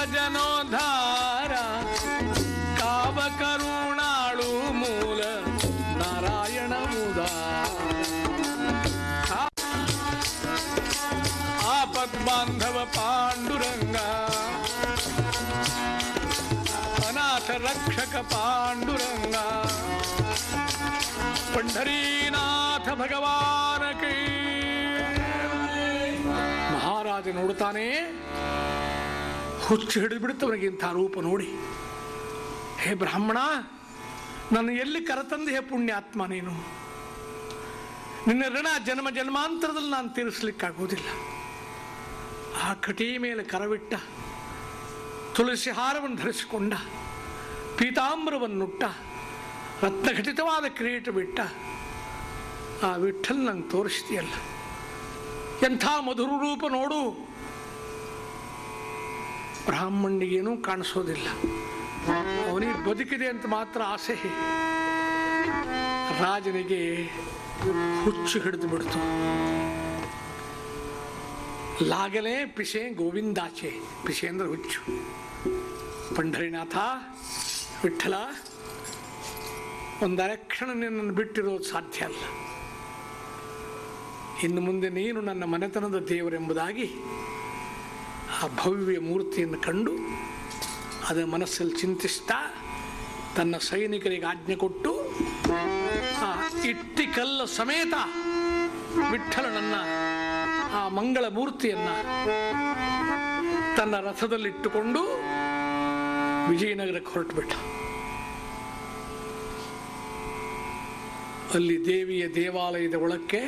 ಭಕ್ತ ಜನೋದ್ಧಾರ ಕಾವ ಕರುಣಾಳು ಮೂಲ ನಾರಾಯಣ ಮುದ ಆಪತ್ ಬಾಂಧವ ಪಾಂಡುರಂಗ ಅನಾಥ ರಕ್ಷಕ ಪಾಂಡುರಂಗ ಪಂಢರೀನಾಥ ಭಗವಾನ ಕೈ ಮಹಾರಾಜ ನೋಡುತ್ತಾನೆ ಹುಚ್ಚು ಹಿಡಿದು ಬಿಡುತ್ತವನಿಗೆ ಇಂಥ ರೂಪ ನೋಡಿ. ಹೇ ಬ್ರಾಹ್ಮಣ, ನನ್ನ ಎಲ್ಲಿ ಕರತಂದೆ ಹೇ ಪುಣ್ಯಾತ್ಮ ನೀನು? ನಿನ್ನ ಋಣ ಜನ್ಮ ಜನ್ಮಾಂತರದಲ್ಲಿ ನಾನು ತೀರಿಸ್ಲಿಕ್ಕಾಗೋದಿಲ್ಲ. ಆ ಕಟಿ ಮೇಲೆ ಕರವಿಟ್ಟ, ತುಳಸಿ ಹಾರವನ್ನು ಧರಿಸಿಕೊಂಡ ಪೀತಾಂಬರವನ್ನುಟ್ಟ ರತ್ನಘಟಿತವಾದ ಕಿರೀಟ ಬಿಟ್ಟ, ಆ ವಿಠಲ್ ನಂಗೆ ತೋರಿಸ್ತೀಯಲ್ಲ. ಎಂಥ ಮಧುರ ರೂಪ ನೋಡು. ಬ್ರಾಹ್ಮಣಿಗೇನೂ ಕಾಣಿಸೋದಿಲ್ಲ. ಅವನಿಗೆ ಬದುಕಿದೆ ಅಂತ ಮಾತ್ರ ಆಸೆ. ರಾಜನಿಗೆ ಹುಚ್ಚು ಹಿಡಿದು ಬಿಡ್ತು. ಲಾಗಲೇ ಪಿಸೆ ಗೋವಿಂದಾಚೆ. ಪಿಸೆ ಅಂದ್ರೆ ಹುಚ್ಚು. ಪಂಡರಿನಾಥ ವಿಠಲ ಒಂದರಕ್ಷಣ ನಿನ್ನನ್ನು ಬಿಟ್ಟಿರೋದು ಸಾಧ್ಯ ಅಲ್ಲ. ಇನ್ನು ಮುಂದೆ ನೀನು ನನ್ನ ಮನೆತನದ ದೇವರೆಂಬುದಾಗಿ ಆ ಭವ್ಯ ಮೂರ್ತಿಯನ್ನು ಕಂಡು ಅದರ ಮನಸ್ಸಲ್ಲಿ ಚಿಂತಿಸ್ತಾ ತನ್ನ ಸೈನಿಕರಿಗೆ ಆಜ್ಞೆ ಕೊಟ್ಟು, ಆ ಇಟ್ಟಿ ಕಲ್ಲ ಸಮೇತ ವಿಠ್ಠಲನನ್ನ ಆ ಮಂಗಳ ಮೂರ್ತಿಯನ್ನ ತನ್ನ ರಥದಲ್ಲಿಟ್ಟುಕೊಂಡು ವಿಜಯನಗರಕ್ಕೆ ಹೊರಟುಬಿಟ್ಟ. ಅಲ್ಲಿ ದೇವಿಯ ದೇವಾಲಯದ ಒಳಕ್ಕೆ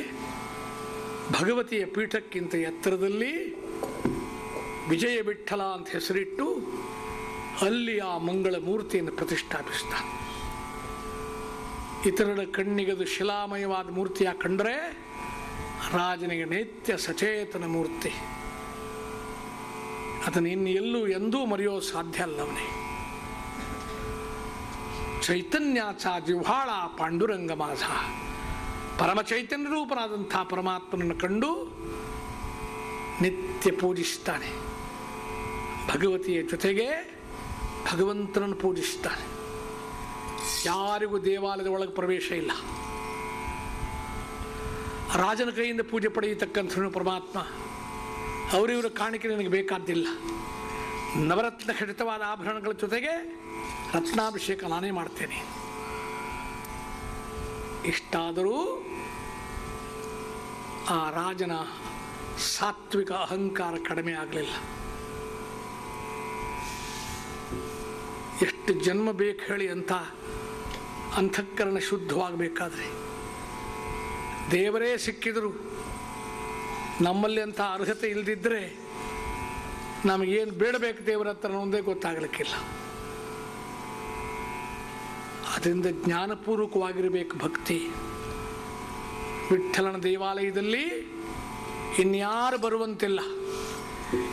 ಭಗವತಿಯ ಪೀಠಕ್ಕಿಂತ ಎತ್ತರದಲ್ಲಿ ವಿಜಯ ವಿಠಲ ಅಂತ ಹೆಸರಿಟ್ಟು ಅಲ್ಲಿ ಆ ಮಂಗಳ ಮೂರ್ತಿಯನ್ನು ಪ್ರತಿಷ್ಠಾಪಿಸ್ತಾನೆ. ಇತರರ ಕಣ್ಣಿಗದು ಶಿಲಾಮಯವಾದ ಮೂರ್ತಿಯ ಕಂಡ್ರೆ ರಾಜನಿಗೆ ನಿತ್ಯ ಸಚೇತನ ಮೂರ್ತಿ. ಅದನ್ನು ಇನ್ನು ಎಲ್ಲೂ ಎಂದೂ ಮರೆಯೋ ಸಾಧ್ಯ ಅಲ್ಲವನೇ. ಚೈತನ್ಯಾಚ ಜಿಹ್ವಾಳ ಪಾಂಡುರಂಗ ಮಾಧ ಪರಮ ಚೈತನ್ಯ ರೂಪನಾದಂಥ ಪರಮಾತ್ಮನನ್ನು ಕಂಡು ನಿತ್ಯ ಪೂಜಿಸ್ತಾನೆ. ಭಗವತಿಯ ಜೊತೆಗೆ ಭಗವಂತನನ್ನು ಪೂಜಿಸ್ತಾನೆ ಯಾರಿಗೂ ದೇವಾಲಯದ ಒಳಗೆ ಪ್ರವೇಶ ಇಲ್ಲ. ರಾಜನ ಕೈಯಿಂದ ಪೂಜೆ ಪಡೆಯತಕ್ಕಂಥ ಪರಮಾತ್ಮ. ಅವರಿವರ ಕಾಣಿಕೆ ನನಗೆ ಬೇಕಾದ್ದಿಲ್ಲ. ನವರತ್ನ ಖಚಿತವಾದ ಆಭರಣಗಳ ಜೊತೆಗೆ ರತ್ನಾಭಿಷೇಕ ನಾನೇ ಮಾಡ್ತೇನೆ. ಇಷ್ಟಾದರೂ ಆ ರಾಜನ ಸಾತ್ವಿಕ ಅಹಂಕಾರ ಕಡಿಮೆ ಆಗಲಿಲ್ಲ. ಎಷ್ಟು ಜನ್ಮ ಬೇಕು ಹೇಳಿ ಅಂತ ಅಂತಃಕರಣ ಶುದ್ಧವಾಗಬೇಕಾದ್ರೆ. ದೇವರೇ ಸಿಕ್ಕಿದರು. ನಮ್ಮಲ್ಲಿ ಅಂಥ ಅರ್ಹತೆ ಇಲ್ಲದಿದ್ದರೆ ನಮಗೇನು ಬೇಡಬೇಕು ದೇವರ ಹತ್ರ ಒಂದೇ ಗೊತ್ತಾಗಲಿಕ್ಕಿಲ್ಲ. ಅದರಿಂದ ಜ್ಞಾನಪೂರ್ವಕವಾಗಿರಬೇಕು ಭಕ್ತಿ. ವಿಠಲನ ದೇವಾಲಯದಲ್ಲಿ ಇನ್ಯಾರು ಬರುವಂತಿಲ್ಲ.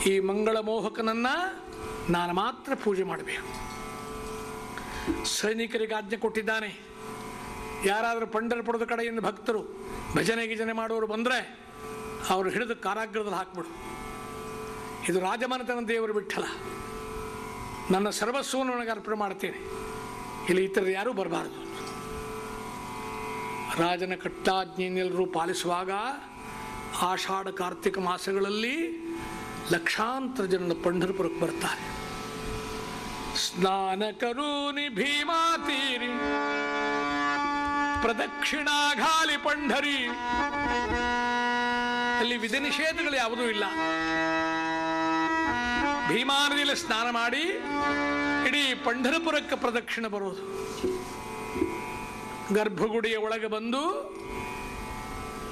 ಈ ಮಂಗಳ ಮೋಹಕನನ್ನು ನಾನು ಮಾತ್ರ ಪೂಜೆ ಮಾಡಬೇಕು. ಸೈನಿಕರಿಗೆ ಆಜ್ಞೆ ಕೊಟ್ಟಿದ್ದಾನೆ. ಯಾರಾದರೂ ಪಂಡರಪುರದ ಕಡೆಯಿಂದ ಭಕ್ತರು ಭಜನೆ ಗಿಜನೆ ಮಾಡೋರು ಬಂದರೆ ಅವರು ಹಿಡಿದು ಕಾರಾಗೃಹದಲ್ಲಿ ಹಾಕ್ಬಿಡು. ಇದು ರಾಜಮನೆತನ ದೇವರು ಬಿಟ್ಟಲ್ಲ. ನನ್ನ ಸರ್ವಸ್ವವನ್ನು ನನಗೆ ಅರ್ಪಣೆ ಮಾಡ್ತೇನೆ. ಇಲ್ಲಿ ಇತರರು ಯಾರೂ ಬರಬಾರದು. ರಾಜನ ಕಟ್ಟಾಜ್ಞೆಯನ್ನೆಲ್ಲರೂ ಪಾಲಿಸುವಾಗ ಆಷಾಢ ಕಾರ್ತಿಕ ಮಾಸಗಳಲ್ಲಿ ಲಕ್ಷಾಂತರ ಜನ ಪಂಢರಪುರಕ್ಕೆ ಬರ್ತಾರೆ. ಸ್ನಾನ ಕರೂನಿ ಪ್ರದಕ್ಷಿಣಾಘಾಲಿ ಪ್ರದಕ್ಷಿಣಾ ಘಾಲಿ ಪಂಢರಿ. ಅಲ್ಲಿ ವಿಧಿ ನಿಷೇಧಗಳು ಯಾವುದೂ ಇಲ್ಲ. ಭೀಮಾನದಿಯಲ್ಲಿ ಸ್ನಾನ ಮಾಡಿ ಇಡೀ ಪಂಢರಪುರಕ್ಕೆ ಪ್ರದಕ್ಷಿಣೆ ಬರೋದು. ಗರ್ಭಗುಡಿಯ ಒಳಗೆ ಬಂದು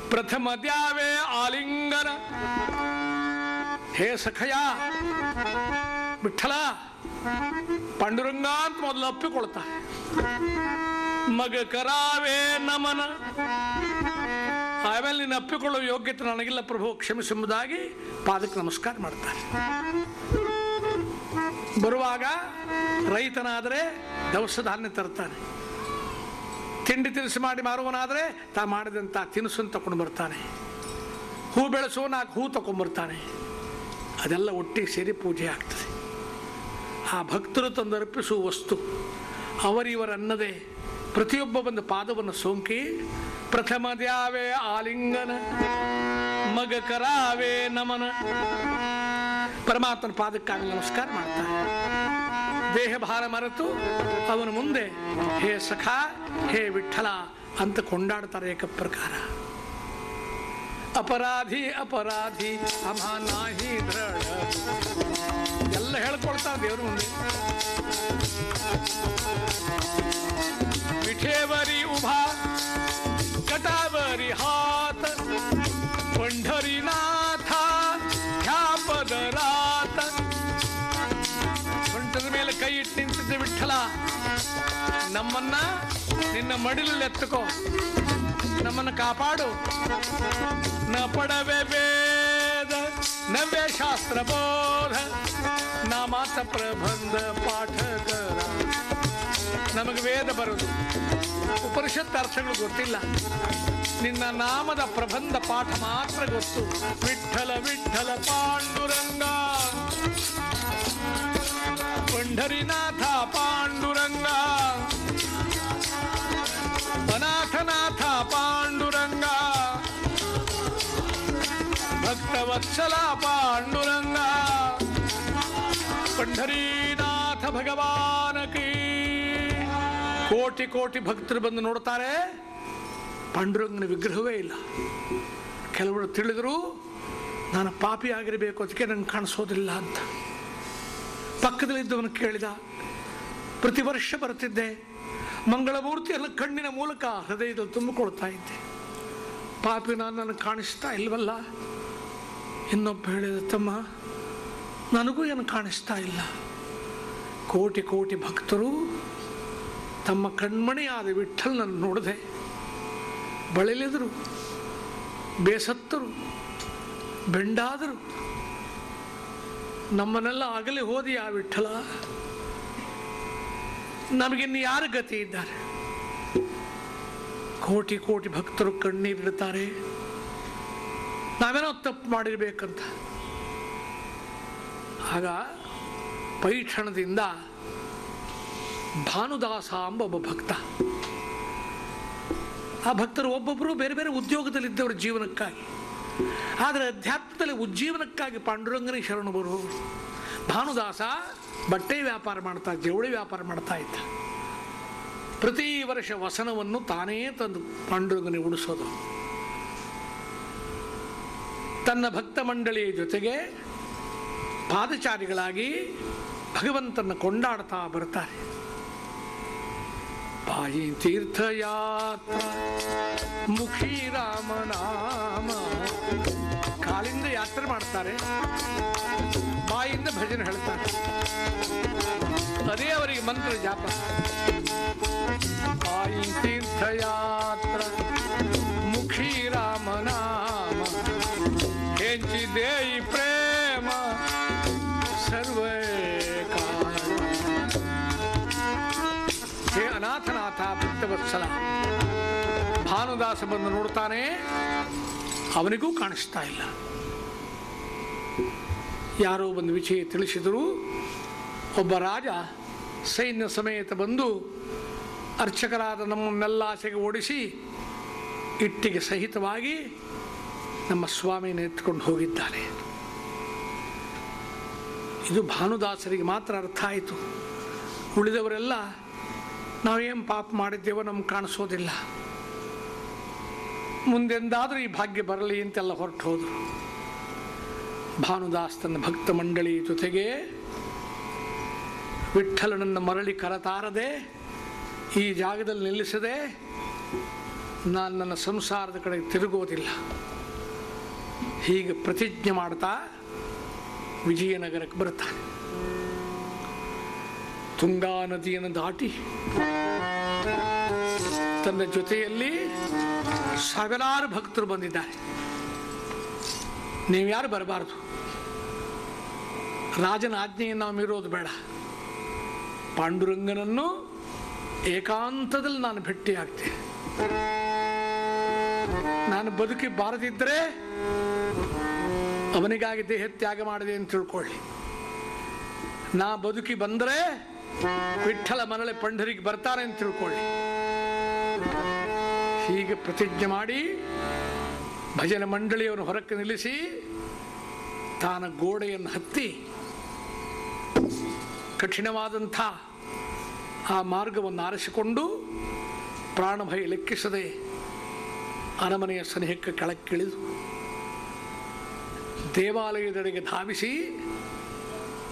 ಪ್ರಥಮ ದ್ಯಾವೇ ಆಲಿಂಗನ. ಹೇ ಸಖಯ ವಿಠಲ. ಪಾಂಡುರಂಗ ಅಂತ ಮೊದಲು ಅಪ್ಪಿಕೊಳ್ತಾರೆ ಮಗ ಕರಾವೇ ನಮನ. ಆಮೇಲೆ ನೀನು ಅಪ್ಪಿಕೊಳ್ಳುವ ಯೋಗ್ಯತೆ ನನಗಿಲ್ಲ, ಪ್ರಭು ಕ್ಷಮಿಸುವುದಾಗಿ ಪಾದಕ್ಕೆ ನಮಸ್ಕಾರ ಮಾಡ್ತಾರೆ. ಬರುವಾಗ ರೈತನಾದರೆ ದವಸ ಧಾನ್ಯ ತರ್ತಾನೆ. ತಿಂಡಿ ತಿನಿಸು ಮಾಡಿ ಮಾರುವನಾದರೆ ತಾ ಮಾಡಿದಂಥ ತಿನಿಸನ್ನು ತಗೊಂಡು ಬರ್ತಾನೆ. ಹೂ ಬೆಳೆಸುವ ನಾಲ್ಕು ಹೂ ತಗೊಂಡ್ಬರ್ತಾನೆ ಅದೆಲ್ಲ ಒಟ್ಟಿಗೆ ಸೇರಿ ಪೂಜೆ ಆಗ್ತದೆ. ಆ ಭಕ್ತರು ತಂದರ್ಪಿಸುವ ವಸ್ತು. ಅವರಿವರನ್ನದೇ ಪ್ರತಿಯೊಬ್ಬ ಬಂದ ಪಾದವನ್ನು ಸೋಂಕಿ ಪ್ರಥಮ ದ್ಯಾವೇ ಆಲಿಂಗನ ಮಗ ಕರಾವೇ ನಮನ. ಪರಮಾತ್ಮನ ಪಾದಕ್ಕಾಗಿ ನಮಸ್ಕಾರ ಮಾಡ್ತಾರೆ ದೇಹ ಭಾರ ಮರೆತು ಅವನ ಮುಂದೆ, ಹೇ ಸಖ, ಹೇ ವಿಠಲ ಅಂತ ಕೊಂಡಾಡ್ತಾರೆ ಏಕ ಪ್ರಕಾರ. ಅಪರಾಧಿ ಅಪರಾಧಿ, ಅಮಾನಾಹಿ, ದೃಢ. ಎಲ್ಲ ಹೇಳ್ಕೊಳ್ತಾರೆ ದೇವ್ರ ಮುಂದೆ विठेवरी उभा कटावरी हात पंढरीनाथा ह्या पदरात ಸೊಂಟದ ಮೇಲೆ ಕೈ ಇಟ್ಟು ನಿಂತಿದ್ದೆ ವಿಠಲ ನಮ್ಮನ್ನ ನಿನ್ನ ಮಡಿಲಲ್ಲಿ ಎತ್ತುಕೋ ನಮ್ಮನ್ನು ಕಾಪಾಡು ನ ಪಡವೆ ವೇದ ನವ್ಯ ಶಾಸ್ತ್ರ ಬೋಧ ಮಾತ ಪ್ರಬಂಧ ಪಾಠಕರ. ನಮಗೆ ವೇದ ಬರೋದು. ಉಪನಿಷತ್ ಅರ್ಥಗಳು ಗೊತ್ತಿಲ್ಲ. ನಿನ್ನ ನಾಮದ ಪ್ರಬಂಧ ಪಾಠ ಮಾತ್ರ ಗೊತ್ತು. ವಿಠಲ ವಿಠಲ ಪಾಂಡುರಂಗ. ಪಂಢರಿನಾಥ ಪಾಂಡುರಂಗ. ಅನಾಥನಾಥ ಪಾಂಡುರಂಗ. ಭಕ್ತವತ್ಸಲ ಪಾಂಡುರಂಗ. ಪಂಢರೀನಾಥ ಭಗವಾನ ಕೀ. ಕೋಟಿ ಕೋಟಿ ಭಕ್ತರು ಬಂದು ನೋಡ್ತಾರೆ ಪಾಂಡುರಂಗನ ವಿಗ್ರಹವೇ ಇಲ್ಲ. ಕೆಲವರು ತಿಳಿದ್ರು, ನಾನು ಪಾಪಿ ಆಗಿರಬೇಕು ಅದಕ್ಕೆ ನಂಗೆ ಕಾಣಿಸೋದಿಲ್ಲ ಅಂತ. ಪಕ್ಕದಲ್ಲಿದ್ದವನು ಕೇಳಿದ, ಪ್ರತಿ ವರ್ಷ ಬರ್ತಿದ್ದೆ. ಮಂಗಳಮೂರ್ತಿಯನ್ನು ಕಣ್ಣಿನ ಮೂಲಕ ಹೃದಯದಲ್ಲಿ ತುಂಬಿಕೊಳ್ತಾ ಇದ್ದೆ. ಪಾಪಿ ನಾನು ನನಗೆ ಕಾಣಿಸ್ತಾ ಇಲ್ವಲ್ಲ? ಇನ್ನೊಬ್ಬ ಹೇಳಿದ, ತಮ್ಮ ನನಗೂ ಏನು ಕಾಣಿಸ್ತಾ ಇಲ್ಲ. ಕೋಟಿ ಕೋಟಿ ಭಕ್ತರು ತಮ್ಮ ಕಣ್ಮಣಿಯಾದ ವಿಠಲ್ನನ್ನು ನೋಡದೆ ಬಳಲಿದರು ಬೇಸತ್ತರು, ಬೆಂಡಾದರು. ನಮ್ಮನ್ನೆಲ್ಲ ಆಗಲೇ ಹೋದಿ ಆ ವಿಠಲ ನಮಗಿನ್ನು ಯಾರು ಗತಿ ಇದ್ದಾರೆ? ಕೋಟಿ ಕೋಟಿ ಭಕ್ತರು ಕಣ್ಣೀರಿಡ್ತಾರೆ. ನಾವೇನೋ ತಪ್ಪು ಮಾಡಿರ್ಬೇಕಂತ. ಆಗ ಪೈಠಣದಿಂದ ಭಾನುದಾಸ ಎಂಬ ಒಬ್ಬ ಭಕ್ತ. ಆ ಭಕ್ತರು ಒಬ್ಬೊಬ್ಬರು ಬೇರೆ ಬೇರೆ ಉದ್ಯೋಗದಲ್ಲಿದ್ದವರು ಜೀವನಕ್ಕಾಗಿ. ಆದರೆ ಅಧ್ಯಾತ್ಮದಲ್ಲಿ ಉಜ್ಜೀವನಕ್ಕಾಗಿ ಪಾಂಡುರಂಗನೇ ಶರಣು ಬರು ಭಾನುದಾಸ ಬಟ್ಟೆ ವ್ಯಾಪಾರ ಮಾಡ್ತಾ, ಜವಳಿ ವ್ಯಾಪಾರ ಮಾಡ್ತಾ ಇದ್ದ. ಪ್ರತಿ ವರ್ಷ ವಸನವನ್ನು ತಾನೇ ತಂದು ಪಾಂಡುರಂಗನಿಗೆ ಉಡಿಸೋದು. ತನ್ನ ಭಕ್ತ ಮಂಡಳಿಯ ಜೊತೆಗೆ ಪಾದಚಾರಿಗಳಾಗಿ ಭಗವಂತನ ಕೊಂಡಾಡ್ತಾ ಬರ್ತಾರೆ ಬಾಯಿ ತೀರ್ಥಯಾತ್ರ, ಮುಖಿ ರಾಮನಾಮ ಕಾಲಿಂದ ಯಾತ್ರೆ ಮಾಡ್ತಾರೆ. ಬಾಯಿಂದ ಭಜನೆ ಹೇಳ್ತಾರೆ. ಅದೇ ಅವರಿಗೆ ಮಂತ್ರ ಜಾಪ. ಬಾಯಿ ತೀರ್ಥಯಾತ್ರ, ಮುಖಿ ರಾಮನಾಮ ಪ್ರೇ ಪ್ರೇಮ. ಸರ್ವೇ ಹೇ ಅನಾಥನಾಥ ಭಕ್ತವತ್ಸಲ. ಭಾನುದಾಸ ಬಂದು ನೋಡ್ತಾನೆ ಅವನಿಗೂ ಕಾಣಿಸ್ತಾ ಇಲ್ಲ. ಯಾರೋ ಒಂದು ವಿಷಯ ತಿಳಿಸಿದರು ಒಬ್ಬ ರಾಜ ಸೈನ್ಯ ಸಮೇತ ಬಂದು ಅರ್ಚಕರಾದ ನಮ್ಮನ್ನೆಲ್ಲ ಆಸೆಗೆ ಓಡಿಸಿ ಇಟ್ಟಿಗೆ ಸಹಿತವಾಗಿ ನಮ್ಮ ಸ್ವಾಮಿಯನ್ನು ಎತ್ಕೊಂಡು ಹೋಗಿದ್ದಾನೆ. ಇದು ಭಾನುದಾಸರಿಗೆ ಮಾತ್ರ ಅರ್ಥ ಆಯಿತು. ಉಳಿದವರೆಲ್ಲ ನಾವೇನು ಪಾಪ ಮಾಡಿದ್ದೇವೋ ನಮ್ಗೆ ಕಾಣಿಸೋದಿಲ್ಲ. ಮುಂದೆಂದಾದರೂ ಈ ಭಾಗ್ಯ ಬರಲಿ ಅಂತೆಲ್ಲ ಹೊರಟು ಹೋದರು. ಭಾನುದಾಸ್ ತನ್ನ ಭಕ್ತ ಮಂಡಳಿ ಜೊತೆಗೆ ವಿಠಲನನ್ನು ಮರಳಿ ಕರತಾರದೆ ಈ ಜಾಗದಲ್ಲಿ ನಿಲ್ಲಿಸದೆ ನಾನು ನನ್ನ ಸಂಸಾರದ ಕಡೆ ತಿರುಗೋದಿಲ್ಲ. ಹೀಗೆ ಪ್ರತಿಜ್ಞೆ ಮಾಡ್ತಾ ವಿಜಯನಗರಕ್ಕೆ ಬರುತ್ತಾನೆ. ತುಂಗಾ ನದಿಯನ್ನು ದಾಟಿ ತನ್ನ ಜೊತೆಯಲ್ಲಿ ಸಾವಿರಾರು ಭಕ್ತರು ಬಂದಿದ್ದಾರೆ. ನೀವು ಯಾರು ಬರಬಾರ್ದು? ರಾಜನ ಆಜ್ಞೆಯನ್ನು ನಾವು ಮೀರೋದು ಬೇಡ. ಪಾಂಡುರಂಗನನ್ನು ಏಕಾಂತದಲ್ಲಿ ನಾನು ಭೇಟಿಯಾಗ್ತೇನೆ ನಾನು ಬದುಕಿ ಬಾರದಿದ್ದರೆ ಅವನಿಗಾಗಿ ದೇಹ ತ್ಯಾಗ ಮಾಡಿದೆ ಅಂತ ತಿಳ್ಕೊಳ್ಳಿ. ನಾ ಬದುಕಿ ಬಂದರೆ ವಿಠಲ ಮರಳೆ ಪಂಡರಿಗೆ ಬರ್ತಾರೆ ಅಂತ ತಿಳ್ಕೊಳ್ಳಿ. ಹೀಗೆ ಪ್ರತಿಜ್ಞೆ ಮಾಡಿ ಭಜನೆ ಮಂಡಳಿಯನ್ನು ಹೊರಕ್ಕೆ ನಿಲ್ಲಿಸಿ ತಾನ ಗೋಡೆಯನ್ನು ಹತ್ತಿ ಕಠಿಣವಾದಂಥ ಆ ಮಾರ್ಗವನ್ನು ಆರಿಸಿಕೊಂಡು ಪ್ರಾಣಭಯ ಲೆಕ್ಕಿಸದೆ ಅರಮನೆಯ ಸನಿಹಕ್ಕೆ ಕೆಳಕ್ಕಿಳಿದು ದೇವಾಲಯದೆಡೆಗೆ ಧಾವಿಸಿ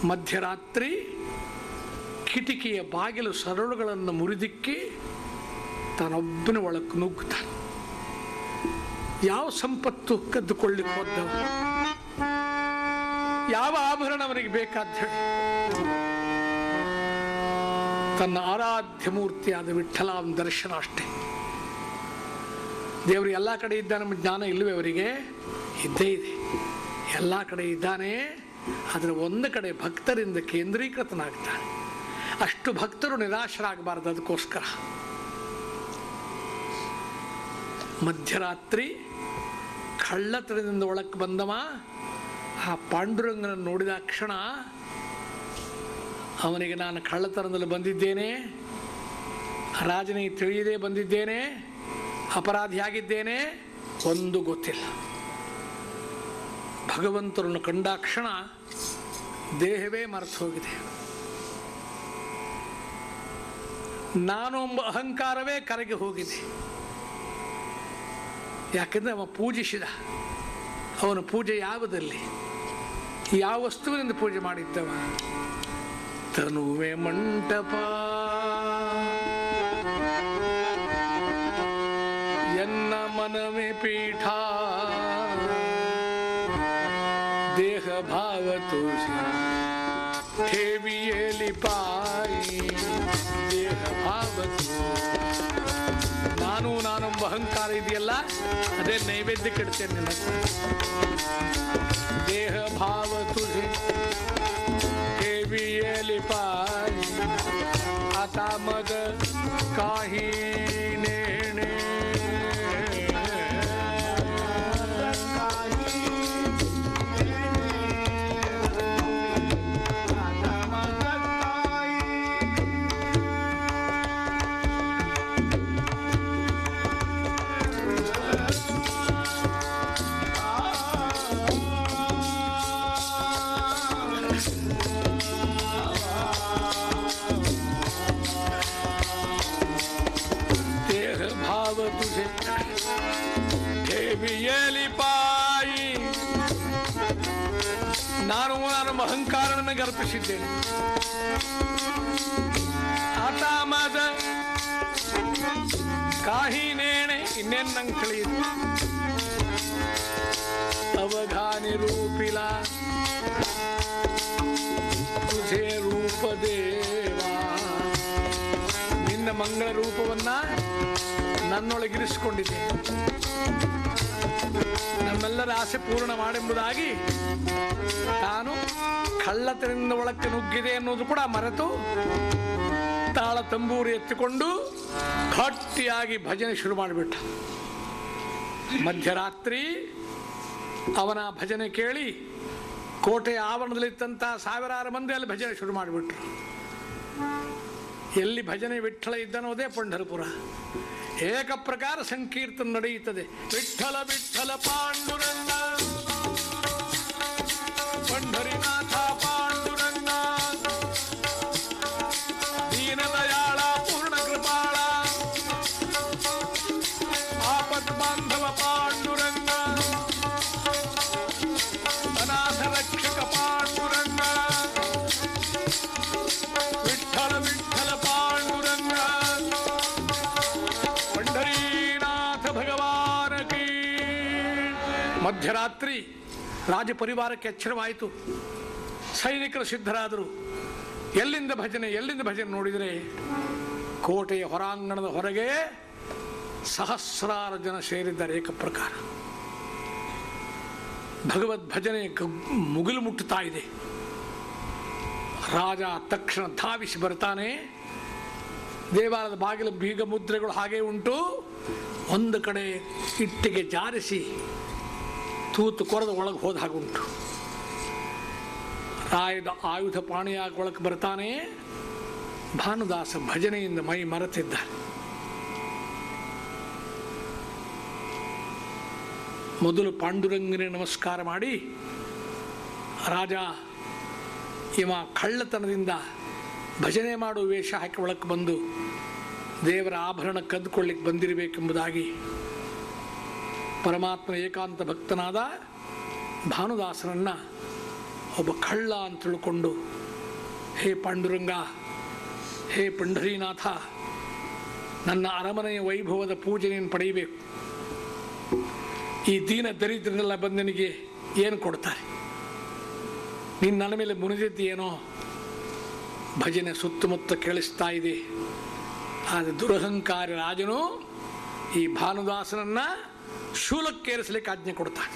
ಮಧ್ಯರಾತ್ರಿ ಕಿಟಿಕಿಯ ಬಾಗಿಲು ಸರಳುಗಳನ್ನು ಮುರಿದಿಕ್ಕಿ ತಾನೊಬ್ಬನ ಒಳಕ್ಕೆ ನುಗ್ಗುತ್ತಾನೆ. ಯಾವ ಸಂಪತ್ತು ಕದ್ದುಕೊಳ್ಳಿಕ್ಕೆ ಹೋದ್ದವ ಯಾವ ಆಭರಣ ಅವನಿಗೆ ಬೇಕಾದ ಹೇಳಿ. ತನ್ನ ಆರಾಧ್ಯ ಮೂರ್ತಿಯಾದ ವಿಠಲ ಅವನ ದರ್ಶನ ಅಷ್ಟೇ. ದೇವರು ಎಲ್ಲ ಕಡೆ ಇದ್ದ ನಮ್ಮ ಜ್ಞಾನ ಇಲ್ಲವೇ ಅವರಿಗೆ? ಇದ್ದೇ ಇದೆ. ಎಲ್ಲ ಕಡೆ ಇದ್ದಾನೆ, ಆದರೆ ಒಂದು ಕಡೆ ಭಕ್ತರಿಂದ ಕೇಂದ್ರೀಕೃತನಾಗ್ತಾನೆ. ಅಷ್ಟು ಭಕ್ತರು ನಿರಾಶರಾಗಬಾರ್ದು ಅದಕ್ಕೋಸ್ಕರ. ಮಧ್ಯರಾತ್ರಿ ಕಳ್ಳತನದಿಂದ ಒಳಕ್ಕೆ ಬಂದವ, ಆ ಪಾಂಡುರಂಗನನ್ನು ನೋಡಿದ ಕ್ಷಣ ಅವನಿಗೆ ನಾನು ಕಳ್ಳತನದಲ್ಲಿ ಬಂದಿದ್ದೇನೆ, ರಾಜನಿಗೆ ತಿಳಿಯದೇ ಬಂದಿದ್ದೇನೆ, ಅಪರಾಧಿಯಾಗಿದ್ದೇನೆ, ಒಂದು ಗೊತ್ತಿಲ್ಲ. ಭಗವಂತರನ್ನು ಕಂಡಾಕ್ಷಣ ದೇಹವೇ ಮರೆತು ಹೋಗಿದೆ. ನಾನು ಎಂಬ ಅಹಂಕಾರವೇ ಕರಗಿ ಹೋಗಿದೆ. ಯಾಕಂದ್ರೆ ಅವ ಪೂಜಿಸಿದ. ಅವನ ಪೂಜೆ ಯಾವುದಲ್ಲಿ? ಯಾವ ವಸ್ತುವಿನಿಂದ ಪೂಜೆ ಮಾಡಿದ್ದವ? ತನುವೆ ಮಂಟಪ. ಎನ್ನ ಮನವೇ ಪೀಠ. भाव तुझा ठेवियेली ದೇಹ ಭಾವತು ನಾನು ನಾನೊಂಬ ಅಹಂಕಾರ ಇದೆಯಲ್ಲ ಅದೇ ನೈವೇದ್ಯ ಕೆಡ್ತೇನೆ ದೇಹ ಭಾವತು ಅರ್ಪಿಸಿದ್ದೇನೆ ಆತ ಕಾಹಿ ನೇಣೆ ಇನ್ನೇನು ನಂಗೆ ತಿಳಿಯಿತು ಅವಧಾನಿ ರೂಪಿಲ ತುझे ರೂಪ ದೇವಾ. ನಿನ್ನ ಮಂಗಳ ರೂಪವನ್ನ ನನ್ನೊಳಗಿರಿಸಿಕೊಂಡಿದೆ ನಮ್ಮೆಲ್ಲರ ಆಸೆ ಪೂರ್ಣ ಮಾಡೆಂಬುದಾಗಿ ತಾನು ಕಳ್ಳತನದಿಂದ ಒಳಕ್ಕೆ ನುಗ್ಗಿದೆ ಅನ್ನೋದು ಕೂಡ ಮರೆತು ತಾಳ ತಂಬೂರಿ ಎತ್ತಿಕೊಂಡು ಗಟ್ಟಿಯಾಗಿ ಭಜನೆ ಶುರು ಮಾಡಿಬಿಟ್ಟ. ಮಧ್ಯರಾತ್ರಿ ಅವನ ಭಜನೆ ಕೇಳಿ ಕೋಟೆಯ ಆವರಣದಲ್ಲಿದ್ದಂಥ ಸಾವಿರಾರು ಮಂದಿ ಅಲ್ಲಿ ಭಜನೆ ಶುರು ಮಾಡಿಬಿಟ್ರು. ಎಲ್ಲಿ ಭಜನೆ ವಿಠ್ಠಲ ಇದ್ದನೋದೇ ಪಂಢರಪುರ. ಏಕ ಪ್ರಕಾರ ಸಂಕೀರ್ತನ ನಡೆಯುತ್ತದೆ. ವಿಠ್ಠಲ ವಿಠ್ಠಲ ಪಾಂಡುರಂಗ. ಪಂಢರಿನಾಥ ಮಧ್ಯರಾತ್ರಿ ರಾಜಪರಿವಾರಕ್ಕೆ ಎಚ್ಚರವಾಯಿತು. ಸೈನಿಕರು ಸಿದ್ಧರಾದರು. ಎಲ್ಲಿಂದ ಭಜನೆ ಎಲ್ಲಿಂದ ಭಜನೆ ನೋಡಿದರೆ ಕೋಟೆಯ ಹೊರಾಂಗಣದ ಹೊರಗೆ ಸಹಸ್ರಾರು ಜನ ಸೇರಿದ್ದಾರೆ ಏಕಪ್ರಕಾರ ಭಗವದ್ ಭಜನೆ ಮುಗಿಲು ಮುಟ್ಟುತ್ತಾ ಇದೆ. ರಾಜ ತಕ್ಷಣ ಧಾವಿಸಿ ಬರ್ತಾನೆ. ದೇವಾಲಯದ ಬಾಗಿಲ ಬೀಗ ಮುದ್ರೆಗಳು ಹಾಗೆ ಉಂಟು. ಒಂದು ಕಡೆ ಇಟ್ಟಿಗೆ ಜಾರಿಸಿ ತೂತು ಕೊರದ ಒಳಗೆ ಹೋದ ಹಾಗುಂಟು ರಾಯದ ಆಯುಧ ಪಾಣಿಯಾಗಿ ಒಳಗೆ ಬರ್ತಾನೆ. ಭಾನುದಾಸ ಭಜನೆಯಿಂದ ಮೈ ಮರೆತಿದ್ದಾರೆ. ಮೊದಲು ಪಾಂಡುರಂಗನಿಗೆ ನಮಸ್ಕಾರ ಮಾಡಿ, ರಾಜ, ಇವ ಕಳ್ಳತನದಿಂದ ಭಜನೆ ಮಾಡುವ ವೇಷ ಹಾಕಿ ಒಳಕ್ಕೆ ಬಂದು ದೇವರ ಆಭರಣ ಕದ್ದುಕೊಳ್ಳಿಕ್ಕೆ ಬಂದಿರಬೇಕೆಂಬುದಾಗಿ ಪರಮಾತ್ಮ ಏಕಾಂತ ಭಕ್ತನಾದ ಭಾನುದಾಸನನ್ನು ಒಬ್ಬ ಕಳ್ಳ ಅಂತ ತಿಳ್ಕೊಂಡು, ಹೇ ಪಾಂಡುರಂಗ, ಹೇ ಪಂಢರೀನಾಥ ನನ್ನ ಅರಮನೆಯ ವೈಭವದ ಪೂಜೆಯನ್ನು ನೀನು ಪಡೆಯಬೇಕು. ಈ ದೀನ ದರಿದ್ರನೆಲ್ಲ ಬಂದನಿಗೆ ಏನು ಕೊಡ್ತಾರೆ? ನೀನು ನನ್ನ ಮೇಲೆ ಮುನಿದಿದ್ದೇನೋ ಭಜನೆ ಸುತ್ತಮುತ್ತ ಕೇಳಿಸ್ತಾ ಇದೆ. ಆದರೆ ದುರಹಂಕಾರಿ ರಾಜನು ಈ ಭಾನುದಾಸನನ್ನ ಶೂಲಕ್ಕೇರಿಸಲಿಕ್ಕೆ ಆಜ್ಞೆ ಕೊಡ್ತಾನೆ.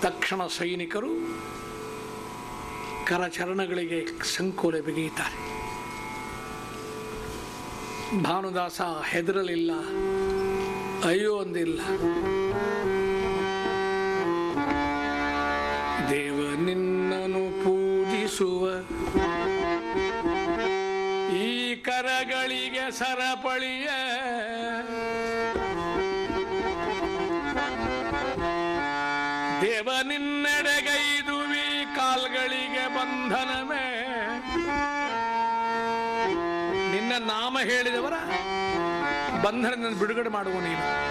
ತಕ್ಷಣ ಸೈನಿಕರು ಕರಚರಣಗಳಿಗೆ ಸಂಕೋಲೆ ಬಿಗಿಯುತ್ತಾರೆ. ಭಾನುದಾಸ ಹೆದರಲಿಲ್ಲ, ಅಯ್ಯೋ ಅಂದಿಲ್ಲ. ದೇವ ನಿನ್ನನು ಪೂಜಿಸುವ ಸರಪಳಿಯ ದೇವ ನಿನ್ನೆಡೆಗೈದುವಿ ಕಾಲ್ಗಳಿಗೆ ಬಂಧನವೇ ನಿನ್ನ ನಾಮ ಹೇಳಿದವರ ಬಂಧನ ಬಿಡುಗಡೆ ಮಾಡುವ ನೀನು.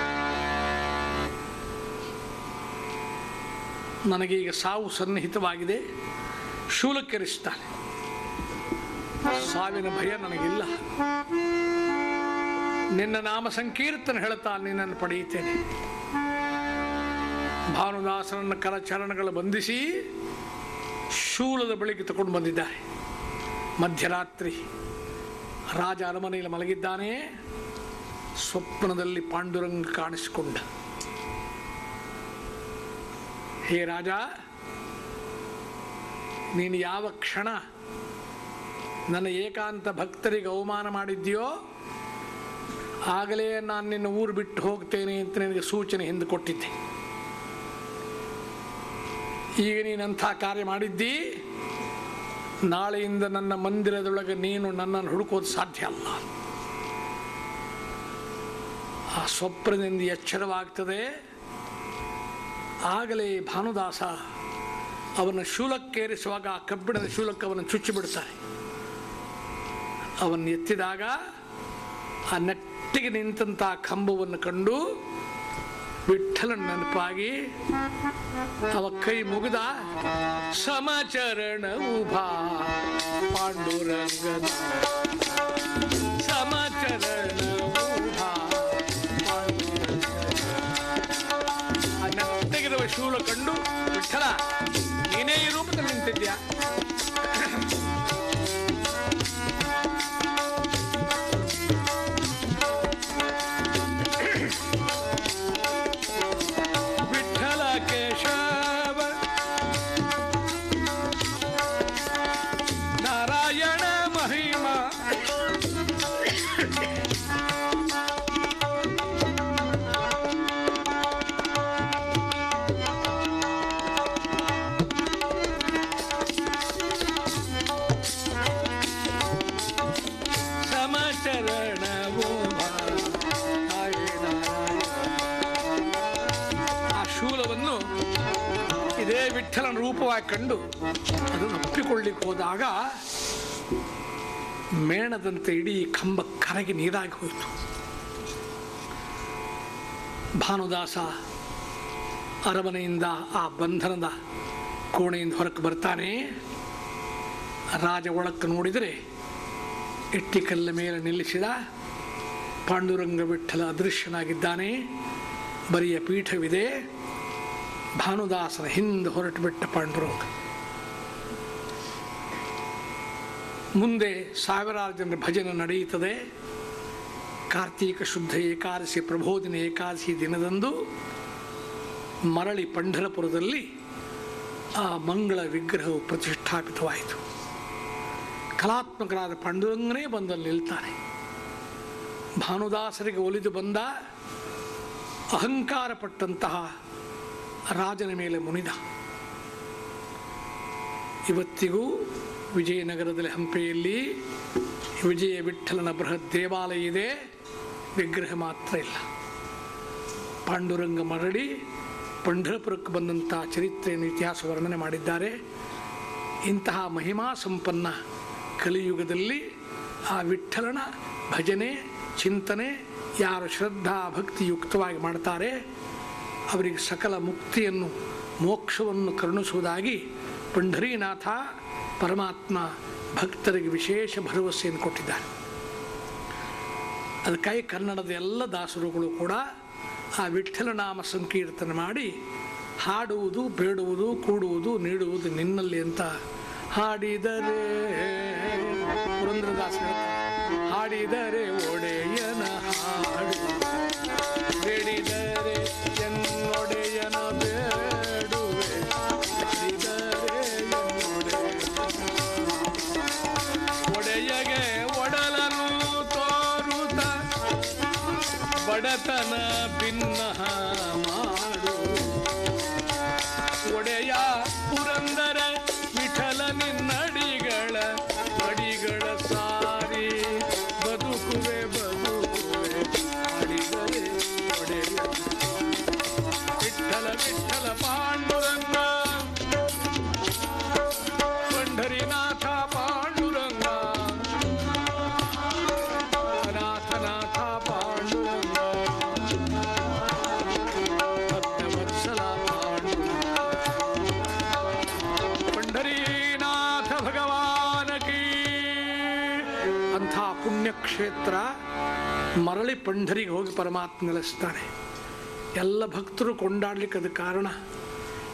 ನನಗೀಗ ಸಾವು ಸನ್ನಿಹಿತವಾಗಿದೆ. ಶೂಲಕ್ಕರಿಸ್ತಾನೆ. ಸಾವಿನ ಭಯ ನನಗಿಲ್ಲ. ನಿನ್ನ ನಾಮ ಸಂಕೀರ್ತನ ಹೇಳ್ತಾ ನಿನ್ನನ್ನು ಪಡೆಯುತ್ತೇನೆ. ಭಾನುದಾಸನನ್ನ ಕರಚರಣಗಳು ಬಂಧಿಸಿ ಶೂಲದ ಬಳಿಗೆ ತಗೊಂಡು ಬಂದಿದ್ದಾರೆ. ಮಧ್ಯರಾತ್ರಿ ರಾಜ ಅರಮನೆಯಲ್ಲಿ ಮಲಗಿದ್ದಾನೆ, ಸ್ವಪ್ನದಲ್ಲಿ ಪಾಂಡುರಂಗ ಕಾಣಿಸಿಕೊಂಡ. ಹೇ ರಾಜ, ನೀನು ಯಾವ ಕ್ಷಣ ನನ್ನ ಏಕಾಂತ ಭಕ್ತರಿಗೆ ಅವಮಾನ ಮಾಡಿದ್ಯೋ ಆಗಲೇ ನಾನು ನಿನ್ನ ಊರು ಬಿಟ್ಟು ಹೋಗ್ತೇನೆ ಅಂತ ನಿನಗೆ ಸೂಚನೆ ಹಿಂದೆ ಕೊಟ್ಟಿದ್ದೆ. ಈಗ ನೀನಂಥ ಕಾರ್ಯ ಮಾಡಿದ್ದಿ? ನಾಳೆಯಿಂದ ನನ್ನ ಮಂದಿರದೊಳಗೆ ನೀನು ನನ್ನನ್ನು ಹುಡುಕೋದು ಸಾಧ್ಯ ಅಲ್ಲ. ಆ ಸ್ವಪ್ನದಿಂದ ಎಚ್ಚರವಾಗ್ತದೆ. ಆಗಲೇ ಭಾನುದಾಸ ಅವನ ಶೂಲಕ್ಕೇರಿಸುವಾಗ ಆ ಕಬ್ಬಿಣದ ಶೂಲಕ್ಕೆ ಅವನ ಚುಚ್ಚಿ ಬಿಡ್ತಾರೆ ಅವನ್ನ ಎತ್ತಿದಾಗ ಆ ನೆಟ್ಟಿಗೆ ನಿಂತಹ ಕಂಬವನ್ನು ಕಂಡು ವಿಠಲನ್ ನೆನಪಾಗಿ ಅವ ಕೈ ಮುಗಿದ ಸಮಚರಣ ಉಭಾ ಪಾಂಡುರಂಗದ ಸಮಚರಣ ನೆಟ್ಟಗಿರುವ ಶೂಲ ಕಂಡು ವಿಠಲ ನೀನೇ ಈ ರೂಪದಲ್ಲಿ ನಿಂತಿದ್ಯಾ ಇದೇ ರೂಪವಾಗಿ ಕಂಡು ಅದನ್ನು ಒಪ್ಪಿಕೊಳ್ಳಿಕ್ಕೆ ಹೋದಾಗ ಮೇಣದಂತೆ ಇಡೀ ಕಂಬ ಕರಗಿ ನೀರಾಗಿ ಹೋಯಿತು. ಭಾನುದಾಸ ಅರಮನೆಯಿಂದ ಆ ಬಂಧನದ ಕೋಣೆಯಿಂದ ಹೊರಕ್ಕೆ ಬರ್ತಾನೆ. ರಾಜ ಒಳಕ್ಕೆ ನೋಡಿದರೆ ಇಟ್ಟಿಕಲ್ಲ ಮೇಲೆ ನಿಲ್ಲಿಸಿದ ಪಾಂಡುರಂಗ ವಿಠಲ ಅದೃಶ್ಯನಾಗಿದ್ದಾನೆ. ಬರಿಯ ಪೀಠವಿದೆ. ಭಾನುದಾಸನ ಹಿಂದೆ ಹೊರಟು ಬಿಟ್ಟ ಪಾಂಡುರಂಗ ಮುಂದೆ ಸಾವಿರಾರು ಜನರ ಭಜನೆ ನಡೆಯುತ್ತದೆ. ಕಾರ್ತೀಕ ಶುದ್ಧ ಏಕಾದಶಿ, ಪ್ರಬೋಧಿನ ಏಕಾದಶಿ ದಿನದಂದು ಮರಳಿ ಪಂಢರಪುರದಲ್ಲಿ ಆ ಮಂಗಳ ವಿಗ್ರಹವು ಪ್ರತಿಷ್ಠಾಪಿತವಾಯಿತು. ಕಲಾತ್ಮಕರಾದ ಪಾಂಡುರಂಗನೇ ಬಂದಲ್ಲಿ ನಿಲ್ತಾನೆ ಭಾನುದಾಸರಿಗೆ ಒಲಿದು ಬಂದ ಅಹಂಕಾರ ಪಟ್ಟಂತಹ ರಾಜನ ಮೇಲೆ ಮುನಿದ. ಇವತ್ತಿಗೂ ವಿಜಯನಗರದಲ್ಲಿ ಹಂಪೆಯಲ್ಲಿ ವಿಜಯ ವಿಠಲನ ಬೃಹತ್ ದೇವಾಲಯ ಇದೆ. ವಿಗ್ರಹ ಮಾತ್ರ ಇಲ್ಲ. ಪಾಂಡುರಂಗ ಮರಳಿ ಪಂಡರಪುರಕ್ಕೆ ಬಂದಂತಹ ಚರಿತ್ರೆಯನ್ನು ಇತಿಹಾಸ ವರ್ಣನೆ ಮಾಡಿದ್ದಾರೆ. ಇಂತಹ ಮಹಿಮಾ ಸಂಪನ್ನ ಕಲಿಯುಗದಲ್ಲಿ ಆ ವಿಠಲನ ಭಜನೆ, ಚಿಂತನೆ ಯಾರು ಶ್ರದ್ಧಾ ಭಕ್ತಿಯುಕ್ತವಾಗಿ ಮಾಡ್ತಾರೆ. ಅವರಿಗೆ ಸಕಲ ಮುಕ್ತಿಯನ್ನು, ಮೋಕ್ಷವನ್ನು ಕರುಣಿಸುವುದಾಗಿ ಪಂಢರೀನಾಥ ಪರಮಾತ್ಮ ಭಕ್ತರಿಗೆ ವಿಶೇಷ ಭರವಸೆಯನ್ನು ಕೊಟ್ಟಿದ್ದಾರೆ. ಅದಕ್ಕಾಗಿ ಕನ್ನಡದ ಎಲ್ಲ ದಾಸರುಗಳು ಕೂಡ ಆ ವಿಠ್ಠಲ ನಾಮ ಸಂಕೀರ್ತನೆ ಮಾಡಿ ಹಾಡುವುದು, ಬೇಡುವುದು, ಕೂಡುವುದು, ನೀಡುವುದು ನಿನ್ನಲ್ಲಿ ಅಂತ ಹಾಡಿದರೆ, ಪುರಂದ್ರದಾಸ ಹಾಡಿದರೆ ಒಡೆಯನ ಪಂಢರಿಗೆ ಹೋಗಿ ಪರಮಾತ್ಮ ನೆಲೆಸ್ತಾನೆ. ಎಲ್ಲ ಭಕ್ತರು ಕೊಂಡಾಡ್ಲಿಕ್ಕೆ ಅದು ಕಾರಣ.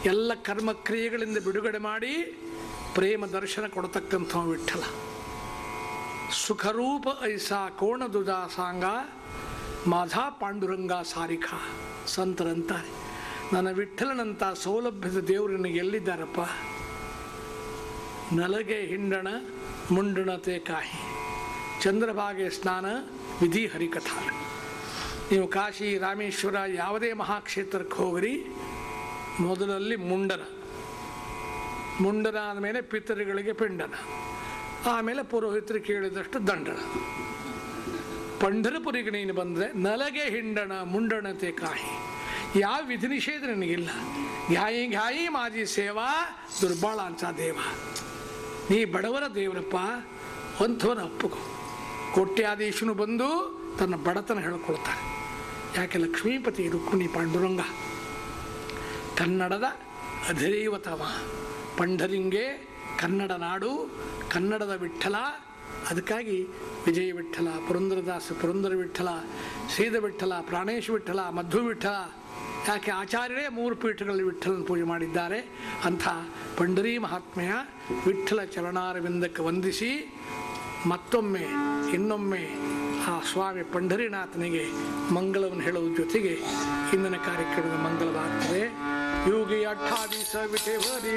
ಎಲ್ಲ ಕರ್ಮಕ್ರಿಯೆಗಳಿಂದ ಬಿಡುಗಡೆ ಮಾಡಿ ಪ್ರೇಮ ದರ್ಶನ ಕೊಡತಕ್ಕಂಥ ವಿಠಲ. ಸುಖರೂಪ ಐಸಾ ಕೋಣ ದುಜಾ ಸಾಂಗ, ಮಾಧಾ ಪಾಂಡುರಂಗ ಸಾರಿಖ ಸಂತರಂತಾರೆ ನನ್ನ ವಿಠಲನಂಥ ಸೌಲಭ್ಯದ ದೇವರು ನನಗೆ ಎಲ್ಲಿದ್ದಾರಪ್ಪ? ನಲಗೆ ಹಿಂಡಣ ಮುಂಡಣತೆ ಕಾಯಿ ಚಂದ್ರಭಾಗೆ ಸ್ನಾನ ವಿಧಿ ಹರಿಕಥಾ ನೀವು ಕಾಶಿ, ರಾಮೇಶ್ವರ, ಯಾವುದೇ ಮಹಾಕ್ಷೇತ್ರಕ್ಕೆ ಹೋಗ್ರಿ. ಮೊದಲಲ್ಲಿ ಮುಂಡನ. ಮುಂಡನ ಆದಮೇಲೆ ಪಿತೃಗಳಿಗೆ ಪಿಂಡನ. ಆಮೇಲೆ ಪುರೋಹಿತರು ಕೇಳಿದಷ್ಟು ದಂಡನ. ಪಂಢರಪುರಿಗೆ ನೀನು ಬಂದರೆ ನಲಗೆ ಹಿಂಡಣ ಮುಂಡಣತೆ ಕಾಯಿ ಯಾವ ವಿಧಿ ನಿಷೇಧ ನನಗಿಲ್ಲ. ಘಾಯಿ ಘಾಯಿ ಮಾಜಿ ಸೇವಾ ದುರ್ಬಾಳ ದೇವ. ನೀ ಬಡವರ ದೇವರಪ್ಪ ಒಂಥವರ ಅಪ್ಪಗು. ಕೋಟ್ಯಾಧೀಶನು ಬಂದು ತನ್ನ ಬಡತನ ಹೇಳ್ಕೊಳ್ತಾನೆ. ಯಾಕೆ ಲಕ್ಷ್ಮೀಪತಿ ರುಕ್ಮಿಣಿ ಪಾಂಡುರಂಗ? ಕನ್ನಡದ ಅಧಿರೇವತಮ ಪಂಢರಿಂಗೆ ಕನ್ನಡ ನಾಡು, ಕನ್ನಡದ ವಿಠಲ ಅದಕ್ಕಾಗಿ ವಿಜಯ ವಿಠಲ ಪುರಂದರದಾಸ ಪುರಂದರ ವಿಠಲ ಸೇದ ವಿಠಲ ಪ್ರಾಣೇಶ ವಿಠಲ ಮಧು ವಿಠಲ ಯಾಕೆ ಆಚಾರ್ಯರೇ ಮೂರು ಪೀಠಗಳಲ್ಲಿ ವಿಠಲನ ಪೂಜೆ ಮಾಡಿದ್ದಾರೆ. ಅಂಥ ಪಂಡರಿ ಮಹಾತ್ಮೆಯ ವಿಠಲ ಚರಣಾರವಿಂದಕ್ಕೆ ವಂದಿಸಿ ಮತ್ತೊಮ್ಮೆ ಇನ್ನೊಮ್ಮೆ ಆ ಸ್ವಾಮಿ ಪಂಢರಿನಾಥನಿಗೆ ಮಂಗಳವನ್ನು ಹೇಳುವ ಜೊತೆಗೆ ಇಂದಿನ ಕಾರ್ಯಕ್ರಮದ ಮಂಗಳವಾಗ್ತದೆ ಯೋಗಿ ಅಠಾದಿ ವಿಠೇವರಿ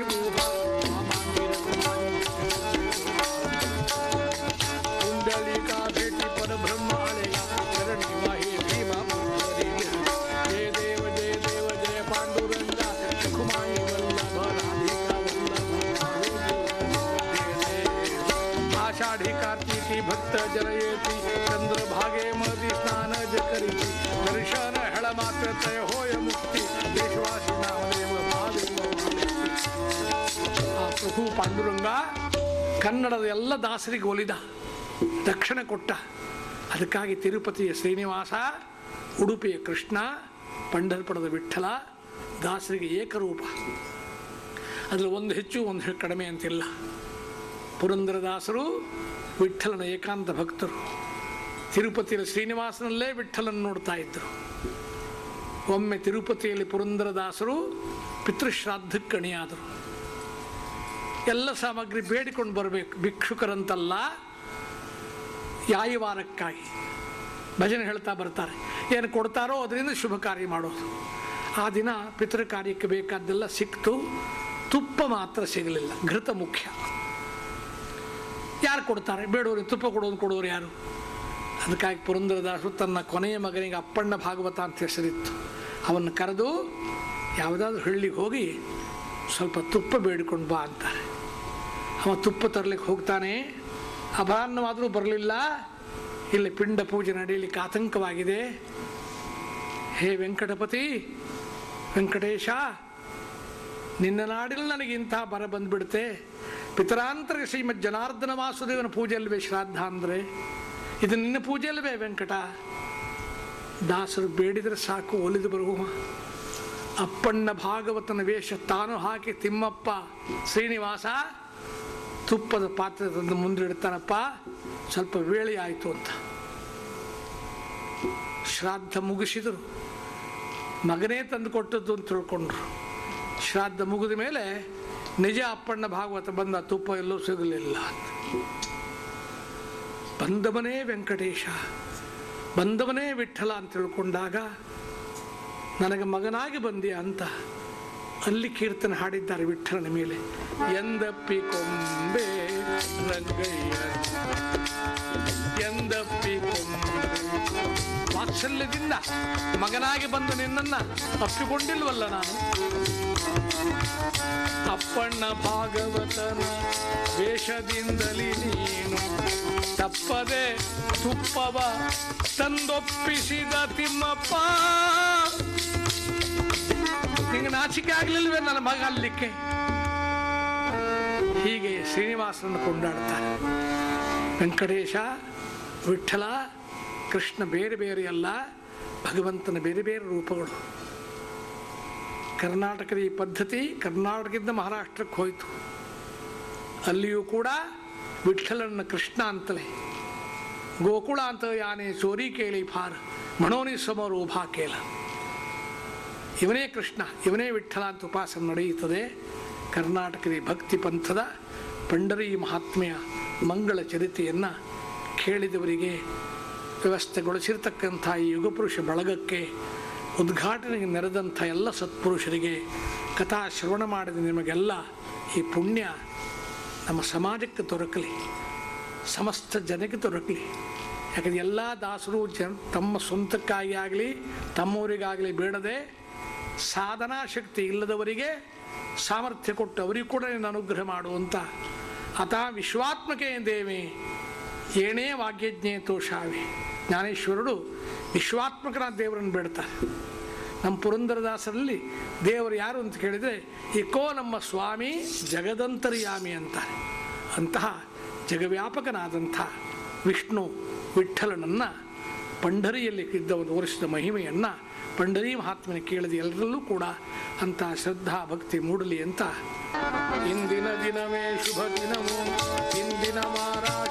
ಪಾಂಡುರಂಗ ಕನ್ನಡದ ಎಲ್ಲ ದಾಸರಿಗೆ ಒಲಿದ, ದಕ್ಷಿಣ ಕೊಟ್ಟ. ಅದಕ್ಕಾಗಿ ತಿರುಪತಿಯ ಶ್ರೀನಿವಾಸ, ಉಡುಪಿಯ ಕೃಷ್ಣ ಪಂಢರಪುರದ ವಿಠಲ ದಾಸರಿಗೆ ಏಕರೂಪ. ಅದರಲ್ಲಿ ಒಂದು ಹೆಚ್ಚು, ಒಂದು ಕಡಿಮೆ ಅಂತಿಲ್ಲ. ಪುರಂದರದಾಸರು ವಿಠಲನ ಏಕಾಂತ ಭಕ್ತರು. ತಿರುಪತಿಯ ಶ್ರೀನಿವಾಸನಲ್ಲೇ ವಿಠಲನ ನೋಡ್ತಾ ಇದ್ದರು. ಒಮ್ಮೆ ತಿರುಪತಿಯಲ್ಲಿ ಪುರಂದರದಾಸರು ಪಿತೃಶ್ರಾದ್ದಕ್ಕೆ ಅಣಿಯಾದರು. ಎಲ್ಲ ಸಾಮಗ್ರಿ ಬೇಡಿಕೊಂಡು ಬರಬೇಕು. ಭಿಕ್ಷುಕರಂತಲ್ಲ, ಯಾಯವಾರಕ್ಕಾಗಿ. ಭಜನೆ ಹೇಳ್ತಾ ಬರ್ತಾರೆ. ಏನು ಕೊಡ್ತಾರೋ ಅದರಿಂದ ಶುಭ ಕಾರ್ಯ ಮಾಡೋದು. ಆ ದಿನ ಪಿತೃ ಕಾರ್ಯಕ್ಕೆ ಬೇಕಾದ್ದೆಲ್ಲ ಸಿಕ್ತು. ತುಪ್ಪ ಮಾತ್ರ ಸಿಗಲಿಲ್ಲ. ಘೃತ ಮುಖ್ಯ. ಯಾರು ಕೊಡ್ತಾರೆ? ಬೇಡೋರು ತುಪ್ಪ ಕೊಡೋದು ಕೊಡೋರು ಯಾರು? ಅದಕ್ಕಾಗಿ ಪುರಂದರದಾಸರು ತನ್ನ ಕೊನೆಯ ಮಗನಿಗೆ ಅಪ್ಪಣ್ಣ ಭಾಗವತ ಅಂತ ಹೆಸರಿತ್ತು. ಅವನ್ನು ಕರೆದು, ಯಾವುದಾದ್ರೂ ಹಳ್ಳಿಗೆ ಹೋಗಿ ಸ್ವಲ್ಪ ತುಪ್ಪ ಬೇಡಿಕೊಂಡು ಬಾ ಅಂತಾರೆ. ಅವ ತುಪ್ಪ ತರಲಿಕ್ಕೆ ಹೋಗ್ತಾನೆ. ಅಪರಾಹ್ನವಾದರೂ ಬರಲಿಲ್ಲ. ಇಲ್ಲಿ ಪಿಂಡ ಪೂಜೆ ನಡೆಯಲಿಕ್ಕೆ ಆತಂಕವಾಗಿದೆ. ಹೇ ವೆಂಕಟಪತಿ, ವೆಂಕಟೇಶ, ನಿನ್ನ ನಾಡಿನಲ್ಲಿ ನನಗೆ ಇಂತಹ ಬರ ಬಂದ್ಬಿಡುತ್ತೆ. ಪಿತರಾಂತರ ಶ್ರೀಮದ್ ಜನಾರ್ದನ ವಾಸುದೇವನ ಪೂಜೆಯಲ್ವೇ ಶ್ರಾದ್ದ ಅಂದರೆ? ಇದು ನಿನ್ನ ಪೂಜೆಯಲ್ವೇ ವೆಂಕಟ? ದಾಸರು ಬೇಡಿದರೆ ಸಾಕು, ಒಲಿದು ಬರುವ. ಅಪ್ಪಣ್ಣ ಭಾಗವತನ ವೇಷ ತಾನು ಹಾಕಿ ತಿಮ್ಮಪ್ಪ ಶ್ರೀನಿವಾಸ ತುಪ್ಪದ ಪಾತ್ರೆ ತಂದು ಮುಂದಿಡ್ತಾನಪ್ಪ ಸ್ವಲ್ಪ ವೇಳೆ ಆಯಿತು ಅಂತ. ಶ್ರಾದ್ದ ಮುಗಿಸಿದರು. ಮಗನೇ ತಂದು ಕೊಟ್ಟದ್ದು ಅಂತ ತಿಳ್ಕೊಂಡ್ರು. ಶ್ರಾದ್ದ ಮುಗಿದ ಮೇಲೆ ನಿಜ ಅಪ್ಪಣ್ಣ ಭಾಗವತ ಬಂದ, ತುಪ್ಪ ಎಲ್ಲೂ ಸಿಗಲಿಲ್ಲ ಬಂದವನೇ ವೆಂಕಟೇಶ, ಬಂದವನೇ ವಿಠಲ ಅಂತ ತಿಳ್ಕೊಂಡಾಗ, ನನಗೆ ಮಗನಾಗಿ ಬಂದಿಯ ಅಂತ ಅಲ್ಲಿ ಕೀರ್ತನ ಹಾಡಿದ್ದಾರೆ ವಿಠಲನ ಮೇಲೆ. ಎಂದಪ್ಪಿ ಕೊಂಬೆ ರಂಗಯ್ಯ. ಎಂದಪ್ಪಿ ಕೊಂಬೆ. ವಾತ್ಸಲ್ಯದಿಂದ ಮಗನಾಗಿ ಬಂದು ನಿನ್ನನ್ನ ತಪ್ಪಿಕೊಂಡಿಲ್ವಲ್ಲ ನಾನು? ಅಪ್ಪಣ್ಣ ಭಾಗವತನ ವೇಷದಿಂದಲಿ ನೀನು ತಪ್ಪದೆ ತುಪ್ಪವ ತಂದೊಪ್ಪಿಸಿದ ತಿಮ್ಮಪ್ಪ. ನಿಂಗೆ ನಾಚಿಕೆ ಆಗ್ಲಿಲ್ವೇ ನನ್ನ ಮಗ ಅಲ್ಲಿಕ್ಕೆ? ಹೀಗೆ ಶ್ರೀನಿವಾಸನನ್ನು ಕೊಂಡಾಡ್ತಾರೆ ವೆಂಕಟೇಶ, ವಿಠಲ, ಕೃಷ್ಣ ಬೇರೆ ಬೇರೆ ಅಲ್ಲ ಭಗವಂತನ ಬೇರೆ ಬೇರೆ ರೂಪಗಳು. ಕರ್ನಾಟಕದ ಈ ಪದ್ಧತಿ ಕರ್ನಾಟಕದಿಂದ ಮಹಾರಾಷ್ಟ್ರಕ್ಕೆ ಹೋಯಿತು. ಅಲ್ಲಿಯೂ ಕೂಡ ವಿಠಲನ ಕೃಷ್ಣ ಅಂತಲೇ. ಗೋಕುಳಾಂತ ಯಾನೆ ಚೋರಿ ಕೇಳಿ ಫಾರ್ ಮನೋನಿ ಸಮರೋಭಾ ಕೇಳ ಇವನೇ ಕೃಷ್ಣ, ಇವನೇ ವಿಠಲ ಅಂತ ಉಪಾಸನೆ ನಡೆಯುತ್ತದೆ. ಕರ್ನಾಟಕದ ಭಕ್ತಿ ಪಂಥದ ಪಂಡರಿ ಮಹಾತ್ಮೆಯ ಮಂಗಳ ಚರಿತೆಯನ್ನು ಕೇಳಿದವರಿಗೆ ವ್ಯವಸ್ಥೆಗೊಳಿಸಿರ್ತಕ್ಕಂಥ ಈ ಯುಗಪುರುಷ ಬಳಗಕ್ಕೆ ಉದ್ಘಾಟನೆಗೆ ನೆರೆದಂಥ ಎಲ್ಲ ಸತ್ಪುರುಷರಿಗೆ ಕಥಾ ಶ್ರವಣ ಮಾಡಿದ ನಿಮಗೆಲ್ಲ ಈ ಪುಣ್ಯ ನಮ್ಮ ಸಮಾಜಕ್ಕೆ ದೊರಕಲಿ, ಸಮಸ್ತ ಜನಕ್ಕೆ ದೊರಕಲಿ. ಯಾಕಂದರೆ ಎಲ್ಲ ದಾಸರು ಜನ ತಮ್ಮ ಸ್ವಂತಕ್ಕಾಗಿ ಆಗಲಿ, ತಮ್ಮವರಿಗಾಗಲಿ ಬೇಡದೆ ಸಾಧನಾ ಶಕ್ತಿ ಇಲ್ಲದವರಿಗೆ ಸಾಮರ್ಥ್ಯ ಕೊಟ್ಟು ಅವರಿಗೂ ಕೂಡ ನೀನು ಅನುಗ್ರಹ ಮಾಡುವಂತ ಅತ. ವಿಶ್ವಾತ್ಮಕೆ ದೇವಿ, ಏನೇ ವಾಗ್ಯಜ್ಞೆ ತೋಷಾವೆ. ಜ್ಞಾನೇಶ್ವರುಡು ವಿಶ್ವಾತ್ಮಕನ ದೇವರನ್ನು ಬೇಡ್ತಾರೆ. ನಮ್ಮ ಪುರಂದರದಾಸರಲ್ಲಿ ದೇವರು ಯಾರು ಅಂತ ಕೇಳಿದರೆ ಇಕೋ ನಮ್ಮ ಸ್ವಾಮಿ ಜಗದಂತರ್ಯಾಮಿ ಅಂತಾರೆ. ಅಂತಹ ಜಗವ್ಯಾಪಕನಾದಂಥ ವಿಷ್ಣು ವಿಠಲನನ್ನು ಪಂಢರಿಯಲ್ಲಿ ಇದ್ದವನು ತೋರಿಸಿದ ಮಹಿಮೆಯನ್ನು ಪಂಡರಿ ಮಹಾತ್ಮನ ಕೇಳಿದ ಎಲ್ಲರಲ್ಲೂ ಕೂಡ ಅಂತ ಶ್ರದ್ಧಾ ಭಕ್ತಿ ಮೂಡಲಿ ಅಂತ. ಇಂದಿನ ದಿನವೇ ಶುಭ ದಿನವು. ಇಂದಿನ ಮಾರಾಟ